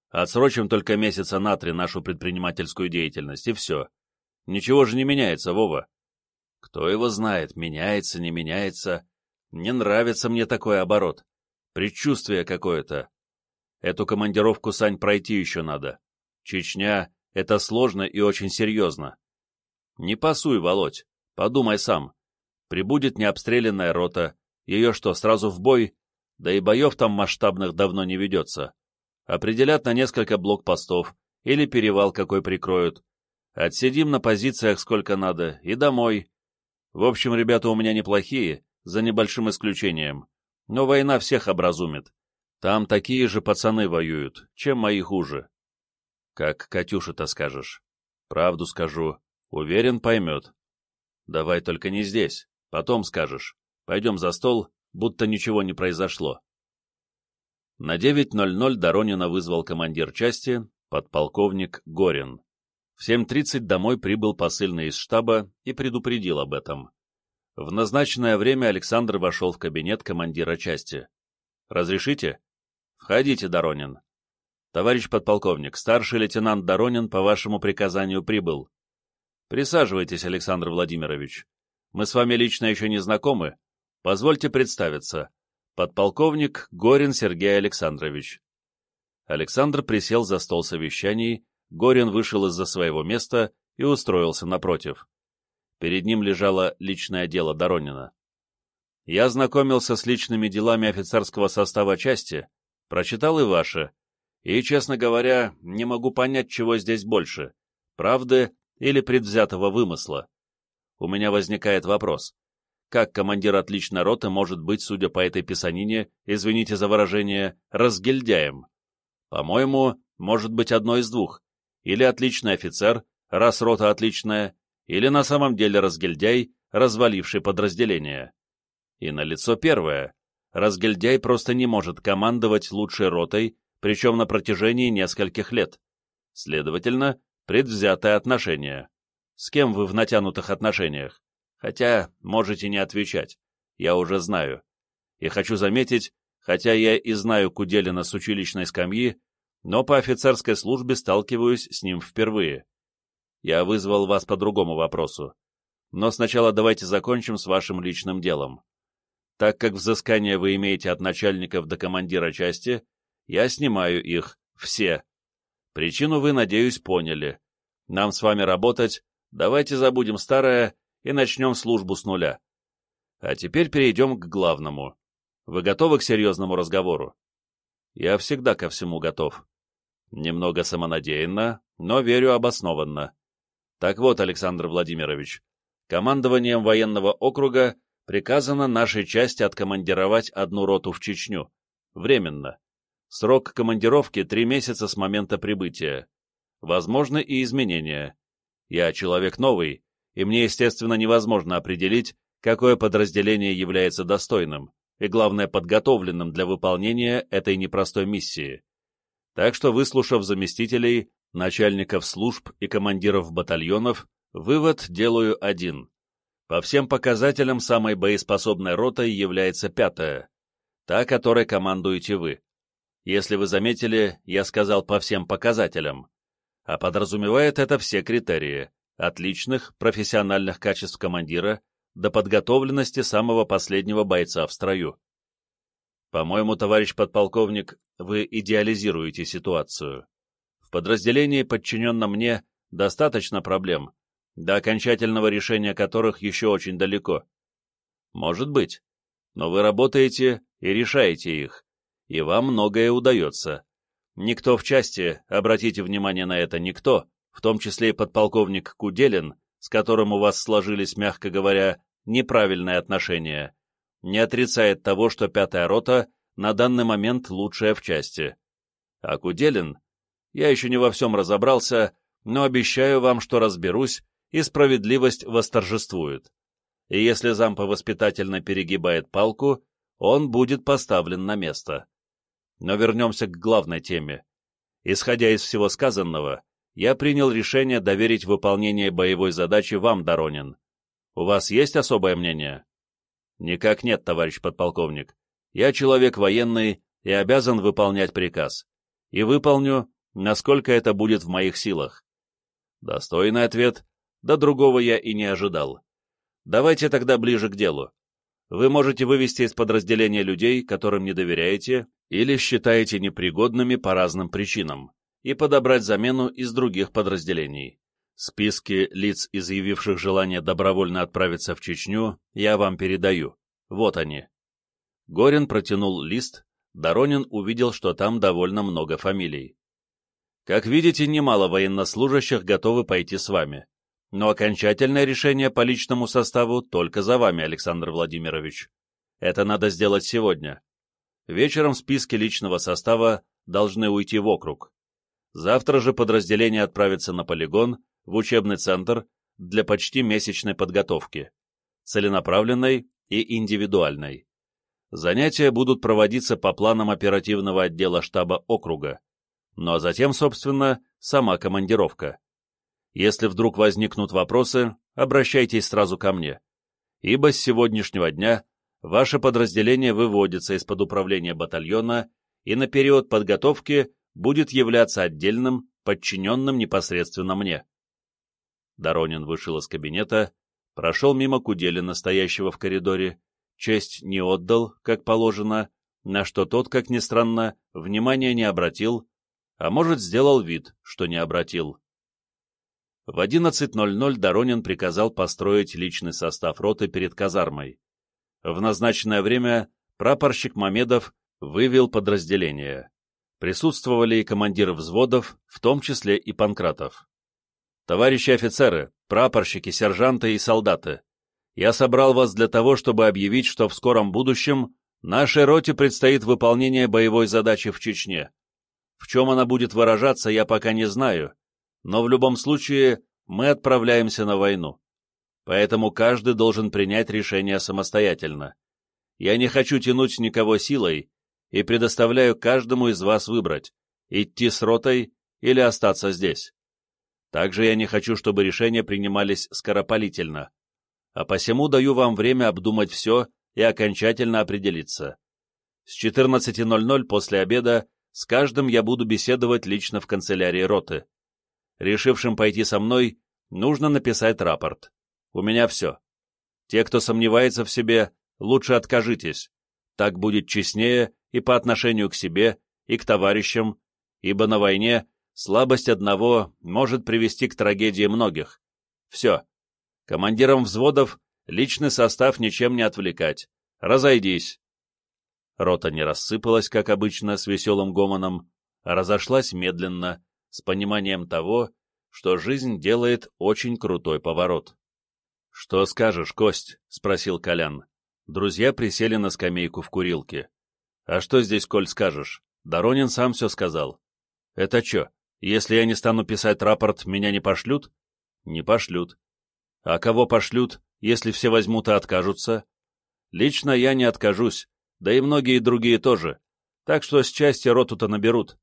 Отсрочим только месяца на три нашу предпринимательскую деятельность, и все. Ничего же не меняется, Вова. Кто его знает, меняется, не меняется. Не нравится мне такой оборот. Предчувствие какое-то. Эту командировку, Сань, пройти еще надо. Чечня — это сложно и очень серьезно. Не пасуй, Володь, подумай сам. Прибудет необстрелянная рота, ее что, сразу в бой? Да и боев там масштабных давно не ведется. Определят на несколько блокпостов, или перевал какой прикроют. Отсидим на позициях сколько надо, и домой. В общем, ребята у меня неплохие, за небольшим исключением. Но война всех образумит. Там такие же пацаны воюют, чем мои хуже. Как Катюша-то скажешь. Правду скажу. Уверен, поймет. Давай только не здесь. Потом скажешь. Пойдем за стол, будто ничего не произошло. На 9.00 Доронина вызвал командир части, подполковник Горин. В 7.30 домой прибыл посыльный из штаба и предупредил об этом. В назначенное время Александр вошел в кабинет командира части. «Разрешите?» «Входите, Доронин». «Товарищ подполковник, старший лейтенант Доронин по вашему приказанию прибыл». «Присаживайтесь, Александр Владимирович. Мы с вами лично еще не знакомы. Позвольте представиться. Подполковник Горин Сергей Александрович». Александр присел за стол совещаний, Горин вышел из-за своего места и устроился напротив. Перед ним лежало личное дело Доронина. Я знакомился с личными делами офицерского состава части, прочитал и ваше, и, честно говоря, не могу понять, чего здесь больше — правды или предвзятого вымысла. У меня возникает вопрос. Как командир отличной роты может быть, судя по этой писанине, извините за выражение, разгильдяем? По-моему, может быть одно из двух. Или отличный офицер, раз рота отличная, или на самом деле разгильдяй, разваливший подразделение. И на лицо первое. Разгильдяй просто не может командовать лучшей ротой, причем на протяжении нескольких лет. Следовательно, предвзятое отношение. С кем вы в натянутых отношениях? Хотя, можете не отвечать. Я уже знаю. И хочу заметить, хотя я и знаю Куделина с училищной скамьи, но по офицерской службе сталкиваюсь с ним впервые. Я вызвал вас по другому вопросу. Но сначала давайте закончим с вашим личным делом. Так как взыскания вы имеете от начальников до командира части, я снимаю их, все. Причину вы, надеюсь, поняли. Нам с вами работать, давайте забудем старое и начнем службу с нуля. А теперь перейдем к главному. Вы готовы к серьезному разговору? Я всегда ко всему готов. Немного самонадеянно, но верю обоснованно. Так вот, Александр Владимирович, командованием военного округа приказано нашей части откомандировать одну роту в Чечню. Временно. Срок командировки — три месяца с момента прибытия. Возможны и изменения. Я человек новый, и мне, естественно, невозможно определить, какое подразделение является достойным и, главное, подготовленным для выполнения этой непростой миссии. Так что, выслушав заместителей, начальников служб и командиров батальонов, вывод делаю один. По всем показателям самой боеспособной ротой является пятая, та, которой командуете вы. Если вы заметили, я сказал по всем показателям. А подразумевает это все критерии, отличных профессиональных качеств командира до подготовленности самого последнего бойца в строю. По-моему, товарищ подполковник, вы идеализируете ситуацию подразделении, подчиненном мне, достаточно проблем, до окончательного решения которых еще очень далеко. Может быть, но вы работаете и решаете их, и вам многое удается. Никто в части, обратите внимание на это, никто, в том числе и подполковник Куделин, с которым у вас сложились, мягко говоря, неправильные отношения, не отрицает того, что пятая рота на данный момент лучшая в части. А Куделин я еще не во всем разобрался, но обещаю вам, что разберусь, и справедливость восторжествует. И если зампа воспитательно перегибает палку, он будет поставлен на место. Но вернемся к главной теме. Исходя из всего сказанного, я принял решение доверить выполнение боевой задачи вам, Доронин. У вас есть особое мнение? Никак нет, товарищ подполковник. Я человек военный и обязан выполнять приказ. И выполню, насколько это будет в моих силах. Достойный ответ, да другого я и не ожидал. Давайте тогда ближе к делу. Вы можете вывести из подразделения людей, которым не доверяете, или считаете непригодными по разным причинам, и подобрать замену из других подразделений. Списки лиц, изъявивших желание добровольно отправиться в Чечню, я вам передаю. Вот они. Горин протянул лист, Доронин увидел, что там довольно много фамилий. Как видите, немало военнослужащих готовы пойти с вами. Но окончательное решение по личному составу только за вами, Александр Владимирович. Это надо сделать сегодня. Вечером списки личного состава должны уйти в округ. Завтра же подразделение отправится на полигон, в учебный центр, для почти месячной подготовки, целенаправленной и индивидуальной. Занятия будут проводиться по планам оперативного отдела штаба округа, ну а затем, собственно, сама командировка. Если вдруг возникнут вопросы, обращайтесь сразу ко мне, ибо с сегодняшнего дня ваше подразделение выводится из-под управления батальона и на период подготовки будет являться отдельным, подчиненным непосредственно мне. Доронин вышел из кабинета, прошел мимо Куделина, стоящего в коридоре, честь не отдал, как положено, на что тот, как ни странно, внимания не обратил, а может, сделал вид, что не обратил. В 11.00 Доронин приказал построить личный состав роты перед казармой. В назначенное время прапорщик Мамедов вывел подразделение. Присутствовали и командиры взводов, в том числе и Панкратов. «Товарищи офицеры, прапорщики, сержанты и солдаты, я собрал вас для того, чтобы объявить, что в скором будущем нашей роте предстоит выполнение боевой задачи в Чечне. В чем она будет выражаться, я пока не знаю, но в любом случае мы отправляемся на войну. Поэтому каждый должен принять решение самостоятельно. Я не хочу тянуть никого силой и предоставляю каждому из вас выбрать, идти с ротой или остаться здесь. Также я не хочу, чтобы решения принимались скоропалительно, а посему даю вам время обдумать все и окончательно определиться. С 14.00 после обеда с каждым я буду беседовать лично в канцелярии роты. Решившим пойти со мной, нужно написать рапорт. У меня все. Те, кто сомневается в себе, лучше откажитесь. Так будет честнее и по отношению к себе, и к товарищам, ибо на войне слабость одного может привести к трагедии многих. Все. Командирам взводов личный состав ничем не отвлекать. Разойдись. Рота не рассыпалась, как обычно, с веселым гомоном, а разошлась медленно, с пониманием того, что жизнь делает очень крутой поворот. — Что скажешь, Кость? — спросил Колян. Друзья присели на скамейку в курилке. — А что здесь, Коль, скажешь? Доронин сам все сказал. — Это что, если я не стану писать рапорт, меня не пошлют? — Не пошлют. — А кого пошлют, если все возьмут и откажутся? — Лично я не откажусь, да и многие другие тоже, так что с части роту-то наберут.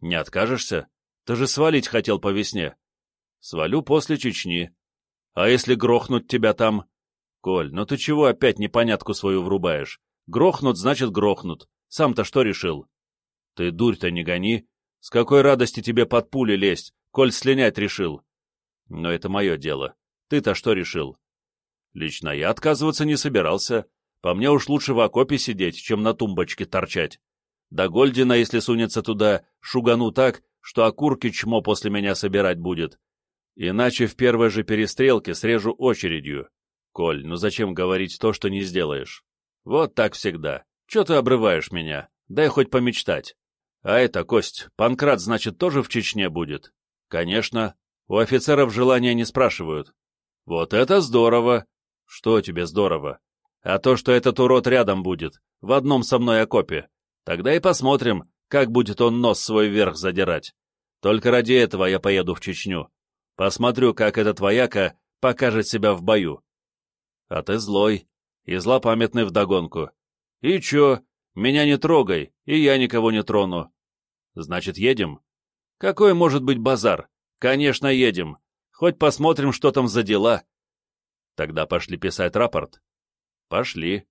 Не откажешься? Ты же свалить хотел по весне. Свалю после Чечни. А если грохнуть тебя там? Коль, ну ты чего опять непонятку свою врубаешь? Грохнут, значит грохнут. Сам-то что решил? Ты дурь-то не гони. С какой радости тебе под пули лезть, коль слинять решил? Но это мое дело. Ты-то что решил? Лично я отказываться не собирался. По мне уж лучше в окопе сидеть, чем на тумбочке торчать. Да Гольдина, если сунется туда, шугану так, что окурки чмо после меня собирать будет. Иначе в первой же перестрелке срежу очередью. Коль, ну зачем говорить то, что не сделаешь? Вот так всегда. Че ты обрываешь меня? Дай хоть помечтать. А это, Кость, Панкрат, значит, тоже в Чечне будет? Конечно. У офицеров желания не спрашивают. Вот это здорово. Что тебе здорово? а то, что этот урод рядом будет, в одном со мной окопе. Тогда и посмотрим, как будет он нос свой вверх задирать. Только ради этого я поеду в Чечню. Посмотрю, как этот вояка покажет себя в бою. А ты злой и злопамятный вдогонку. И чё, меня не трогай, и я никого не трону. Значит, едем? Какой может быть базар? Конечно, едем. Хоть посмотрим, что там за дела. Тогда пошли писать рапорт. Пошли.